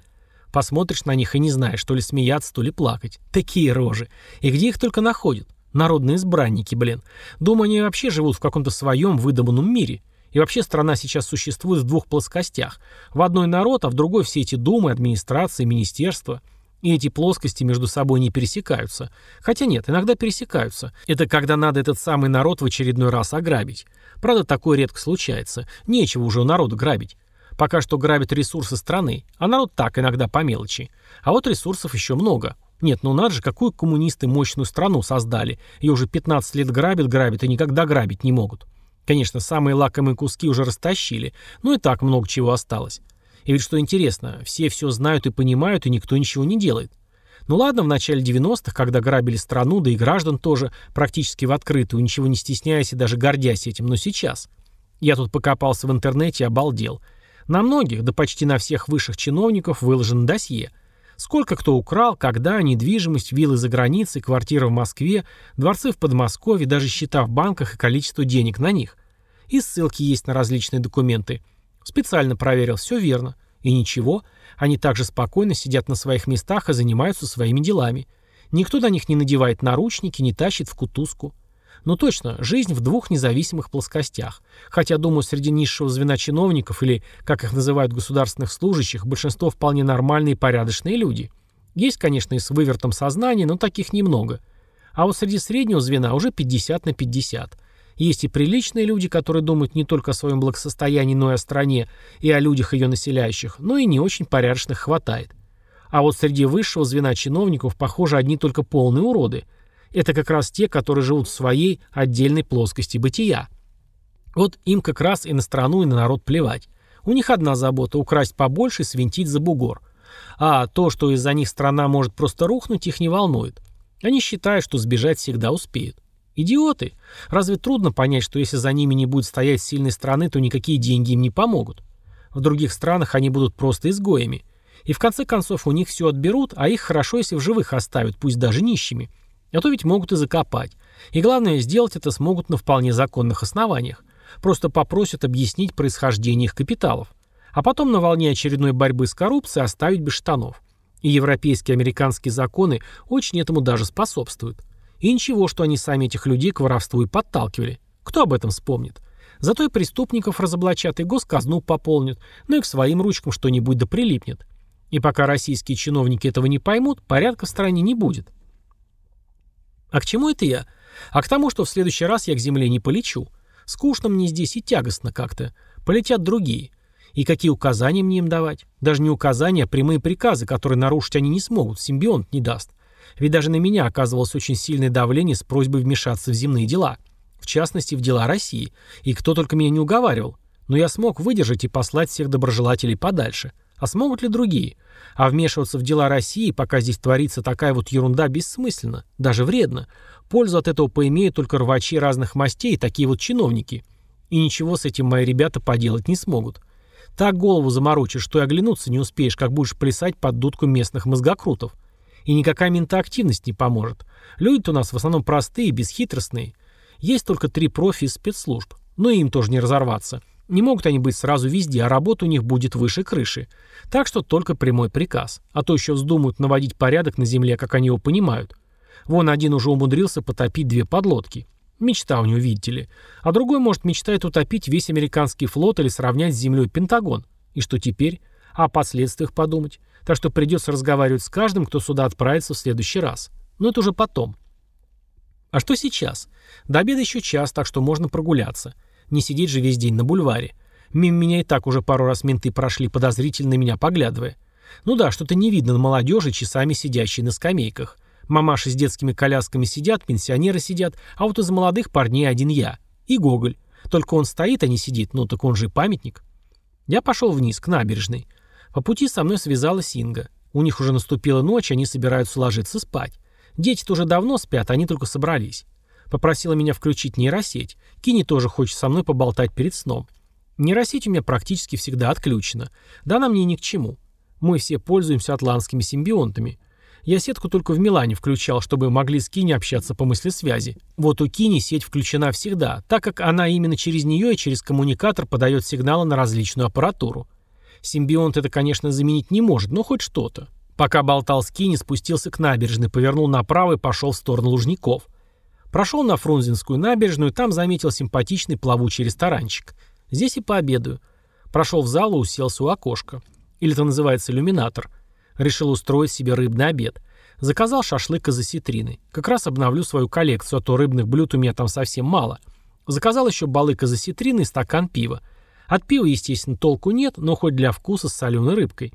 Speaker 1: Посмотришь на них и не знаешь, то ли смеяться, то ли плакать. Такие рожи. И где их только находят? Народные избранники, блин. Думаю, они вообще живут в каком-то своем выдуманном мире. И вообще страна сейчас существует в двух плоскостях. В одной народ, а в другой все эти думы, администрации, министерства. И эти плоскости между собой не пересекаются. Хотя нет, иногда пересекаются. Это когда надо этот самый народ в очередной раз ограбить. Правда, такое редко случается. Нечего уже у народа грабить. Пока что грабят ресурсы страны, а народ так, иногда по мелочи. А вот ресурсов еще много. Нет, ну надо же, какую коммунисты мощную страну создали. Ее уже 15 лет грабят, грабят и никогда грабить не могут. Конечно, самые лакомые куски уже растащили, но и так много чего осталось. И ведь что интересно, все все знают и понимают, и никто ничего не делает. Ну ладно, в начале 90-х, когда грабили страну, да и граждан тоже, практически в открытую, ничего не стесняясь и даже гордясь этим, но сейчас. Я тут покопался в интернете и обалдел. На многих, да почти на всех высших чиновников выложено досье. Сколько кто украл, когда, недвижимость, виллы за границей, квартиры в Москве, дворцы в Подмосковье, даже счета в банках и количество денег на них. И ссылки есть на различные документы. Специально проверил, все верно. И ничего, они также спокойно сидят на своих местах и занимаются своими делами. Никто на них не надевает наручники, не тащит в кутузку. Ну точно, жизнь в двух независимых плоскостях. Хотя, думаю, среди низшего звена чиновников, или, как их называют, государственных служащих, большинство вполне нормальные и порядочные люди. Есть, конечно, и с вывертом сознания, но таких немного. А вот среди среднего звена уже 50 на 50. Есть и приличные люди, которые думают не только о своем благосостоянии, но и о стране, и о людях ее населяющих, но и не очень порядочных хватает. А вот среди высшего звена чиновников, похоже, одни только полные уроды – Это как раз те, которые живут в своей отдельной плоскости бытия. Вот им как раз и на страну, и на народ плевать. У них одна забота – украсть побольше и свинтить за бугор. А то, что из-за них страна может просто рухнуть, их не волнует. Они считают, что сбежать всегда успеют. Идиоты! Разве трудно понять, что если за ними не будет стоять сильной страны, то никакие деньги им не помогут? В других странах они будут просто изгоями. И в конце концов у них все отберут, а их хорошо, если в живых оставят, пусть даже нищими. А то ведь могут и закопать. И главное, сделать это смогут на вполне законных основаниях. Просто попросят объяснить происхождение их капиталов. А потом на волне очередной борьбы с коррупцией оставить без штанов. И европейские и американские законы очень этому даже способствуют. И ничего, что они сами этих людей к воровству и подталкивали. Кто об этом вспомнит? Зато и преступников разоблачат, и госказну пополнят, ну и к своим ручкам что-нибудь да прилипнет. И пока российские чиновники этого не поймут, порядка в стране не будет. А к чему это я? А к тому, что в следующий раз я к земле не полечу. Скучно мне здесь и тягостно как-то. Полетят другие. И какие указания мне им давать? Даже не указания, а прямые приказы, которые нарушить они не смогут, симбионт не даст. Ведь даже на меня оказывалось очень сильное давление с просьбой вмешаться в земные дела. В частности, в дела России. И кто только меня не уговаривал. Но я смог выдержать и послать всех доброжелателей подальше. А смогут ли другие? А вмешиваться в дела России, пока здесь творится такая вот ерунда, бессмысленно, даже вредно. Пользу от этого поимеют только рвачи разных мастей такие вот чиновники. И ничего с этим мои ребята поделать не смогут. Так голову заморочишь, что и оглянуться не успеешь, как будешь плясать под дудку местных мозгокрутов. И никакая ментоактивность не поможет. Люди-то у нас в основном простые, бесхитростные. Есть только три профи из спецслужб. Но им тоже не разорваться. Не могут они быть сразу везде, а работа у них будет выше крыши. Так что только прямой приказ. А то еще вздумают наводить порядок на земле, как они его понимают. Вон один уже умудрился потопить две подлодки. Мечта у него, видите ли. А другой, может, мечтает утопить весь американский флот или сравнять с землей Пентагон. И что теперь? О последствиях подумать. Так что придется разговаривать с каждым, кто сюда отправится в следующий раз. Но это уже потом. А что сейчас? До обеда еще час, так что можно прогуляться. Не сидеть же весь день на бульваре. Мимо меня и так уже пару раз менты прошли, подозрительно меня поглядывая. Ну да, что-то не видно на молодежи, часами сидящей на скамейках. Мамаши с детскими колясками сидят, пенсионеры сидят, а вот из молодых парней один я. И Гоголь. Только он стоит, а не сидит, ну так он же памятник. Я пошел вниз, к набережной. По пути со мной связалась Инга. У них уже наступила ночь, они собираются ложиться спать. Дети-то уже давно спят, они только собрались. Попросила меня включить нейросеть. Кини тоже хочет со мной поболтать перед сном. Нейросеть у меня практически всегда отключена. Да она мне ни к чему. Мы все пользуемся атлантскими симбионтами. Я сетку только в Милане включал, чтобы могли с Кини общаться по мысли связи. Вот у Кини сеть включена всегда, так как она именно через нее и через коммуникатор подает сигналы на различную аппаратуру. Симбионт это, конечно, заменить не может, но хоть что-то. Пока болтал с Кини, спустился к набережной, повернул направо и пошел в сторону Лужников. Прошел на Фрунзенскую набережную, там заметил симпатичный плавучий ресторанчик. Здесь и пообедаю. Прошел в зал и уселся у окошка. Или это называется иллюминатор. Решил устроить себе рыбный обед. Заказал шашлык из осетрины. Как раз обновлю свою коллекцию, а то рыбных блюд у меня там совсем мало. Заказал еще балык из осетрины и стакан пива. От пива, естественно, толку нет, но хоть для вкуса с соленой рыбкой.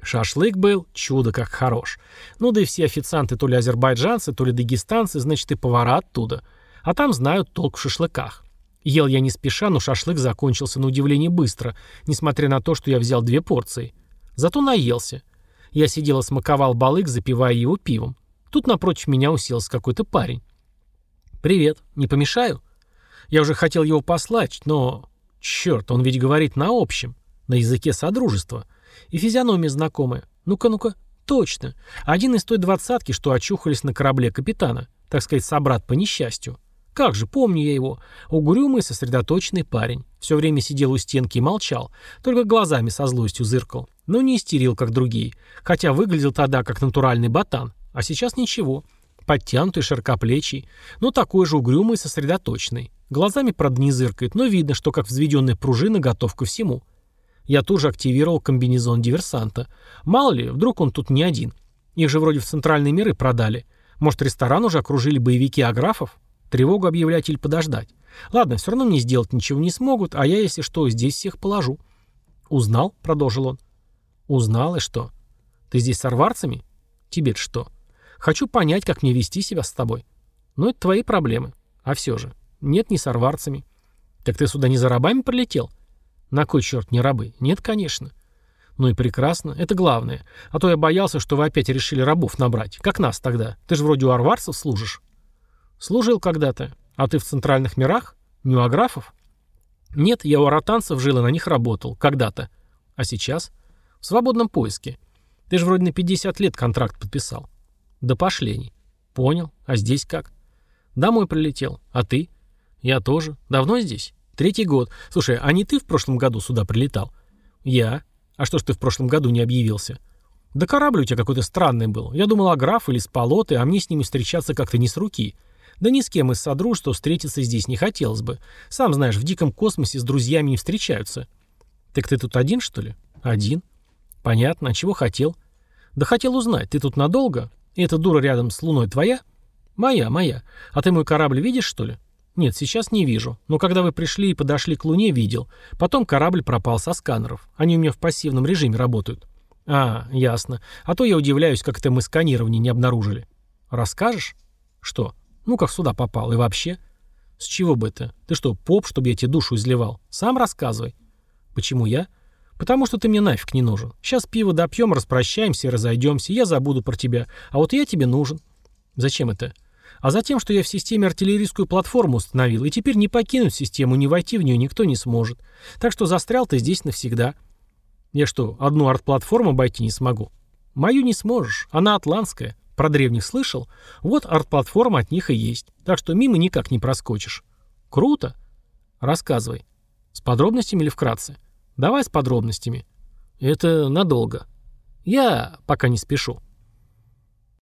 Speaker 1: Шашлык был чудо как хорош. Ну да и все официанты то ли азербайджанцы, то ли дагестанцы, значит и повара оттуда. А там знают толк в шашлыках. Ел я не спеша, но шашлык закончился на удивление быстро, несмотря на то, что я взял две порции. Зато наелся. Я сидел и смаковал балык, запивая его пивом. Тут напротив меня уселся какой-то парень. «Привет. Не помешаю?» Я уже хотел его послать, но... Черт, он ведь говорит на общем, на языке содружества. И физиономия знакомая. Ну-ка, ну-ка. Точно. Один из той двадцатки, что очухались на корабле капитана. Так сказать, собрат по несчастью. Как же, помню я его. Угрюмый, сосредоточенный парень. Все время сидел у стенки и молчал. Только глазами со злостью зыркал. Но не истерил, как другие. Хотя выглядел тогда, как натуральный ботан. А сейчас ничего. Подтянутый, широкоплечий. Но такой же угрюмый и сосредоточенный. Глазами, правда, не зыркает, но видно, что как взведенная пружина готов ко всему. Я тут же активировал комбинезон диверсанта. Мало ли, вдруг он тут не один. Их же вроде в центральные миры продали. Может, ресторан уже окружили боевики аграфов? Тревогу объявлять или подождать? Ладно, все равно мне сделать ничего не смогут, а я, если что, здесь всех положу. «Узнал?» — продолжил он. «Узнал и что? Ты здесь с арварцами? Тебе-то что?» Хочу понять, как мне вести себя с тобой. Но это твои проблемы. А все же. Нет, не с арварцами. Так ты сюда не за рабами прилетел? На кой черт не рабы? Нет, конечно. Ну и прекрасно. Это главное. А то я боялся, что вы опять решили рабов набрать. Как нас тогда. Ты же вроде у арварцев служишь. Служил когда-то. А ты в центральных мирах? Не у аграфов? Нет, я у аратанцев жил и на них работал. Когда-то. А сейчас? В свободном поиске. Ты же вроде на 50 лет контракт подписал. Да пошли они. Понял. А здесь как? Домой прилетел. А ты? Я тоже. Давно здесь? Третий год. Слушай, а не ты в прошлом году сюда прилетал? Я. А что ж ты в прошлом году не объявился? Да корабль у тебя какой-то странный был. Я думал, аграф или с полоты, а мне с ними встречаться как-то не с руки. Да ни с кем из содружества встретиться здесь не хотелось бы. Сам знаешь, в диком космосе с друзьями не встречаются. Так ты тут один, что ли? Один. Понятно. А чего хотел? Да хотел узнать, ты тут надолго? Эта дура рядом с Луной твоя? Моя, моя. А ты мой корабль видишь, что ли? Нет, сейчас не вижу. Но когда вы пришли и подошли к Луне, видел. Потом корабль пропал со сканеров. Они у меня в пассивном режиме работают. А, ясно. А то я удивляюсь, как это мы сканирование не обнаружили. Расскажешь? Что? Ну, как сюда попал? И вообще? С чего бы это? Ты что, поп, чтобы я тебе душу изливал? Сам рассказывай. Почему я? Потому что ты мне нафиг не нужен. Сейчас пиво допьем, распрощаемся и разойдемся, я забуду про тебя. А вот я тебе нужен. Зачем это? А затем, что я в системе артиллерийскую платформу установил, и теперь не покинуть систему, не войти в нее никто не сможет. Так что застрял ты здесь навсегда. Я что, одну арт-платформу обойти не смогу? Мою не сможешь, она атлантская. Про древних слышал? Вот арт-платформа от них и есть. Так что мимо никак не проскочишь. Круто. Рассказывай. С подробностями или вкратце? Давай с подробностями. Это надолго. Я пока не спешу.